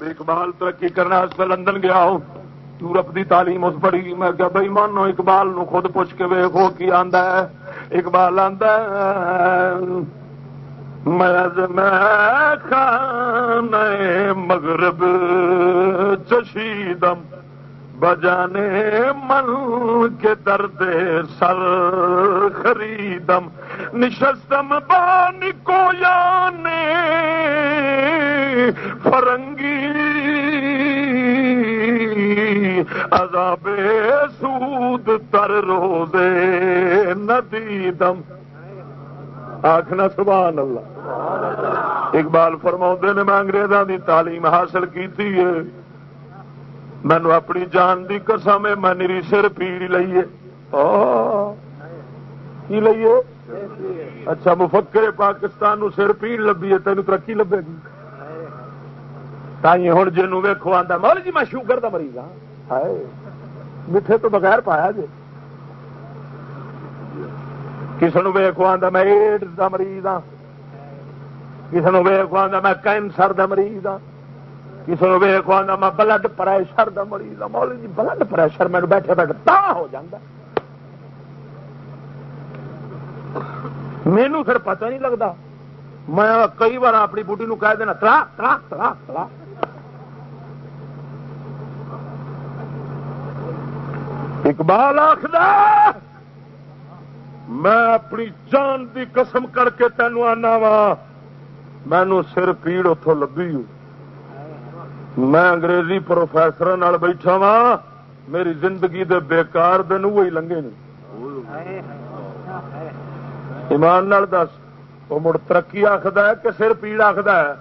اقبال ترقی کرنا کرنے لندن گیا ہوں۔ یورپ دی تعلیم اس بڑی۔ میں کیا بھائی مانو اقبال نو خود پوچھ کے ویخو کی آندا ہے۔ اقبال آندا ہے۔ میں خان مغرب چشیدم۔ بجانے من کے درد سر خریدم، نشستم بان کو یانے فرنگی۔ عذاب سود تر روزے ندیدم آخنا سبحان اللہ۔ اقبال فرما نے میں انگریزوں کی تعلیم حاصل کی مینو اپنی جان کی قسم ہے، میں نری سر پیڑ لئیے۔ کی لئیے؟ اچھا مفکر پاکستان نو سر پیڑ لبھی ہے تین ترقی لبے گی۔ تھی ہوں جنوب ویکو آتا مول جی میں شوگر کا مریض ہاں۔ میٹھے تو بغیر پایا جی کسی نے ویکو آتا میں ایڈز کا مریض ہاں۔ کسی نے ویکو آتا میں کینسر کا مریض ہاں۔ کسی نے ویکو آتا میں بلڈ پریشر کا مریض مول جی بلڈ پریشر میرے بیٹھے بیٹھے تا ہو جاتا مینو پھر پتہ نہیں لگتا میں کئی بار اپنی بوٹی نو کہہ دینا تلا تلا تلا تلا اقبال آخر میں اپنی جان دی قسم کر کے تینوں آنا وا۔ مینو سر پیڑ اتوں لبھی میں انگریزی پروفیسر بیٹھا وا میری زندگی دے بیکار دن وہی لنگے نہیں ایمان نال دس وہ مڑ ترقی آخد ہے کہ سر پیڑ آخد ہے؟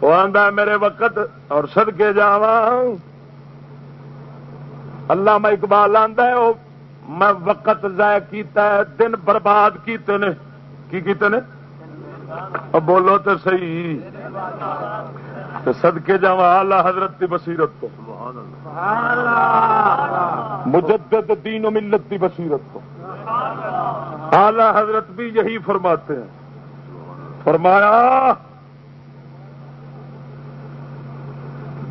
وہ آدھا میرے وقت اور سدکے جا اللہ میں اقبال آدھا ہے وہ میں وقت ضائع کیتا ہے، دن برباد کیتے نے۔ کی کیتے نے؟ بولو تو صحیح۔ سدکے جا آلہ حضرت کی بصیرت کو۔ مجدد دین و ملت کی بصیرت کو۔ آلہ حضرت بھی یہی فرماتے ہیں۔ فرمایا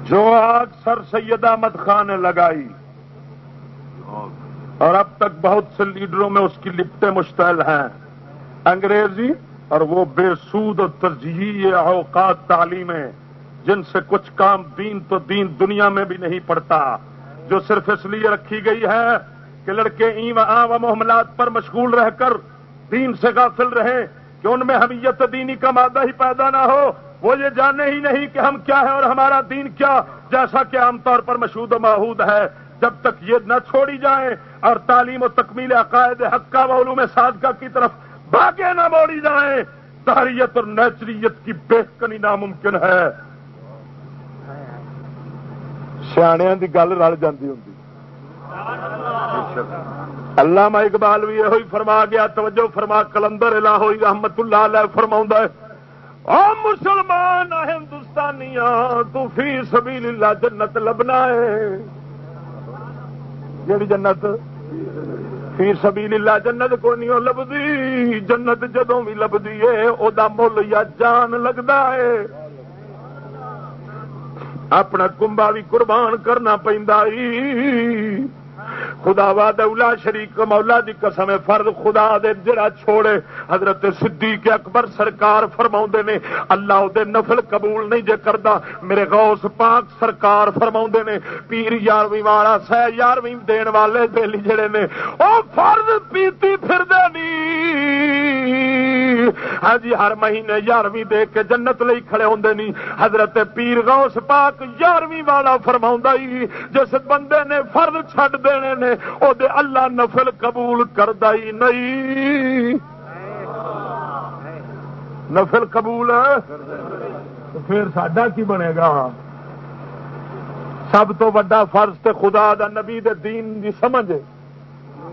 جو آج سر سید احمد خان نے لگائی اور اب تک بہت سے لیڈروں میں اس کی لپٹیں مشتعل ہیں انگریزی اور وہ بے سود اور ترجیحی اوقات تعلیمیں جن سے کچھ کام دین تو دین دنیا میں بھی نہیں پڑتا، جو صرف اس لیے رکھی گئی ہے کہ لڑکے ای و و محملات پر مشغول رہ کر دین سے غافل رہے کہ ان میں حمیت دینی کا مادہ ہی پیدا نہ ہو، وہ یہ جانے ہی نہیں کہ ہم کیا ہے اور ہمارا دین کیا، جیسا کہ عام طور پر مشہود و ماحود ہے۔ جب تک یہ نہ چھوڑی جائیں اور تعلیم و تکمیل عقائد حقہ و علوم صادقہ کی طرف باغے نہ موڑی جائیں تاریت اور نیچریت کی بےکنی ناممکن ہے۔ سیاح کی گل رل جاتی ہوں اللہ اقبال بھی یہ فرما گیا، توجہ فرما، کلندر ہوئی رحمت اللہ علیہ فرما او مسلمان ہندوستانیاں، تو فی سبیل اللہ جنت لبنا ہے۔ جیڑی جنت؟ فی سبیل اللہ جنت کو نہیں لبدی، جنت جدوں بھی لبدی ہے، او دا مل یا جان لگتا ہے۔ اپنا کمبا بھی قربان کرنا پہ خدا وا دولا شریک مولا دی قسم فرد خدا دے جڑا چھوڑے، حضرت صدیق اکبر سرکار فرما نے، اللہ دے نفل قبول نہیں جے کردا، میرے غوث پاک سرکار فرما نے، پیر یارویں والا، سہ یارویں دین والے دل جڑے نے، او فرض پیتی پھر دے ہاں جی ہر مہینے یارویں دے کے جنت لئی کھڑے ہوندے نہیں حضرت پیر غوث پاک یارویں والا فرما جس بندے نے فرد چھڈ دینے نے، او دے اللہ نفل قبول کردا ہی نہیں۔ نفل قبول پھر سڈا کی بنے گا؟ سب تو وا فرض تے خدا دا نبی دے دین دی سمجھ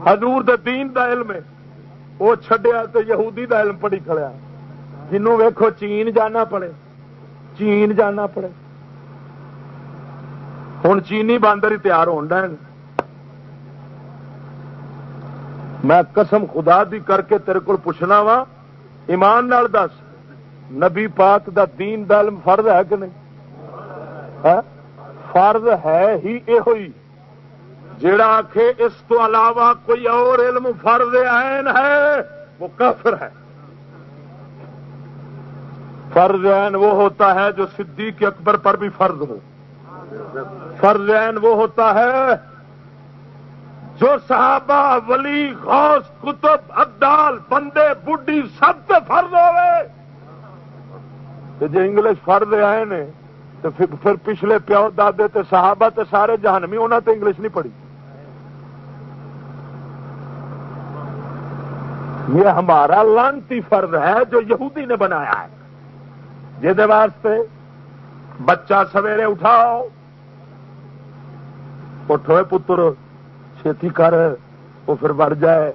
حضور دے دین دا علم ہے۔ وہ چڈیا تو یہودی دا علم پڑھی کھڑیا۔ جنوں ویکھو چین جانا پڑے۔ چین جانا پڑے۔ ہوں چینی باندر ہی تیار ہونا میں قسم خدا دی کر کے تیرے کو پوچھنا وا، ایمان نال دس، نبی پاک دا دین دا علم فرض ہے کہ نہیں؟ ہاں؟ فرض ہے ہی یہ جڑا آخ اس تو علاوہ کوئی اور علم فرض عین ہے، وہ کافر ہے۔ فرض عین وہ ہوتا ہے جو صدیق اکبر پر بھی فرض ہو۔ فرض عین وہ ہوتا ہے جو صحابہ، ولی، غوث کتب ابدال، بندے بڈی سب سے فرض ہوئے۔ جی انگلش فرض آئے نے تو پھر پچھلے پیو دادے تے صحابہ تے سارے جہانوی انہوں نے انگلش نہیں پڑھی۔ یہ ہمارا لانتی فرض ہے جو یہودی نے بنایا ہے۔ جہد واسطے بچہ سویرے اٹھاؤ۔ اٹھو پتر چھتی کر وہ پھر بڑھ جائے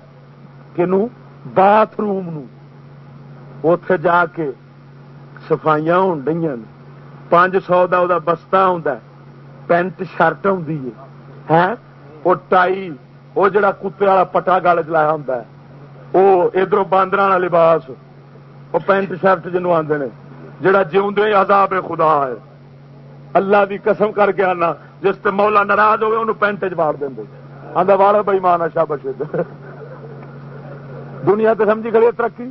کہ باتھ روم اتے جا کے سفائیاں ہو پانچ سو دا بستہ ہوں پینٹ شرٹ ہوں وہ ٹائی وہ جڑا کتے والا پٹا گل چلایا ہوں وہ ادھر باندر والا لباس وہ پینٹ شرٹ جنوب آدھے نے جہاں جی عذاب خدا ہے اللہ کی قسم کر کے آنا جس سے مولا ناراض ہوئے انہوں پینٹ چ دیں آدھا والا بھائی ماں نشا اچھا بچے دنیا تو سمجھی کھڑی ترقی۔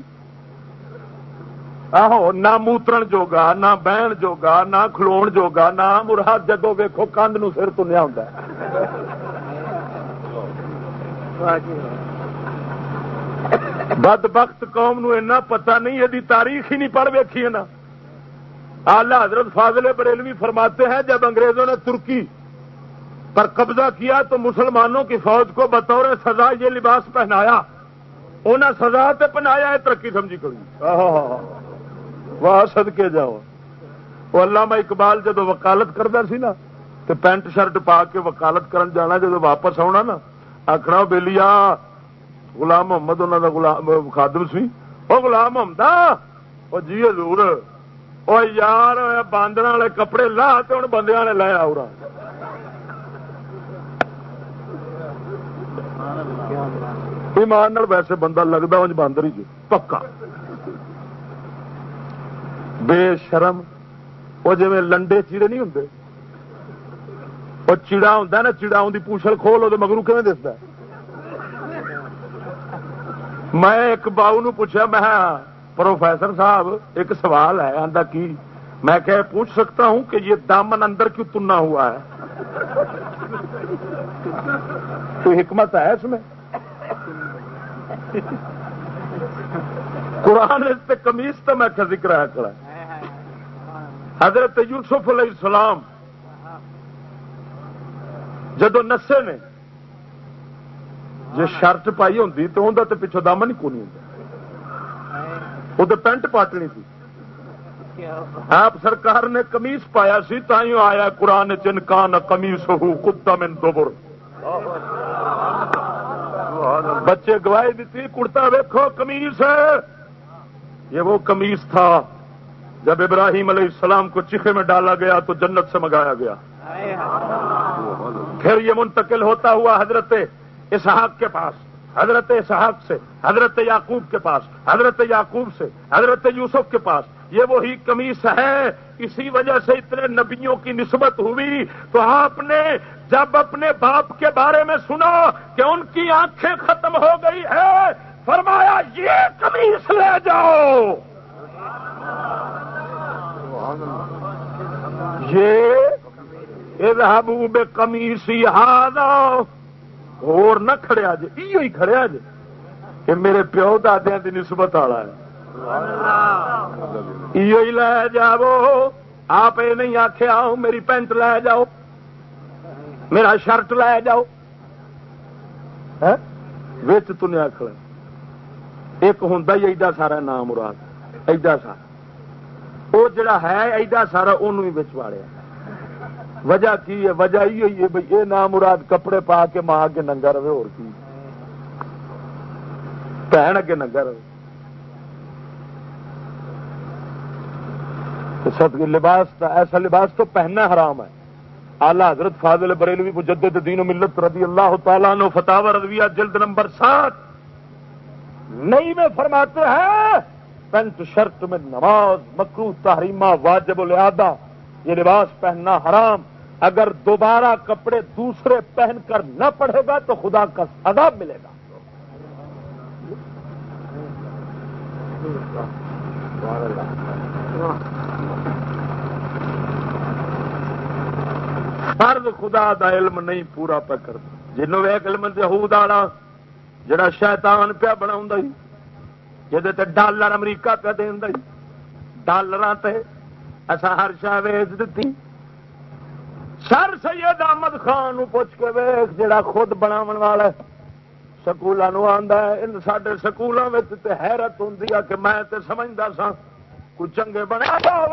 آہو، نہ موترن جوگا، نہ بہن جوگا، نہ کھلو جوگا، نہ مراد جدو ویکو کندھ نو سر تنیا ہوں بد بخت قوم نو اینا پتہ نہیں یہ تاریخ ہی نہیں پڑھ ویکھی نا۔ آلہ حضرت فاضل بریلوی فرماتے ہیں، جب انگریزوں نے ترکی پر قبضہ کیا تو مسلمانوں کی فوج کو بطور سزا یہ لباس پہنایا۔ انہیں سزا تے پہنایا ہے ترقی سمجھی کری۔ واہ سد کے جاؤ۔ وہ علامہ اقبال جدو وکالت کرتا سی نا تو پینٹ شرٹ پا کے وکالت کرن جانا جدو واپس آنا نا آخنا بےلیا گلام محمد انہوں کا گلام خادم سی۔ وہ گلام محمد وہ جی حضور۔ وہ یار باندر والے کپڑے لا تو ہوں بندیا نے لایا اور ایمان ویسے بندہ لگتا انج باندر ہی جی۔ پکا۔ بے شرم۔ وہ جی لنڈے چیڑے نہیں ہوں وہ چیڑا ہوں نا، چیڑا ہوں پوچھل کھول وہ مگرو کھے دستا میں ایک باؤ نو پوچھا میں ہاں، پروفیسر صاحب، ایک سوال ہے آدھا کی؟ میں کہ پوچھ سکتا ہوں کہ یہ دامن اندر کیوں تننا ہوا ہے؟ تو حکمت ہے اس میں؟ قرآن اس کمیز تو میں ذکر ہے کرا حضرت یوسف علیہ السلام جدو نسے نے جی شرط پائی ہوں تو اندر تو پچھو دامن ہی کون نہیں ہوں وہ تو پینٹ پاٹنی تھی۔ آپ سرکار نے کمیس پایا سی تھی آیا قرآن چنکان کمیس ہو کتا من دوبر بچے گواہی دیتی کڑتا ویکو کمیس ہے۔ یہ وہ کمیس تھا جب ابراہیم علیہ السلام کو چیخے میں ڈالا گیا تو جنت سے منگایا گیا۔ پھر یہ منتقل ہوتا ہوا حضرت اسحاق کے پاس۔ حضرت اسحاق سے، حضرت یعقوب کے پاس، حضرت یعقوب سے، حضرت یوسف کے پاس، یہ وہی کمیس ہے، اسی وجہ سے اتنے نبیوں کی نسبت ہوئی۔ تو آپ نے جب اپنے باپ کے بارے میں سنا کہ ان کی آنکھیں ختم ہو گئی ہے، فرمایا یہ کمیس لے جاؤ۔ یہ کمیسی ہاد اور نہ کھڑیا جی ہی کھڑیا جی کہ میرے پیو دادیا کی نسبت والا ہے۔ لے جاؤ، آپ یہ نہیں آخیا میری پینٹ لے جاؤ، میرا شرٹ لے جاؤ۔ ہاں؟ وچ تنیا کھڑا ایک ہوں ایڈا سارا نام مراد ایڈا سارا۔ وہ جڑا ہے ایڈا سارا انہوں ہی بچ والیا وجہ کی ہے وجہ یہ ہوئی ہے بھائی یہ نام مراد کپڑے پا کے ماں کے ننگا رہے، اور کی؟ بہن اگے ننگا رہے۔ سب لباس ایسا لباس تو پہننا حرام ہے۔ آلہ حضرت فاضل بریلوی مجدد دین و ملت رضی اللہ تعالیٰ نو فتح رضویہ جلد نمبر سات۔ نئی میں فرماتے ہیں، پینٹ شرٹ میں نماز مکرو تحریمہ، واجب الدا یہ لباس پہننا حرام۔ اگر دوبارہ کپڑے دوسرے پہن کر نہ پڑھے گا تو خدا کا عذاب ملے گا۔ فرض خدا دا علم نہیں پورا پہ کرتا۔ جنوں ایک علم یہود والا جڑا شیطان پیا بنا جہد ڈالر امریکہ پہ دینا ڈالر اصا ہر شاہ ویچ دیتی سر سید احمد خان پوچھ کے ویخ جڑا خود بناو والا سکولوں آتا ہے، ان سڈے سکولوں میں حیرت ہوں کہ میں تے سمجھتا سا کوئی چنگے بنا ہو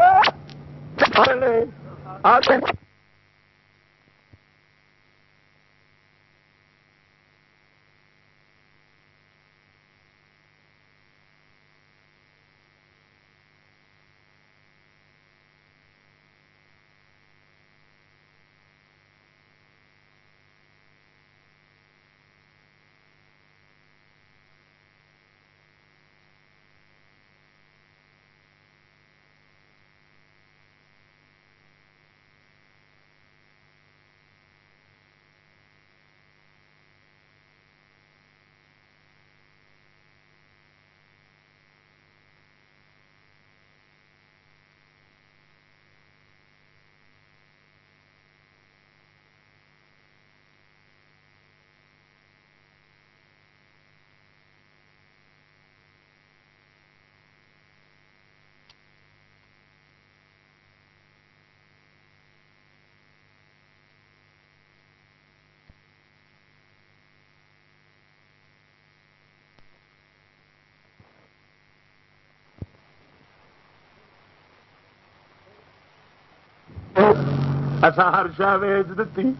اصا ہر شہ ویچ دیتی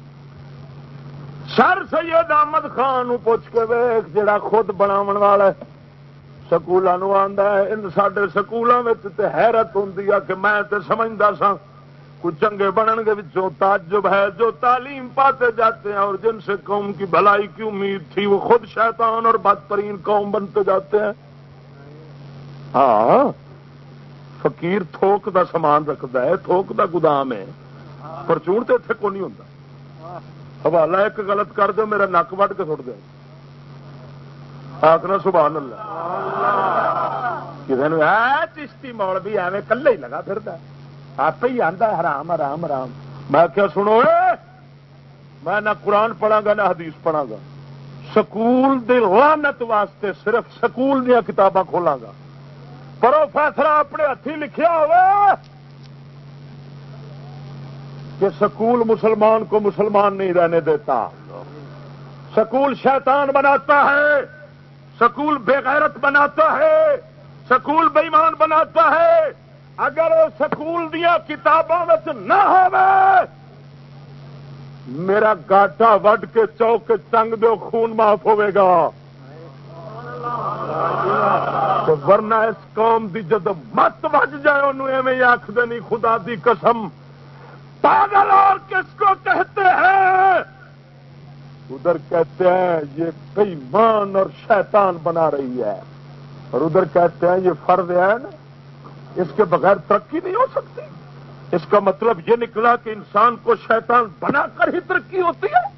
سر سید احمد خان پوچھ کے ویخ جڑا خود بناو والا سکولوں آتا ہے، ان سڈے سکولوں میں حیرت ہوں کہ میں تے سمجھتا سا کچھ چنگے بنن کے بچوں تعجب ہے، جو تعلیم پاتے جاتے ہیں اور جن سے قوم کی بھلائی کی امید تھی، وہ خود شیطان اور بدترین قوم بنتے جاتے ہیں۔ ہاں فقیر تھوک دا سامان رکھتا ہے، تھوک دا گدام ہے۔ پرچون تو اتنے کو نہیں ہوتا حوالہ ایک غلط کر دو میرا نک وڈ کے سٹ دو آخنا سبحان اللہ۔ کسی نے چشتی مول بھی ایویں کلے ہی لگا پھر آپ ہی آتا حرام حرام حرام۔ میں کیا سنو میں نہ قرآن پڑھا گا، نہ حدیث پڑھا گا۔ سکول دے لانت واسطے صرف سکول دیا کتاباں کھولا گا۔ پروفیسر اپنے ہاتھی لکھیا ہوئے کہ سکول مسلمان کو مسلمان نہیں رہنے دیتا۔ سکول شیطان بناتا ہے، سکول بے غیرت بناتا ہے، سکول بےمان بناتا ہے۔ اگر سکول دیا کتابوں نہ ہو میرا گاٹا وڈ کے چوک چنگ دو خون معاف ہوئے گا۔ ورنہ اس قوم دی جد مت بج جائے، انہوں آخ دینی خدا دی قسم۔ پاگل اور کس کو کہتے ہیں؟ ادھر کہتے ہیں یہ کئی مان اور شیطان بنا رہی ہے اور ادھر کہتے ہیں یہ فرض ہے نا، اس کے بغیر ترقی نہیں ہو سکتی۔ اس کا مطلب یہ نکلا کہ انسان کو شیطان بنا کر ہی ترقی ہوتی ہے۔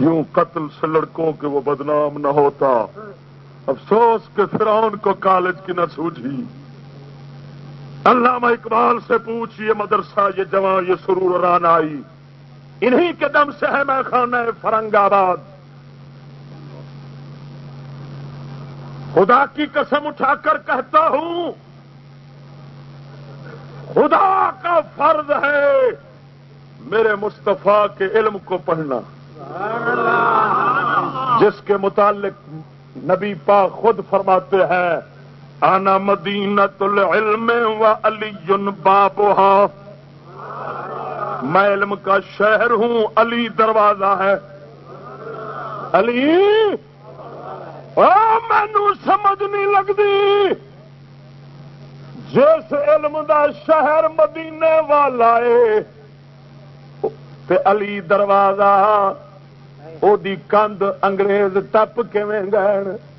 یوں قتل سے لڑکوں کے وہ بدنام نہ ہوتا۔ افسوس کے فرعون کو کالج کی نہ سوجھی۔ علامہ اقبال سے پوچھ یہ مدرسہ یہ جوان یہ سرور ران آئی انہی کے دم سے ہے میں خانہ فرنگ آباد۔ خدا کی قسم اٹھا کر کہتا ہوں، خدا کا فرض ہے میرے مصطفیٰ کے علم کو پڑھنا۔ جس کے متعلق نبی پا خود فرماتے ہیں آنا مدینت العلم و علی بابا میں علم کا شہر ہوں، علی دروازہ ہے۔ علی؟ مینو سمجھ نہیں لگتی۔ جس علم دا شہر مدینے والا ہے علی دروازہ وہ کند انگریز ٹپ گئے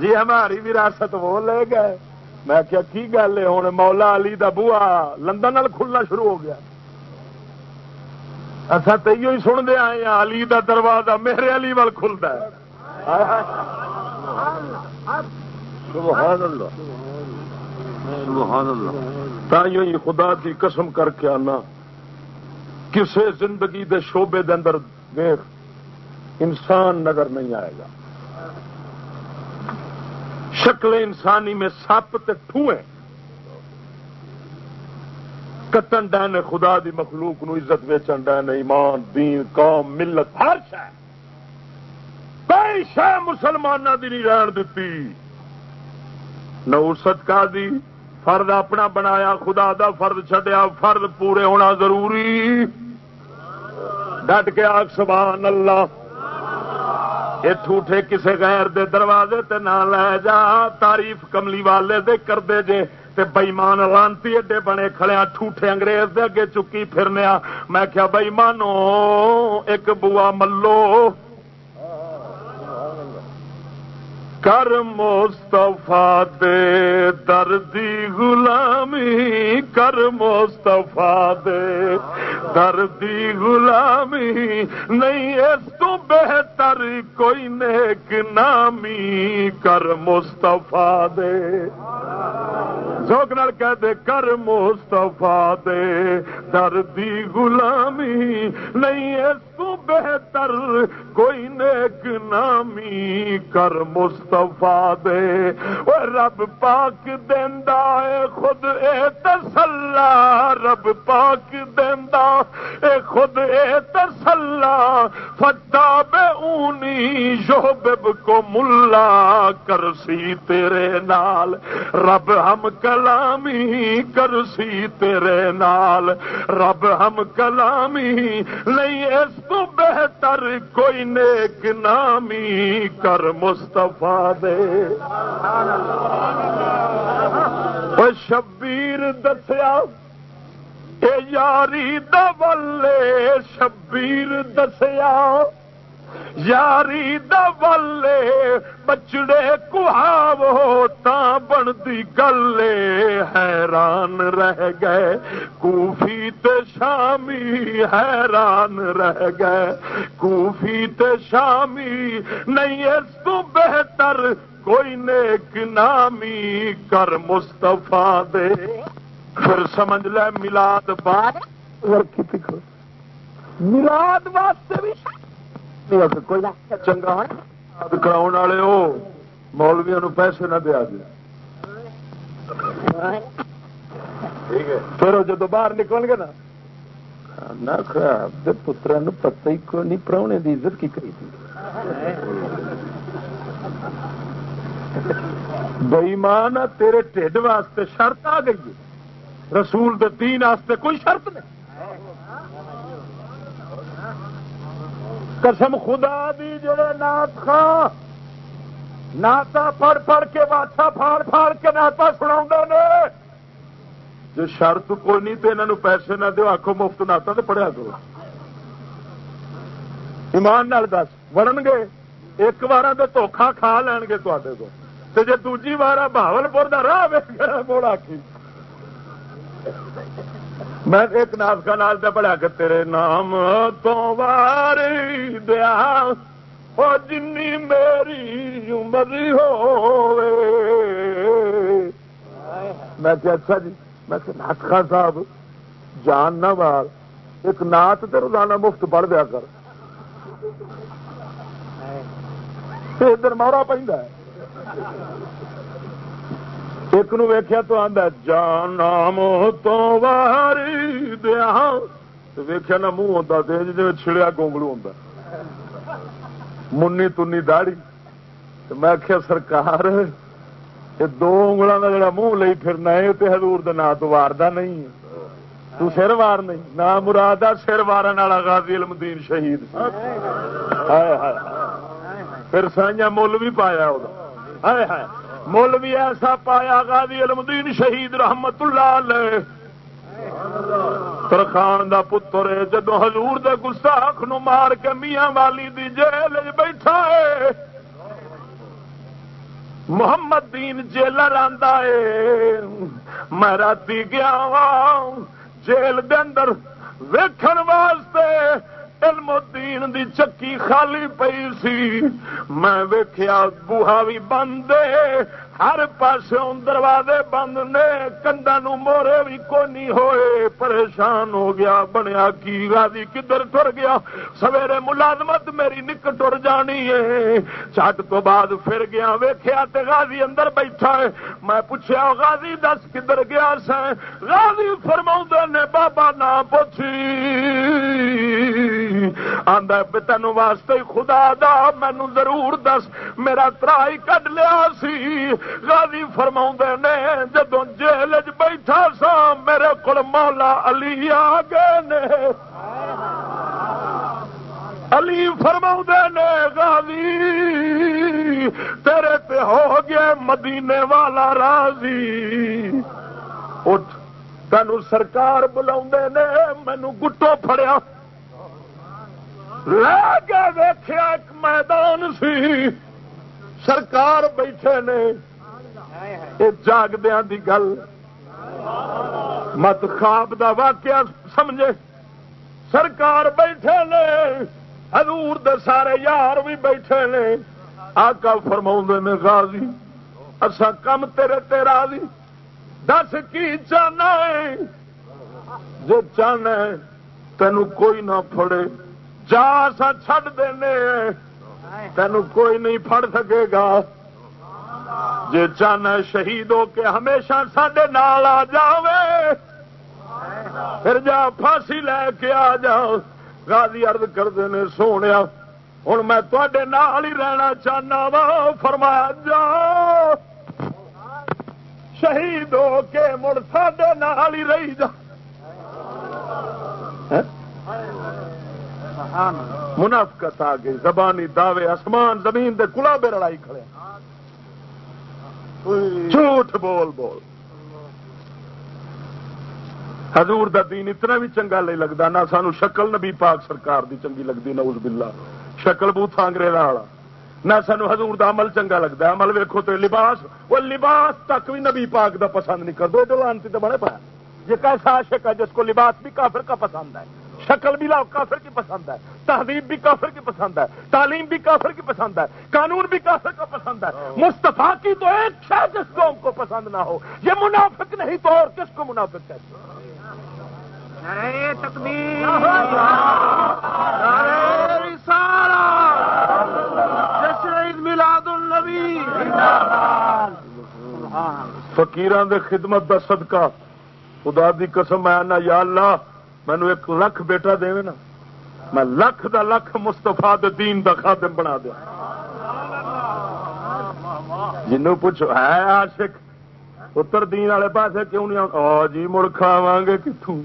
جی ہماری وراثت وہ لے گئے۔ میں کیا کی گل ہے؟ ہوں مولا علی دا بوا لندن کھلنا شروع ہو گیا۔ اچھا تو ہی سنتے آئے ہیں، علی دا دروازہ میرے علی وال کھلتا ہے۔ سبحان اللہ۔ سبحان اللہ۔ تائیوں ہی خدا دی قسم کر کے آنا۔ کسے زندگی دے شعبے دے اندر دیکھ انسان نظر نہیں آئے گا۔ شکل انسانی میں سپ ٹھوئے۔ کتن ڈین خدا دی مخلوق نو عزت ویچن ڈین ایمان، دین، قوم، ملت، ہر شہ کوئی شہ مسلمانوں دی نہیں رہن دیتی نو صدقہ دی فرد اپنا بنایا، خدا دا فرد چڈیا فرد پورے ہونا ضروری۔ ڈٹ کے آگ سبحان اللہ۔ ٹھوٹے کسے غیر دے دروازے تے نہ لے جا، تعریف کملی والے دے کر دے جے، تے بےمان لانتی اڈے بنے کھڑیا ٹھوٹے انگریز دے اگے چکی پھرنے میں کیا بےمانو ایک بوا ملو۔ کر مصطفیٰ دے دردی غلامی کر مصطفیٰ دے دردی غلامی، نہیں اس تو بہتر کوئی نیک نامی کر مستفا دے۔ ذوق نال کہہ دے، کر مستفا دے۔ دردی غلامی نہیں اس تو بہتر کوئی نیک نامی کر مستفا دے۔ رب پاک دیندا اے خود اے تسلا رب پاک دیندا اے، خود اے تسلا فتا بے اونی شوبب کو ملا کرسی تیرے نال۔ رب ہم کر کلامی کرسی تیرے نال۔ رب ہم کلامی نہیں، اس تو بہتر کوئی نیک نامی کر مستفا دے۔ شبیر دسیا یاری دلے شبیر دسیا۔ یاری دلے بچڑے کہاو تا بنتی گلے حیران رہ گئے کوفی تے شامی حیران رہ گئے کوفی تے شامی نہیں اس تو بہتر کوئی نیک نامی کر مستفا دے پھر سمجھ لے ملاد بات ملاد واسطے بھی چنگا کراؤ والے ہو مولویا نو پیسے نہ دیا جائے پھر جدو باہر نکل گے نا نہ خراب پترا پتہ ہی کوئی نہیں پراؤنے کی عزت کی کری تھی بئیمان تیرے ٹھڈ واسطے شرط آ گئی رسول دے دین واسطے کوئی شرط نہیں قسم خدا دی جڑے نات خان ناتا پڑھ پڑھ کے واٹا پھاڑ پھاڑ کے ناتا سنا نے۔ جو شرط کوئی نہیں تو انہوں پیسے نہ دو آخو مفت ناتا تو پڑھیا کرو۔ ایمان نال دس وڑن گے، ایک بار تو دھوکھا کھا لین گے تے کو جی دوجی بار بہاول پور کا راہ ویک موڑ آخی میں ایک ناس کا نال سے پڑھا کہ تیرے نام تو واری دیا وہ جن میری عمر ہو میں کہ اچھا جی میں کہ نات خان صاحب جان نہ مار ایک نات تو روزانہ مفت پڑھ دیا کر۔ ادھر مورا پہ ایک نو ویخیا تو آدھا جان تو واری دیا۔ ویخیا نہ منہ ہوتا جی چھڑیا گونگلو ہوں منی تنی داڑی میں آخیا سرکار یہ دو انگلوں کا جڑا منہ لئی پھرنا ہے تو ہزور نا تو واردا نہیں تو سر وار نہیں نہ مراد آ سر وارن والا غازی علم دین شہید پھر سائیں مل بھی پایا وہ مل بھی ایسا پایا غازی المدین شہید رحمت اللہ علیہ۔ ترخان دا پتر جدو حضور دے گستاخ نو مار کے میاں والی دی جیل بیٹھا ہے۔ محمد دین جیلر آندا ہے۔ میں رات گیا ہاں، جیل دے اندر ویکھن واسطے علم الدین دی چکی خالی پئی سی۔ میں ویکھیا بوہا بھی بند ہر پاس دروازے بند نے کنڈا نو مورے بھی کونی ہوئے۔ پریشان ہو گیا، بنیا کی غازی کدھر ٹر گیا؟ سویرے ملازمت میری نک ٹر جانی ہے۔ چٹ تو بعد پھر گیا ویخیا غازی اندر بیٹھا ہے۔ میں پوچھا غازی دس کدھر گیا سا غازی فرما نے، بابا نہ پوچھی۔ آدھا تین واسطے خدا دا مینو ضرور دس۔ میرا ترائی کڈ لیا سی۔ غازی فرما نے جدو جیل چ بیٹھا سا، میرے کو مولا علی آ گئے نے۔ علی فرما نے، غازی، تیرے تے ہو گئے مدینے والا راضی۔ اٹھ تین سرکار بلا نے مینو گٹو فڑیا لے کے دیکھا ایک میدان سی۔ سرکار بیٹھے نے۔ جاگدیا دی گل۔ مت خواب دا واقعہ سمجھے۔ سرکار بیٹھے نے، حضور دے سارے یار بھی بیٹھے نے۔ آقا فرما نے، غازی اسا کم تیرے تیرا دی دس کی چاہنا ہے؟ جو چاہنا ہے تینوں کوئی نہ پھڑے۔ جا سا چڈ دینے تینوں کوئی نہیں پھڑ سکے گا۔ جی چاہنا شہید ہو کے ہمیشہ سڈے نال آ جاوے، پھر جا پھانسی لے کے آ جاؤ۔ گادی ارد کرتے ہیں سونے ہوں میں تے نال ہی رہنا چاہنا وا، فرمایا جا۔ شہید ہو کے مڑ سڈے نال ہی رہی جا۔ منافقت آ گئی، زبانی دعوے، آسمان، زمین دے کلا بے لڑائی کھڑے جھوٹ بول بول۔ حضور دا دین اتنا بھی چنگا نہیں لگتا، نہ سانو شکل نبی پاک سرکار دی چنگی لگتی نہ اس بلا شکل بوتھ انگریز والا نہ سانو حضور دا عمل چنگا لگتا ہے عمل ویکو تو لباس، وہ لباس تک بھی نبی پاک دا پسند نہیں کر دو لانتی تو بڑے پایا یہ کیسا عاشق ہے جس کو لباس بھی کافر کا پسند ہے۔ شکل بھی کافر کی پسند ہے۔ تہذیب بھی کافر کی پسند ہے۔ تعلیم بھی کافر کی پسند ہے۔ قانون بھی کافر کا پسند ہے۔ مستفا کی تو ایک جس قوم کو پسند نہ ہو۔ یہ منافق نہیں تو اور کس کو منافق کہتے فکیران دے خدمت دا صدقہ۔ خدا دی قسم میں یا اللہ مینو ایک لکھ بیٹا دے نا۔ میں لکھ دا لکھ مستفا دین دا خادم بنا دیا۔ جنوں پوچھو، ہے آشک اتر دین والے پاس کیوں نہیں آ جی مڑ کھاوا گے کتوں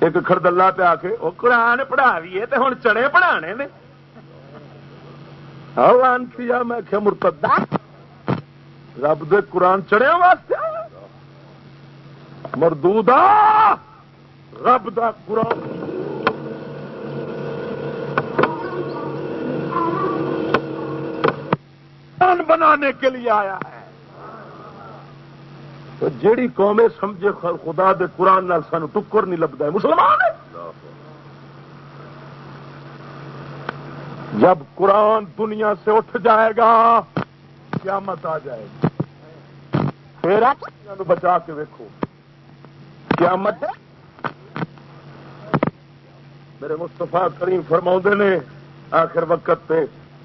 ایک خردلا پہ آ کے وہ قرآن پڑھا بھی ہے ہوں چڑے پڑھا نے میں کیا مرتدہ، رب دے قرآن چڑے واسطے۔ مردودا رب دا قرآن۔ بنانے کے لیے آیا ہے۔ تو جیڑی قومیں سمجھے خدا دے قرآن نال سانو ٹکر نہیں لگتا ہے، مسلمان ہے جب قرآن دنیا سے اٹھ جائے گا، قیامت آ جائے گی۔ پھر بچا کے دیکھو قیامت میرے مستفا کریم فرما نے، آخر وقت پہ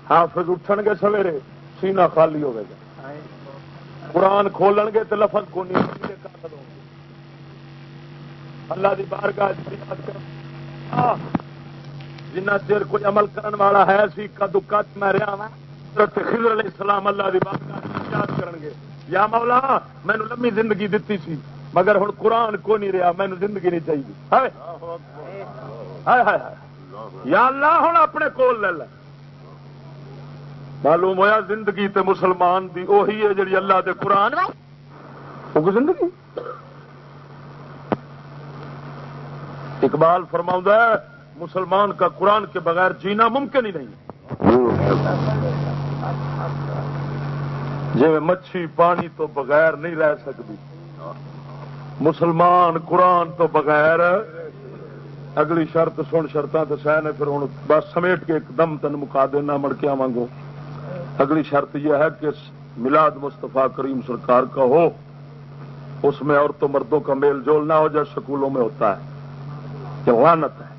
حافظ اٹھن گے سویرے، سینہ خالی ہوگا قرآن کھولن گے تو لفظ کو نہیں اللہ دی بارگاہ جنہ چیر کوئی عمل کرن والا ہے، سی کا دکا میں رہا وا خضر علیہ السلام اللہ دی بارگاہ یاد کرن گے۔ یا مولا مینو لمبی زندگی دتی سی، مگر ہوں قرآن کو نہیں رہا مینو زندگی نہیں چاہیے۔ یا اللہ ہوں اپنے کول لے لے۔ معلوم ہوا زندگی تے مسلمان دی وہی ہے جی اللہ دے قرآن وہ زندگی؟ اقبال فرما ہے، مسلمان کا قرآن کے بغیر جینا ممکن ہی نہیں۔ جی مچھی پانی تو بغیر نہیں رہ سکتی۔ مسلمان قرآن تو بغیر اگلی شرط سن شرط تو سہ نے پھر ہوں بس سمیٹ کے ایک دم تین مکا دینا مڑ کے آواں گو اگلی شرط یہ ہے کہ میلاد مصطفیٰ کریم سرکار کا ہو اس میں عورتوں مردوں کا میل جول نہ ہو جائے سکولوں میں ہوتا ہے۔ کہ لانت ہے۔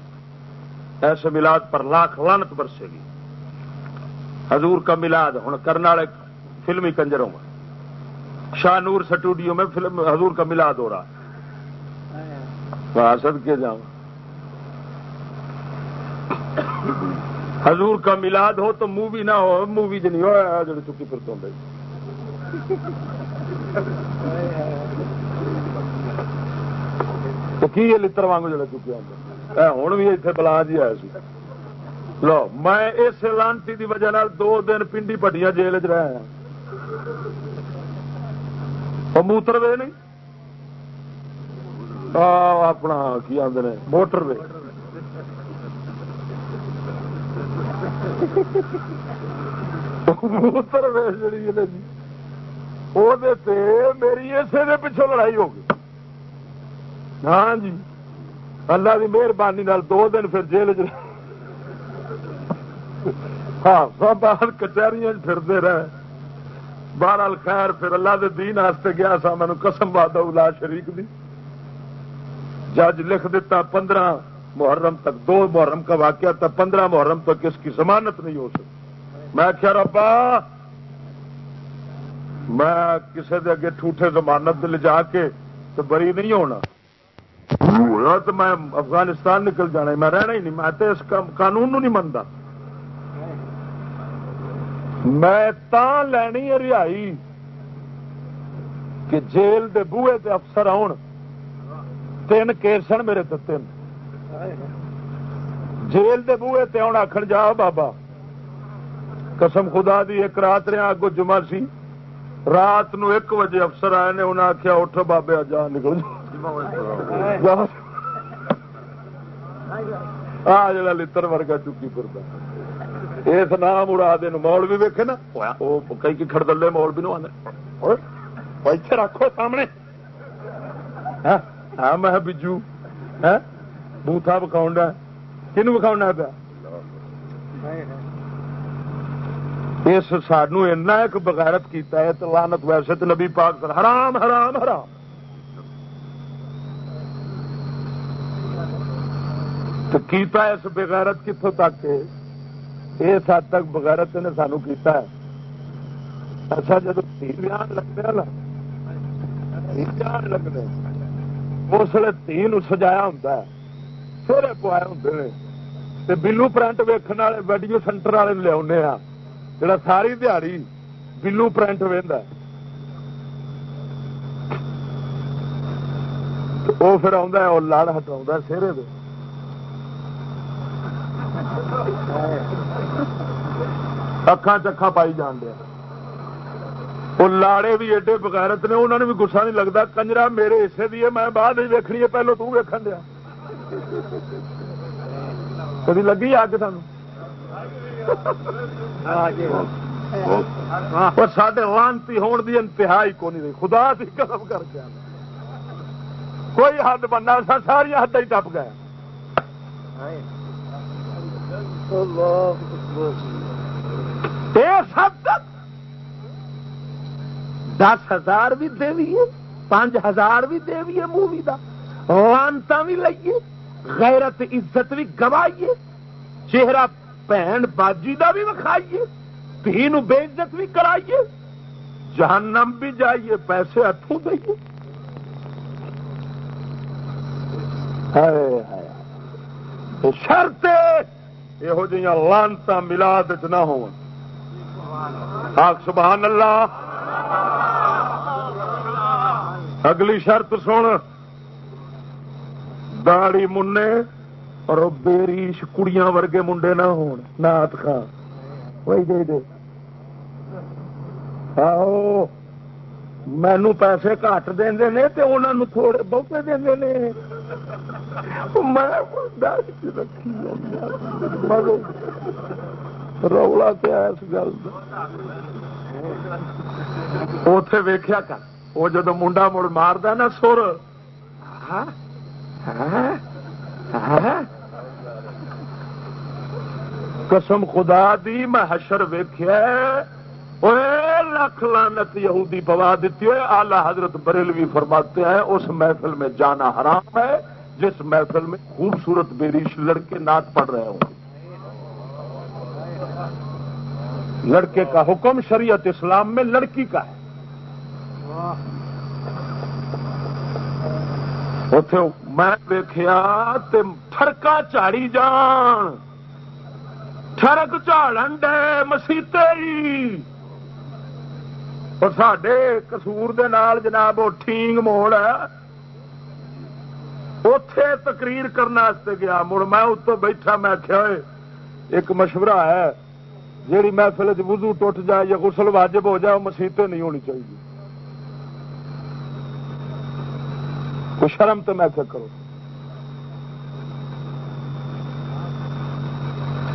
ایسے میلاد پر لاکھ لانت برسے گی۔ حضور کا میلاد ہوں کرناڑے فلمی کنجروں میں۔ شاہ نور سٹوڈیو میں فلم حضور کا میلاد ہو رہا ہے۔ سد کے جاؤں؟ حضور کا میلاد ہو تو مووی نہ ہو، مووی نہیں ہو جڑے چکی پھر تو کی لڑ وانگ جڑے چکی ہوں بھی اتنے بلا جی آیا سی۔ لو، میں اس لانتی دی وجہ دو دن پنڈی پٹیاں جیل چ رہا موتر وے نہیں؟ اپنا کی آدھے موٹر وے۔ موتر جی وہ میری اسے دے پچھوں لڑائی ہو گئی۔ ہاں جی اللہ کی مہربانی دو دن پھر جیل چ ہاں سب باہر کچہری پھرتے رہے۔ بہرحال خیر، پھر اللہ دے دین واسطے گیا سا مینو قسم باد شریف دی۔ جج لکھ دیتا پندرہ محرم تک دو محرم کا واقعہ تھا، پندرہ محرم تک اس کی ضمانت نہیں ہو سکتی میں کیا ربا میں کسی دے اگے ٹھوٹے ضمانت لے جا کے تو بری نہیں ہونا۔ تو میں افغانستان نکل جانا میں رہنا ہی نہیں، میں تو اس قانون نہیں منتا میں تا لینی ہے رہائی کہ جیل دے بوئے دے افسر آن، تین کیس میرے تو تین۔ جیل دے بوئے تے آن آخر جا بابا۔ قسم خدا دی ایک رات رہا اگو جمعہ سی۔ رات نو ایک بجے افسر آئے نے انہیں آخیا اٹھ بابے جا نکل جا۔ آ جا لڑ ورگا چکی پھر اس نام اڑا دین مول بھی ویکے نا؟ وہ کئی کھڑ دلے مول بھی نو آدھے رکھو سامنے۔ ہاں, ہاں، میں بجو۔ ہاں؟ بوتھا وکھاؤ کنو وکھاؤنا پیا؟ اس سانو ایسا ایک بغیرت کیتا ہے تو لانت ویسے تو نبی پاک سر حرام حرام حرام۔ تو کیتا ہے اس بغیرت کتوں تک اس حد تک بغیرت نے سانو کیتا ہے۔ اچھا جب جان لگنے جان لگنے اس لیے تھی سجایا ہوں سورے پوائے ہوں بلو پرنٹ ویکن والے ویڈیو سینٹر والے لیا جڑا ساری دیہڑی بلو پرنٹ وہدا وہ پھر آ لڑ ہٹا سہرے دے اکھان چکھا پائی جان دیا وہ لاڑے بھی ایڈے بغیرت نے انہوں نے بھی گسا نہیں لگتا کنجرا میرے حصے دی ہے میں بعد ویکنی ہے پہلو تیکن دیا کبھی لگی اگ سان سڈے لانتی ہون دی انتہائی کو نہیں رہی خدا کی قدم کر کے کوئی حد بننا سا ساری حد ہی ٹپ گیا دس ہزار بھی دے پانچ ہزار بھی دے مووی کا لانتا بھی لئیے غیرت عزت بھی گوائیے، چہرہ بھن باجی کا بھی وکھائیے تھی بے عزت بھی کرائیے، جہنم بھی جائیے، پیسے ہاتھوں دئیے۔ شرط یہو جہاں لانتا ملاد چ نہ ہو سبحان اللہ۔ اگلی شرط سن۔ داڑی منے اور بیریش کڑیاں ورگے منڈے نہ ہون۔ نات خان۔ وہی دے دے۔ آؤ مینو پیسے کٹ دے انہوں تھوڑے بہتے دے ہاں۔ رولا پیا اس گل اتے ویخیا کر۔ وہ جدو منڈا مڑ مارد نا سر۔ ہاں؟ ہاں؟ قسم خدا دی، میں حشر ویخیا لکھ لانت یہودی پوا دیتی ہے۔ آلہ حضرت بریلوی فرماتے ہیں، اس محفل میں جانا حرام ہے، جس محفل میں خوبصورت بیریش لڑکے نعت پڑھ رہے ہوں۔ لڑکے کا حکم شریعت اسلام میں لڑکی کا ہے۔ اتے میں دیکھا ٹھڑکا چاڑی جان ٹھڑک چاڑن ڈے مسیتے اور سڈے کسور جناب وہ ٹھینگ موڑ ہے اتے تقریر کرنے گیا مڑ میں اتو بیٹھا میں آخیا ایک مشورہ ہے جیڑی محفل وضو ٹوٹ جائے یا غسل واجب ہو جائے وہ مسیطے نہیں ہونی چاہیے کچھ شرم تو میں کرو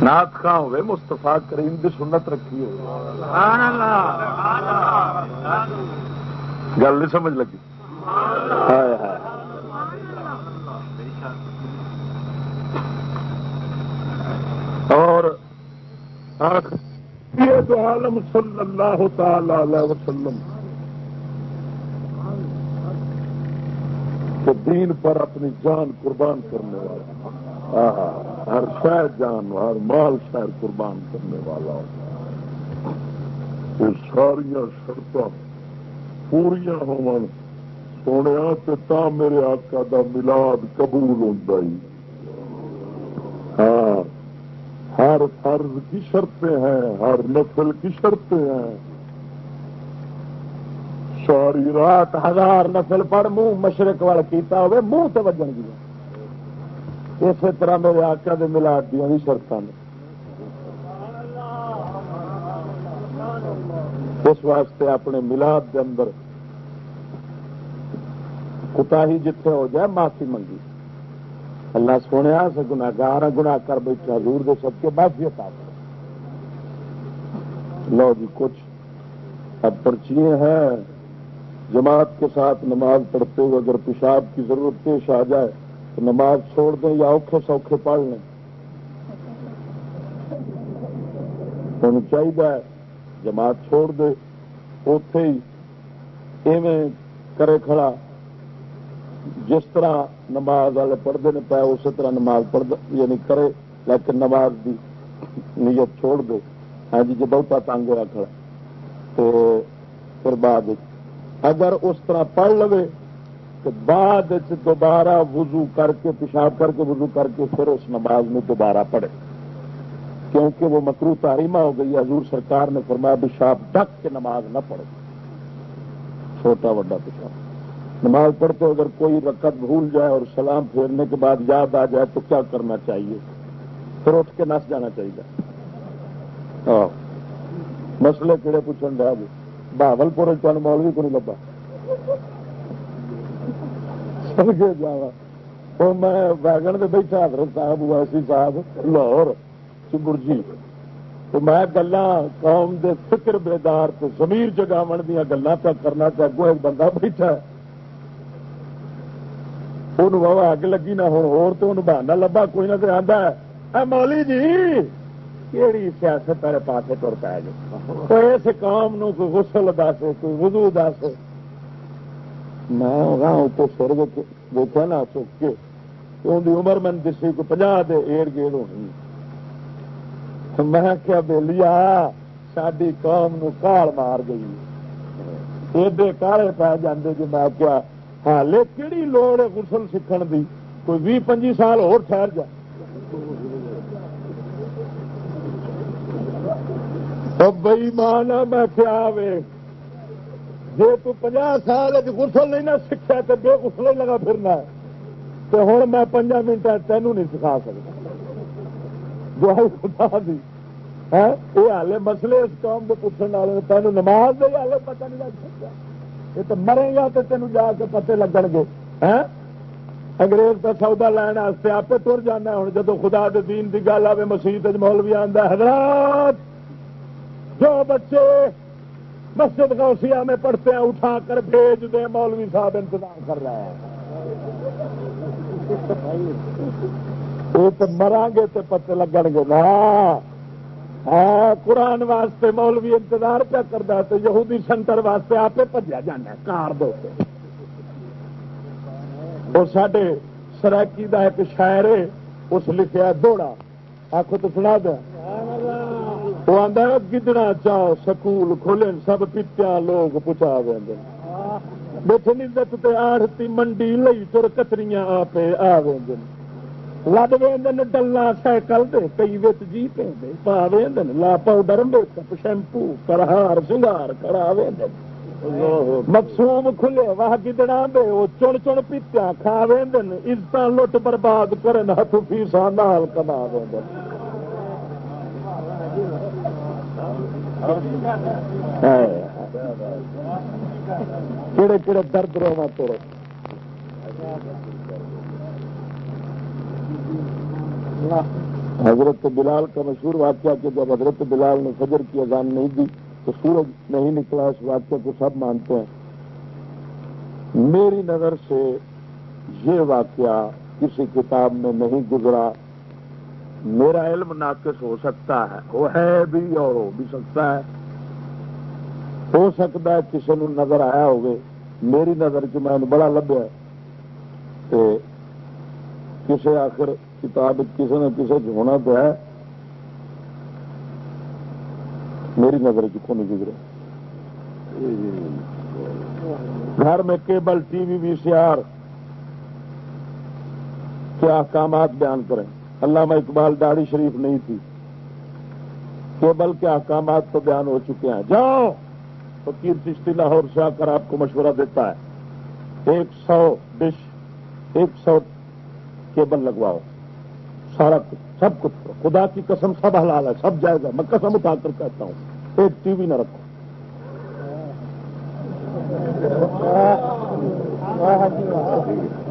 نات خاں ہوئے مستفا کریم کی سنت رکھی ہو گل نہیں سمجھ لگی۔ اور عالم صلی اللہ تعالی علیہ وسلم۔ تو دین پر اپنی جان قربان کرنے والا۔ ہر شہر جان ہر مال شہر قربان کرنے والا۔ یہ ساریا شرط پوریا ہو سونے تا میرے آقا دا ملاد قبول ہوتا ہی۔ ہاں ہر فرض کی شرطیں ہیں، ہر نفل کی شرطیں ہیں۔ سوری رات ہزار نفل پڑھ منہ مشرق وال کیتا ہوئے، منہ سے وجن گیا اسی طرح میرے آقا دے ملاد دیا بھی شرط نے۔ اس واسطے اپنے ملاد دے اندر کتا ہی جتھے ہو جائے، معافی منگی۔ اللہ سونے سے گناگار گنا کر بیٹھا حضور دے سب کے بعد بھی عطا لو جی کچھ اب پرچیے ہیں۔ جماعت کے ساتھ نماز پڑھتے ہوئے اگر پیشاب کی ضرورت پیش آ جائے تو نماز چھوڑ دیں یا اوکھے سوکھے پڑھ لیں۔ ہوں چاہیے جماعت چھوڑ دے اتے ہی ایویں کرے کھڑا۔ جس طرح نماز والے پڑھتے ہیں پایا اسی طرح نماز پڑھ یعنی کرے، لیکن نماز کی نیت چھوڑ دے۔ ہاں جی جی بہتا تنگ رکھا تو پھر بعد اگر اس طرح پڑھ لو تو بعد دوبارہ وضو کر کے، پیشاب کر کے، وضو کر کے پھر اس نماز میں دوبارہ پڑھے۔ کیونکہ وہ مکرو تاریمہ ہو گئی، حضور سرکار نے فرمایا پیشاب ڈک کے نماز نہ پڑھے چھوٹا وڈا پیشاب۔ نماز پڑھتے اگر کوئی رکعت بھول جائے اور سلام پھیرنے کے بعد یاد آ جائے تو کیا کرنا چاہیے؟ پھر اٹھ کے نس جانا چاہیے۔ مسئلے کہڑے پوچھنے ڈا جی بہبل پور مولوی کو نہیں لبا. سمجھے جا میں ویگن سے بیٹھا، حضرت صاحب ویسی صاحب، لاہور چبرجی تو میں گلا قوم دے فکر بیدار تو زمیر جگاو دیا گلا پہ کرنا چاہوں ایک بندہ بیٹھا. ہے اگ لگی نہ ہو بہانا لبا، کوئی نہ آتا مولی جی! کہڑی سیاست والے پاس تر پا جائے؟ اس کام نو کوئی غسل دس کوئی وضو دس میں سر دیکھا نا چک کے۔ ان کی عمر من دسی کو پناہ دے، ایڑ گیڑ ہونی۔ میں کیا بہلی آ ساری قوم نو کال مار گئی۔ ایڈے کالے پی جاندے جی میں کیا حالے کہڑی لوڑ ہے گسل سیکھن دی؟ کوئی بھی پنجی سال اور ٹھہر جا۔ بئی ماں میں کیا وے جی تجا سال گسل نہیں نہ سیکھا تو بے گسل ہی لگا پھرنا تو ہوں میں پنجا منٹ تینوں نہیں سکھا سکتا۔ خدا دی۔ یہ ہالے مسلے اس قوم کے پوچھنے والے تینوں نماز دے ہالے پتہ نہیں لگ سکتا۔ یہ تو مرے گا تو تینوں جا کے پتے لگن گے۔ ہاں، انگریز کا سودا لین آپ تر جانا ہوں جدو خدا دے دین دی گل آئے مسیح مولوی آتا حضرات! جو بچے مسجد غوثیہ میں پڑھتے ہیں، اٹھا کر بھیج دیں، مولوی صاحب انتظام کر رہا ہے وہ تو مرا گے تو پتے لگن گے۔ نا ہاں قرآن واسطے مولوی انتظار پہ کرتا تو یہودی سینٹر واسطے آپ بجیا جانا کار دو اور سڈے سرائکی کا ایک شاعر اس لکھا دوڑا۔ آخو تو سنا دیا وہ آدھا گدڑا چاہ سکول کھولے، سب پیتیا لوگ پچا دیں بچ آڑتی منڈی لئی تر کتری آپ آ گئے لد وین ڈلنا سائیکل دے، کئی وچ جی پہ پا وین لا پاؤڈر میک اپ شیمپو کرہار سنگار کرا وین مقصوم کھلے، واہ گدڑا دے، وہ چن چن پیتیا کھا وین عزت لٹ برباد کرن ہاتھ فیسا نال کما وین کہڑے کہڑے درد رہنا تیرے حضرت بلال کا مشہور واقعہ کہ جب حضرت بلال نے فجر کی اذان نہیں دی تو سورج نہیں نکلا، اس واقعہ کو سب مانتے ہیں۔ میری نظر سے یہ واقعہ کسی کتاب میں نہیں گزرا۔ میرا علم ناقص ہو سکتا ہے وہ ہے بھی اور ہو بھی سکتا ہے۔ ہو سکتا ہے کسی نے نظر آیا ہوگے، میری نظر چ میں بڑا لبیا کسی آخر کتاب کسی نہ کسی ہونا تو ہے۔ میری نظر چکو نہیں گزرے۔ گھر میں cable, T V V C R کے احکامات بیان کریں؟ علامہ اقبال داڑھی شریف نہیں تھی کیبل کے احکامات تو بیان ہو چکے ہیں۔ جاؤ! فقیر چشتی لاہور سے آ کر آپ کو مشورہ دیتا ہے۔ ایک سو ڈش، ایک سو کیبل لگواؤ۔ سارا کچھ، سب کچھ۔ خدا کی قسم سب حلال ہے، سب جائے گا میں قسم اٹھا کر کہتا ہوں، ایک ٹی وی نہ رکھو۔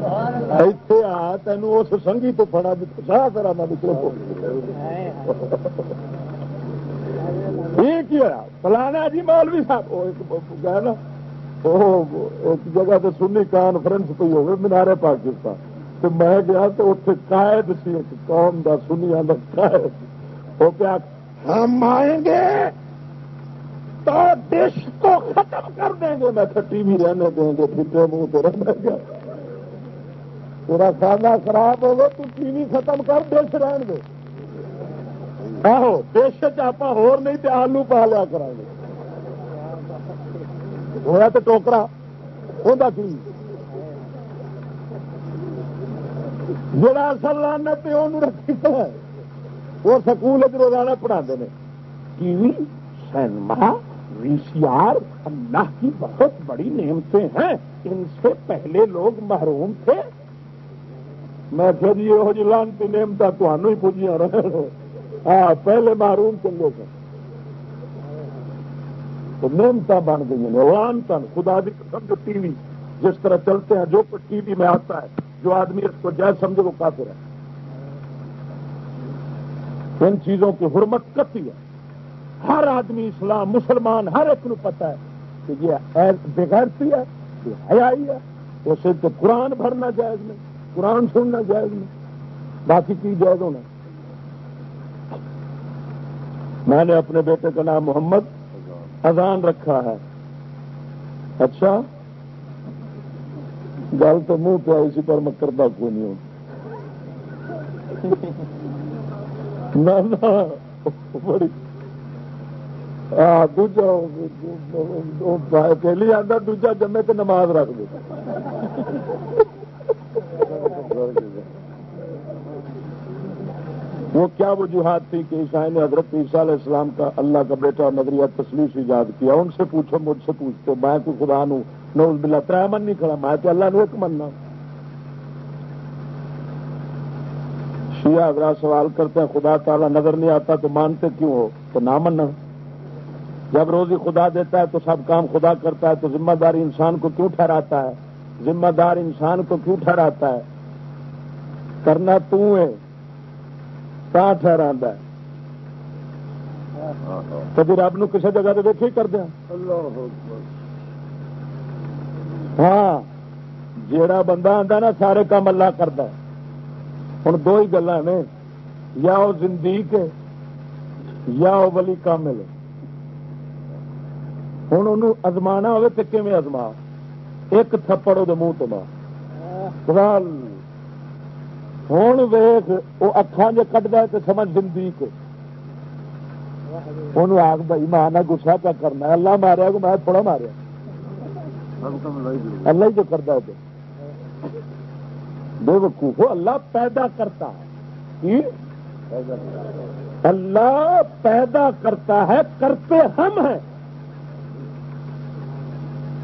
آ تین اس سنگھی تو فڑا سارا کرا میں نکلو یہ کیا فلانا جی مولوی صاحب۔ گیا نا۔ ایک جگہ تو سنی کانفرنس پہ ہوگی مینارے پاکستان۔ تو میں گیا تو اتنے قائد سی، ایک قوم کا سنیا کا قائد۔ وہ کیا ہم آئیں گے؟ تو دیش کو ختم کر دیں گے۔ میں ٹی وی رہنے دیں گے پھٹے منہ تو رہنے گا۔ پورا کھانا خراب ہوگا، تو ٹی وی ختم کر دیش رہن دے۔ آہو دیش آپ ہور نہیں تو آلو پا لیا کریں گے۔ ہوا تو ٹوکرا ہوتا کی؟ جڑا اصل لانا پہ وہ رکھی ہے۔ وہ سکول روزانہ پڑھا ہیں T V cinema, V C R, اللہ کی بہت بڑی نعمتیں ہیں۔ ان سے پہلے لوگ محروم تھے۔ میں پھر یہ جی لانتی نعمت تمہوں ہی پوجیاں رہے ہاں پہلے محروم چلے تھے تو نعمت بن گئی ہیں۔ لانتن خدا دی قسم جو ٹی وی جس طرح چلتے ہیں، جو کچھ ٹی وی میں آتا ہے، جو آدمی اس کو جائز سمجھے، وہ کافر ہے۔ ان چیزوں کی حرمت کرتی ہے۔ ہر آدمی اسلام، مسلمان، ہر ایک کو پتا ہے کہ یہ بغیرتی ہے، یہ حیائی ہے اسے تو قرآن بھرنا جائز نہیں۔ قرآن سننا جائز نہیں باقی کی جائز ہونا میں نے اپنے بیٹے کا نام محمد اذان رکھا ہے اچھا گل تو منہ پہ آئی سی پر میں کرتا کو نہیں ہوں بڑی پہلی آتا دوجا جمے تو نماز رکھ دے وہ کیا وجوہات تھی کہ عیسائی نے حضرت عیسیٰ علیہ السلام کا اللہ کا بیٹا نظریہ تصویر ایجاد کیا؟ ان سے پوچھو، مجھ سے پوچھتے میں کوئی خدا نو نوز بلا تر من نہیں کھڑا، میں تو اللہ نو ایک مننا شیعہ اگر سوال کرتے ہیں، خدا تعالیٰ نظر نہیں آتا تو مانتے کیوں ہو؟ تو نہ مننا جب روزی خدا دیتا ہے تو سب کام خدا کرتا ہے، تو ذمہ داری انسان کو کیوں ٹھہراتا ہے؟ ذمہ دار انسان کو کیوں ٹھہراتا ہے؟ کرنا تو ہے۔ کبھی رب نو کسی جگہ تو دیکھے کر دیا ہاں جیڑا بندہ آتا نا، سارے کام اللہ کرتا ہوں دو ہی گلا نے، یا وہ زندیق یا ولی کامل ہوں ان ازما ہوے تو کیون ازما ایک تھپڑ وہ منہ تو مار ہوں ویخ وہ اکھان جو کٹ دے تو سمجھ دن کو۔ آگ بھائی ماں نہ گسا پہ کرنا اللہ ماریا کو میں تھوڑا ماریا اللہ ہی جو کرتا ہے بے وقوف۔ اللہ پیدا کرتا ہے۔ اللہ پیدا کرتا ہے، کرتے ہم ہیں۔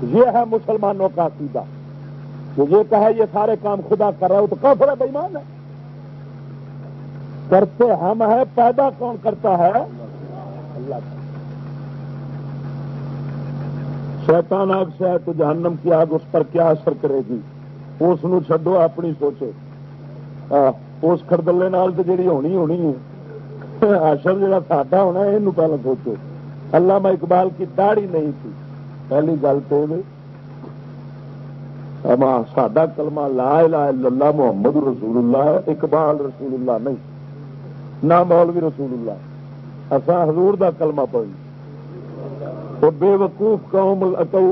یہ ہے مسلمانوں کا عقیدہ۔ جو یہ کہے یہ سارے کام خدا کر رہا ہو تو کافر ہے بےمان ہے؟ کرتے ہم ہیں، پیدا کون کرتا ہے؟ اللہ شیطان آگ سے ہے تو جہنم کی آگ اس پر کیا اثر کرے گی؟ اس چڈو اپنی سوچے۔ اس خردلے نال تو جیڑی ہونی ہونی ہے۔ آشر جا ساڈا ہونا یہ پہلے سوچو۔ اللہ میں اقبال کی داڑھی نہیں تھی۔ پہلی گل تو سڈا کلمہ لا الہ الا اللہ محمد رسول اللہ ہے، اقبال رسول اللہ نہیں، نہ مولوی رسول اللہ۔ اصا حضور دا کلمہ پڑھی۔ وہ بے وقوف قوم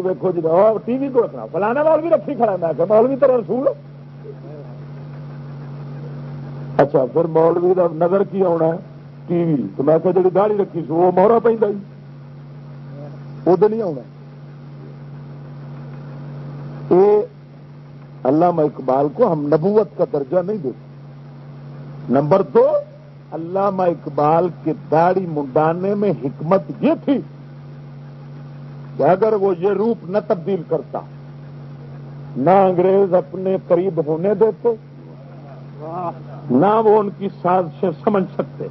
ویکو جی ٹی وی کو رکھنا فلانا مال بھی رکھی کھڑا میں مولوی طرح رسول اچھا پھر مولوی کا نظر کی آنا ہے؟ T V. تو میں کہ جی داڑی رکھی سو وہ مہرا پہ ادھر نہیں آنا یہ علامہ اقبال کو ہم نبوت کا درجہ نہیں دیتے نمبر دو، علامہ اقبال کے داڑھی منڈانے میں حکمت یہ تھی کہ اگر وہ یہ روپ نہ تبدیل کرتا، نہ انگریز اپنے قریب ہونے دیتے، نہ وہ ان کی سازشیں سمجھ سکتے۔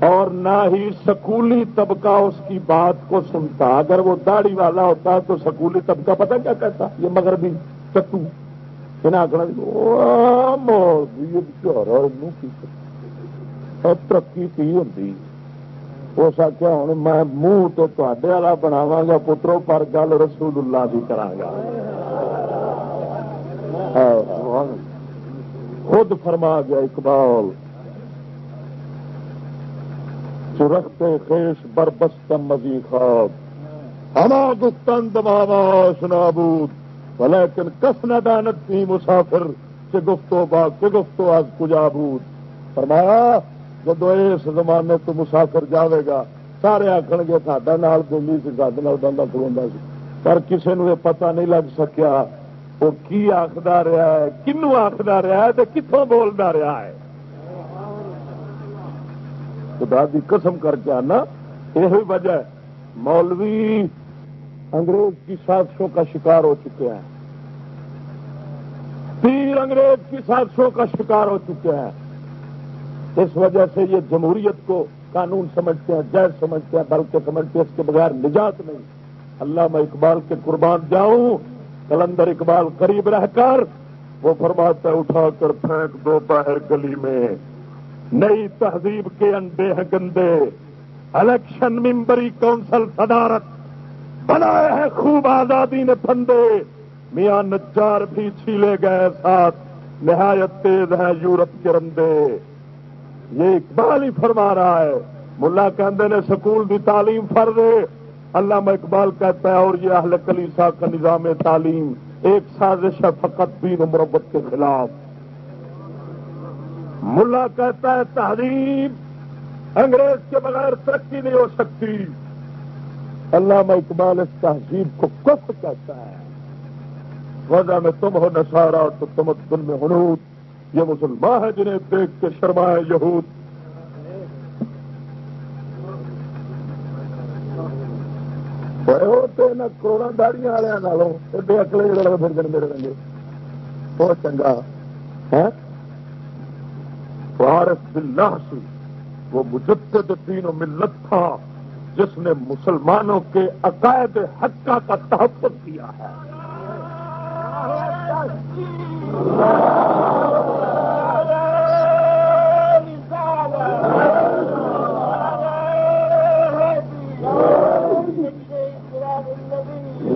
اور نہ ہی سکولی طبقہ اس کی بات کو سنتا۔ اگر وہ داڑھی والا ہوتا تو سکولی طبقہ پتہ کیا کہتا؟ یہ مغربی چتو جی، ترقی کی ہوتی اس آخیا ہوں میں منہ تو تے والا بناوا گا، پترو، پر گل رسول اللہ کی کرا گا خود فرما گیا، اقبال۔ چرختے خیش بربست مزی خواب. ہما گفتن دماواش نابود ولیکن کس نہ دانت تھی مسافر سے گفتو با کے گفتو آج کجا بود؟ فرمایا جب اس زمانے تو مسافر جاوے گا، سارے آخر گے ساڈا نال دلی سی سڈے بندہ کھلوا سی۔ پر کسی نے پتا نہیں لگ سکیا، وہ کی آخر رہا ہے، کنو آخر رہا ہے کتوں بولتا رہا ہے؟ خدا دی قسم کر کے آنا یہ وجہ ہے۔ مولوی، انگریز کی سازشوں کا شکار ہو چکے ہیں۔ پیر انگریز کی سازشوں کا شکار ہو چکے ہیں۔ اس وجہ سے یہ جمہوریت کو قانون سمجھتے ہیں، جائز سمجھتے ہیں، بلکہ سمجھتے ہیں اس کے بغیر نجات نہیں۔ اللہ میں اقبال کے قربان جاؤں، کلندر اقبال قریب رہ کر، وہ فرماتا ہے، اٹھا کر پھینک دو باہر گلی میں۔ نئی تہذیب کے انڈے ہیں گندے۔ الیکشن ممبری کونسل صدارت بنائے ہیں خوب آزادی نے پھندے۔ میاں نجار بھی چھیلے گئے ساتھ۔ نہایت تیز ہے یورپ کے رندے۔ یہ اقبال ہی فرما رہا ہے۔ ملا کہندے نے سکول کی تعلیم فرض علامہ اقبال کہتا ہے اور یہ اہل کلیسا کا نظام تعلیم، ایک سازش ہے فقط دین مربت کے خلاف۔ ملا کہتا ہے تہذیب انگریز کے بغیر ترقی نہیں ہو سکتی۔ علامہ اقبال اس تہذیب کو کف کہتا ہے۔ وجہ میں تم ہو نشارہ تو تمدن میں ہنوت یہ مسلمان ہے جنہیں دیکھ کے شرما ہے یہود۔ کروڑا داڑیاں والوں ایڈے اکلے جڑے پھر میرے رنگے۔ بہت چنگا ہاں؟ وارث بلّہ سی وہ مجدد دین و ملت تھا جس نے مسلمانوں کے عقائد حقہ کا تحفظ کیا ہے۔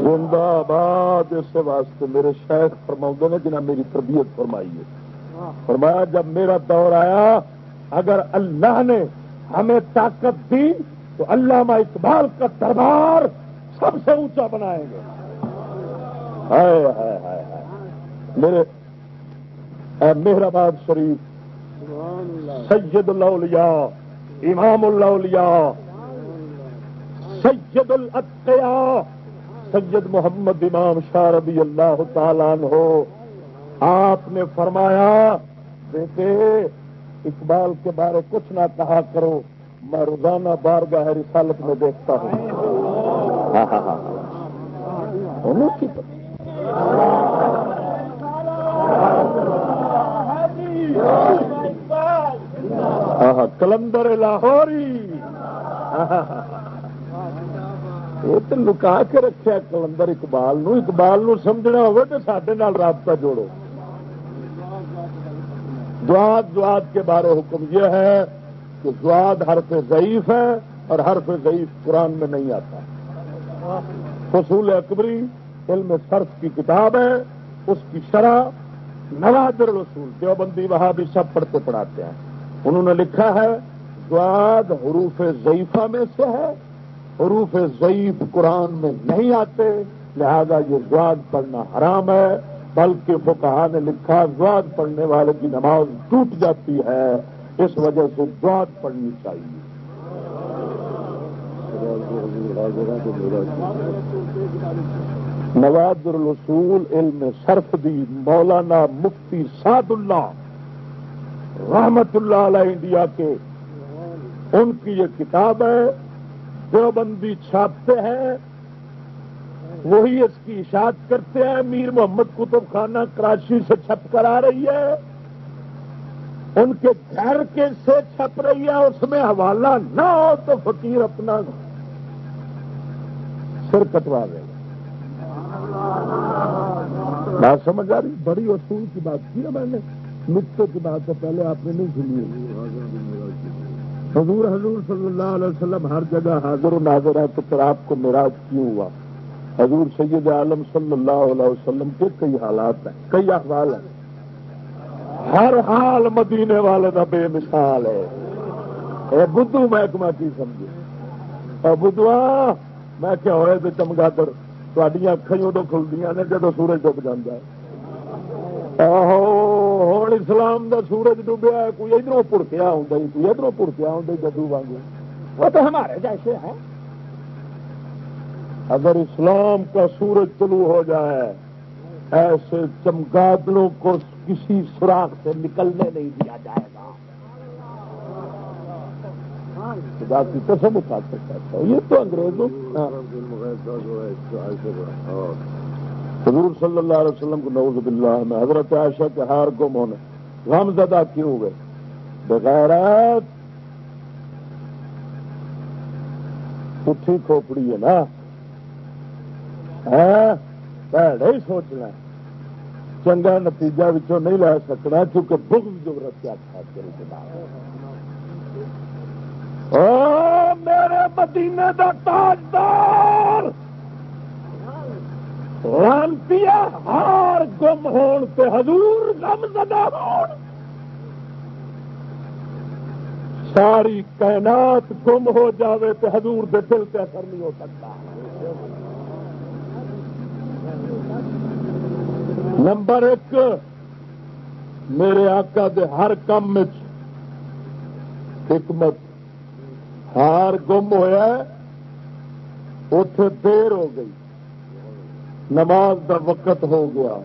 زندہ آباد اس واسطے میرے شیخ فرما نے جنہیں میری تربیت فرمائی ہے۔ فرمایا، جب میرا دور آیا، اگر اللہ نے ہمیں طاقت دی، تو علامہ اقبال کا دربار سب سے اونچا بنائیں گے۔ میرے مہرآباد شریف سید الاولیاء امام الاولیاء سید الاتقیاء سید محمد امام شاہ رضی اللہ تعالیٰ ہو آپ نے فرمایا، بیٹے، اقبال کے بارے کچھ نہ کہا کرو، میں روزانہ بار گاہ رسالت میں دیکھتا ہوں۔ ہاں، ہاں، ہاں، کلندر لاہوری۔ یہ تو لکا کے رکھا کلندر اقبال نو۔ اقبال نو سمجھنا ہو تو سڈے رابطہ جوڑو۔ دعاد دعاد کے بارے حکم یہ ہے کہ دعاد حرف ضعیف ہے اور حرف ضعیف قرآن میں نہیں آتا۔ حصول اکبری علم صرف کی کتاب ہے، اس کی شرح نوادر رسول، دیوبندی وہاں بھی سب پڑھتے پڑھاتے ہیں۔ انہوں نے لکھا ہے دعاد حروف ضعیفہ میں سے ہے، حروف ضعیف قرآن میں نہیں آتے، لہذا یہ زواد پڑھنا حرام ہے۔ بلکہ فکہ نے لکھا زواد پڑھنے والے کی نماز ٹوٹ جاتی ہے، اس وجہ سے زواد پڑھنی چاہیے۔ نواز الرسول علم صرف دی مولانا مفتی سعد اللہ رحمت اللہ علیہ انڈیا کے۔ ان کی یہ کتاب ہے، دیوبندی چھاپتے ہیں وہی اس کی اشاعت کرتے ہیں۔ میر محمد کتب خانہ کراچی سے چھپ کر آ رہی ہے۔ ان کے گھر کے سے چھپ رہی ہے۔ اس میں حوالہ نہ ہو تو فقیر اپنا سر کٹوا دے۔ بات سمجھ آ رہی؟ بڑی اصول کی بات کی ہے میں نے۔ نقطے کی بات تو پہلے آپ نے نہیں سنی۔ حضور حضور صلی اللہ علیہ وسلم ہر جگہ حاضر و ناظر ہے تو پھر آپ کو میراج کیوں ہوا؟ حضور سید عالم صلی اللہ علیہ وسلم کے کئی حالات ہیں، کئی احوال ہیں۔ ہر حال مدینے والے کا بے مثال ہے۔ اے بدھو محکمہ کی سمجھے۔ بدھوا میں کیا ہوئے تو چمگادر تھوڑی اکھیں ادو کھلدیاں نے جدو سورج ڈب جاتا ہے۔ ہوں اسلام دا سورج ڈوبیا کوئی ادھر پڑکیا ہوں کوئی ادھر پڑکیا ہوں جدو وانگو۔ وہ تو ہمارے جیسے ہیں۔ اگر اسلام کا سورج طلوع ہو جائے، ایسے چمگادڑوں کو کسی سوراخ سے نکلنے نہیں دیا جائے گا۔ خدا کی قسم اٹھا سکتا یہ تو انگریزوں حضور صلی اللہ علیہ وسلم کو نوز باللہ میں حضرت عائشہ کے ہار گم ہونے غم زدہ کیوں ہوئے؟ بغیرت پٹھی کھوپڑی ہے نا۔ ہی سوچنا چنگا نتیجہ بچوں نہیں لے سکنا کیونکہ بغض جو رکھا تھا میرے مدینے دا تاجدار رانتی ہار گم ہون تے حضور گم زدہ ہون ساری کائنات گم ہو جاوے تے حضور دے دل تے اثر نہیں ہو سکتا نمبر ایک، میرے آقا دے ہر کام حکمت، ہار گم ہوا اتے دیر ہو گئی، نماز دا وقت ہو گیا،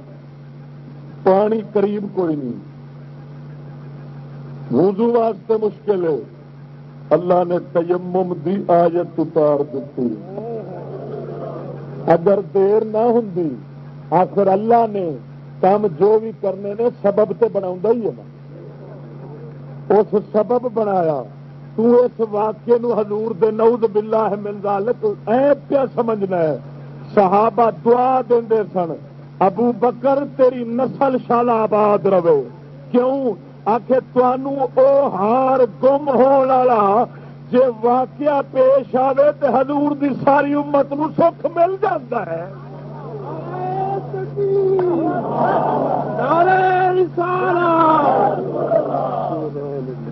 پانی قریب کوئی نہیں۔ وضو واسطے مشکل ہے۔ اللہ نے تیمم دی آیت اتار دیتی اگر دیر نہ ہوں آخر اللہ نے کام جو بھی کرنے نے سبب تو بنا ہی ہے نا۔ اس سبب بنایا۔ تو اس واقعے نو حضور دے نعوذ باللہ من ذالک اے پیا سمجھنا ہے۔ صحابہ دعا دے سن، ابو بکر تیری نسل شالا آباد رہے۔ کیوں؟ آخر او ہار گم ہونا جی واقعہ پیش آئے تو حضور دی ساری امت نو سکھ مل جاتا ہے۔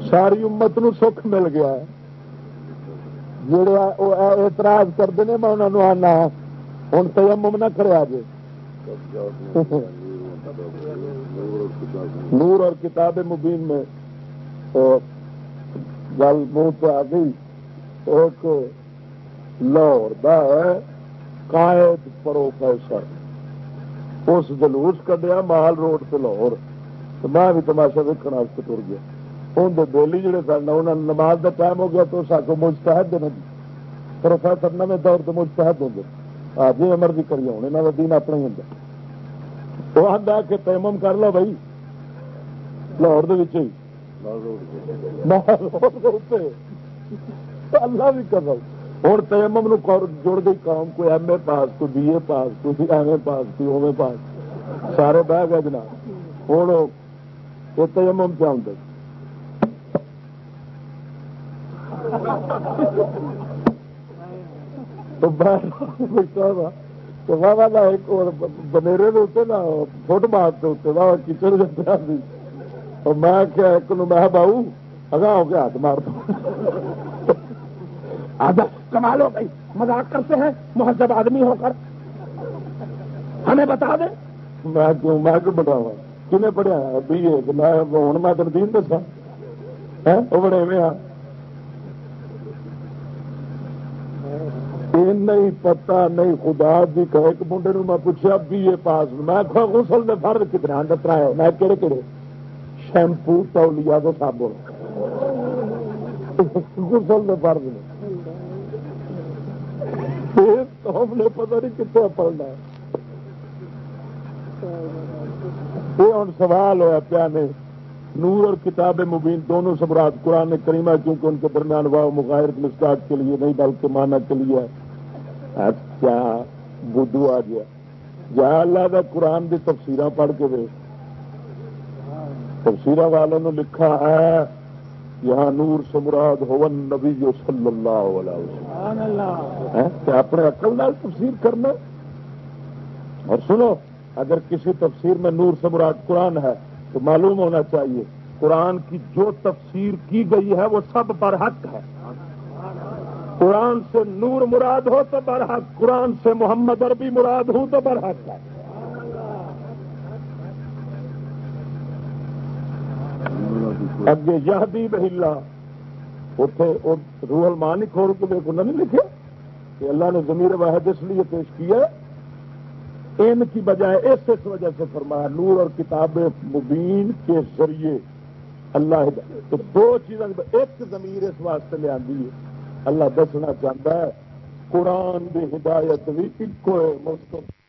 ساری امت نو سکھ مل گیا جڑے اعتراض کرتے ہیں میں انہوں آنا ہوں تیمم نہ کرے جی نور اور کتاب مبین میں گل منہ پہ آ گئی۔ ایک لاہور دا ہے، قائد پروفیسر۔ اس جلوس کڈیا مال روڈ سے لاہور میں بھی تماشا ویکن تر گیا۔ اندر بولی جڑے سن انہوں نے نماز کا ٹائم ہو گیا تو ساکو مستحد نے پروفیسر نویں دور سے مستحد ہوں گے۔ جی مرضی کری ہونے نہ دین اپنا ہی ہوں وہ آدھا کہ تیمم کر لو بھائی۔ لاہور ہی۔ اللہ بھی کر ہوں تیمم نو جڑ گئی قوم کوئی ایم اے پاس، کوئی بی اے پاس، کوئی ایم اے پاس، کوئی اوے پاس۔ سارے بہ گئے جناب۔ ہوں یہ تیمم کیا ہوں تو تو واہ واہ ایک بنیرے نا فٹ بات کے اتنے واہ کچن جاتا میں کیا ایک نو میں باؤ اگا ہو کے ہاتھ مار دو کمال ہو گئی۔ مزاق کرتے ہیں، مہذب آدمی ہو کر۔ ہمیں بتا دیں۔ میں کیوں میں کیوں بتاؤں کنے پڑھیا بی اے میں ہوں، میں تین دین دسا وہ بڑے میں نہیں پتا نہیں خدا جی ایک منڈے نو میں پوچھا بی اے پاس۔ میں غسل دے فرد کتنے ڈترا ہے میں کہڑے کہڑے؟ شیمپو، تولیا تو صابن۔ غسل دے فرد۔ نے قوم نے پتا نہیں کتنے پڑھنا یہ ہوں سوال ہوا پیا نے، نور اور کتاب مبین دونوں سمراٹ قرآن کریمہ کیونکہ ان کے درمیان واہ مغائر مسٹاٹ کے لیے نہیں، بلکہ مانا کے لیے کیا بدھو آ گیا جا اللہ کا قرآن کی تفسیر پڑھ کے دے تفسیر والوں نے لکھا ہے یہاں نور سمراد ہون نبی صلی اللہ علیہ وسلم۔ اپنے عقل نال تفسیر کرنا۔ اور سنو اگر کسی تفسیر میں نور سمراد قرآن ہے تو معلوم ہونا چاہیے قرآن کی جو تفسیر کی گئی ہے وہ سب برحق ہے۔ قرآن سے نور مراد ہو تو برحق قرآن سے محمد عربی مراد ہوں تو برحق ہے۔ اگے یہ بہلا اتنے روحل مان ہی کھول کے دیکھو نہیں لکھے؟ کہ اللہ نے زمیر واحد اس لیے پیش کیا ان کی بجائے اس اس وجہ سے فرمایا، نور اور کتاب مبین کے ذریعے اللہ تو دو چیزیں ایک زمیر اس واسطے لے آدھی ہے۔ اللہ دسنا چاہتا ہے، قرآن کی ہدایت بھی ایک ہے مستقبل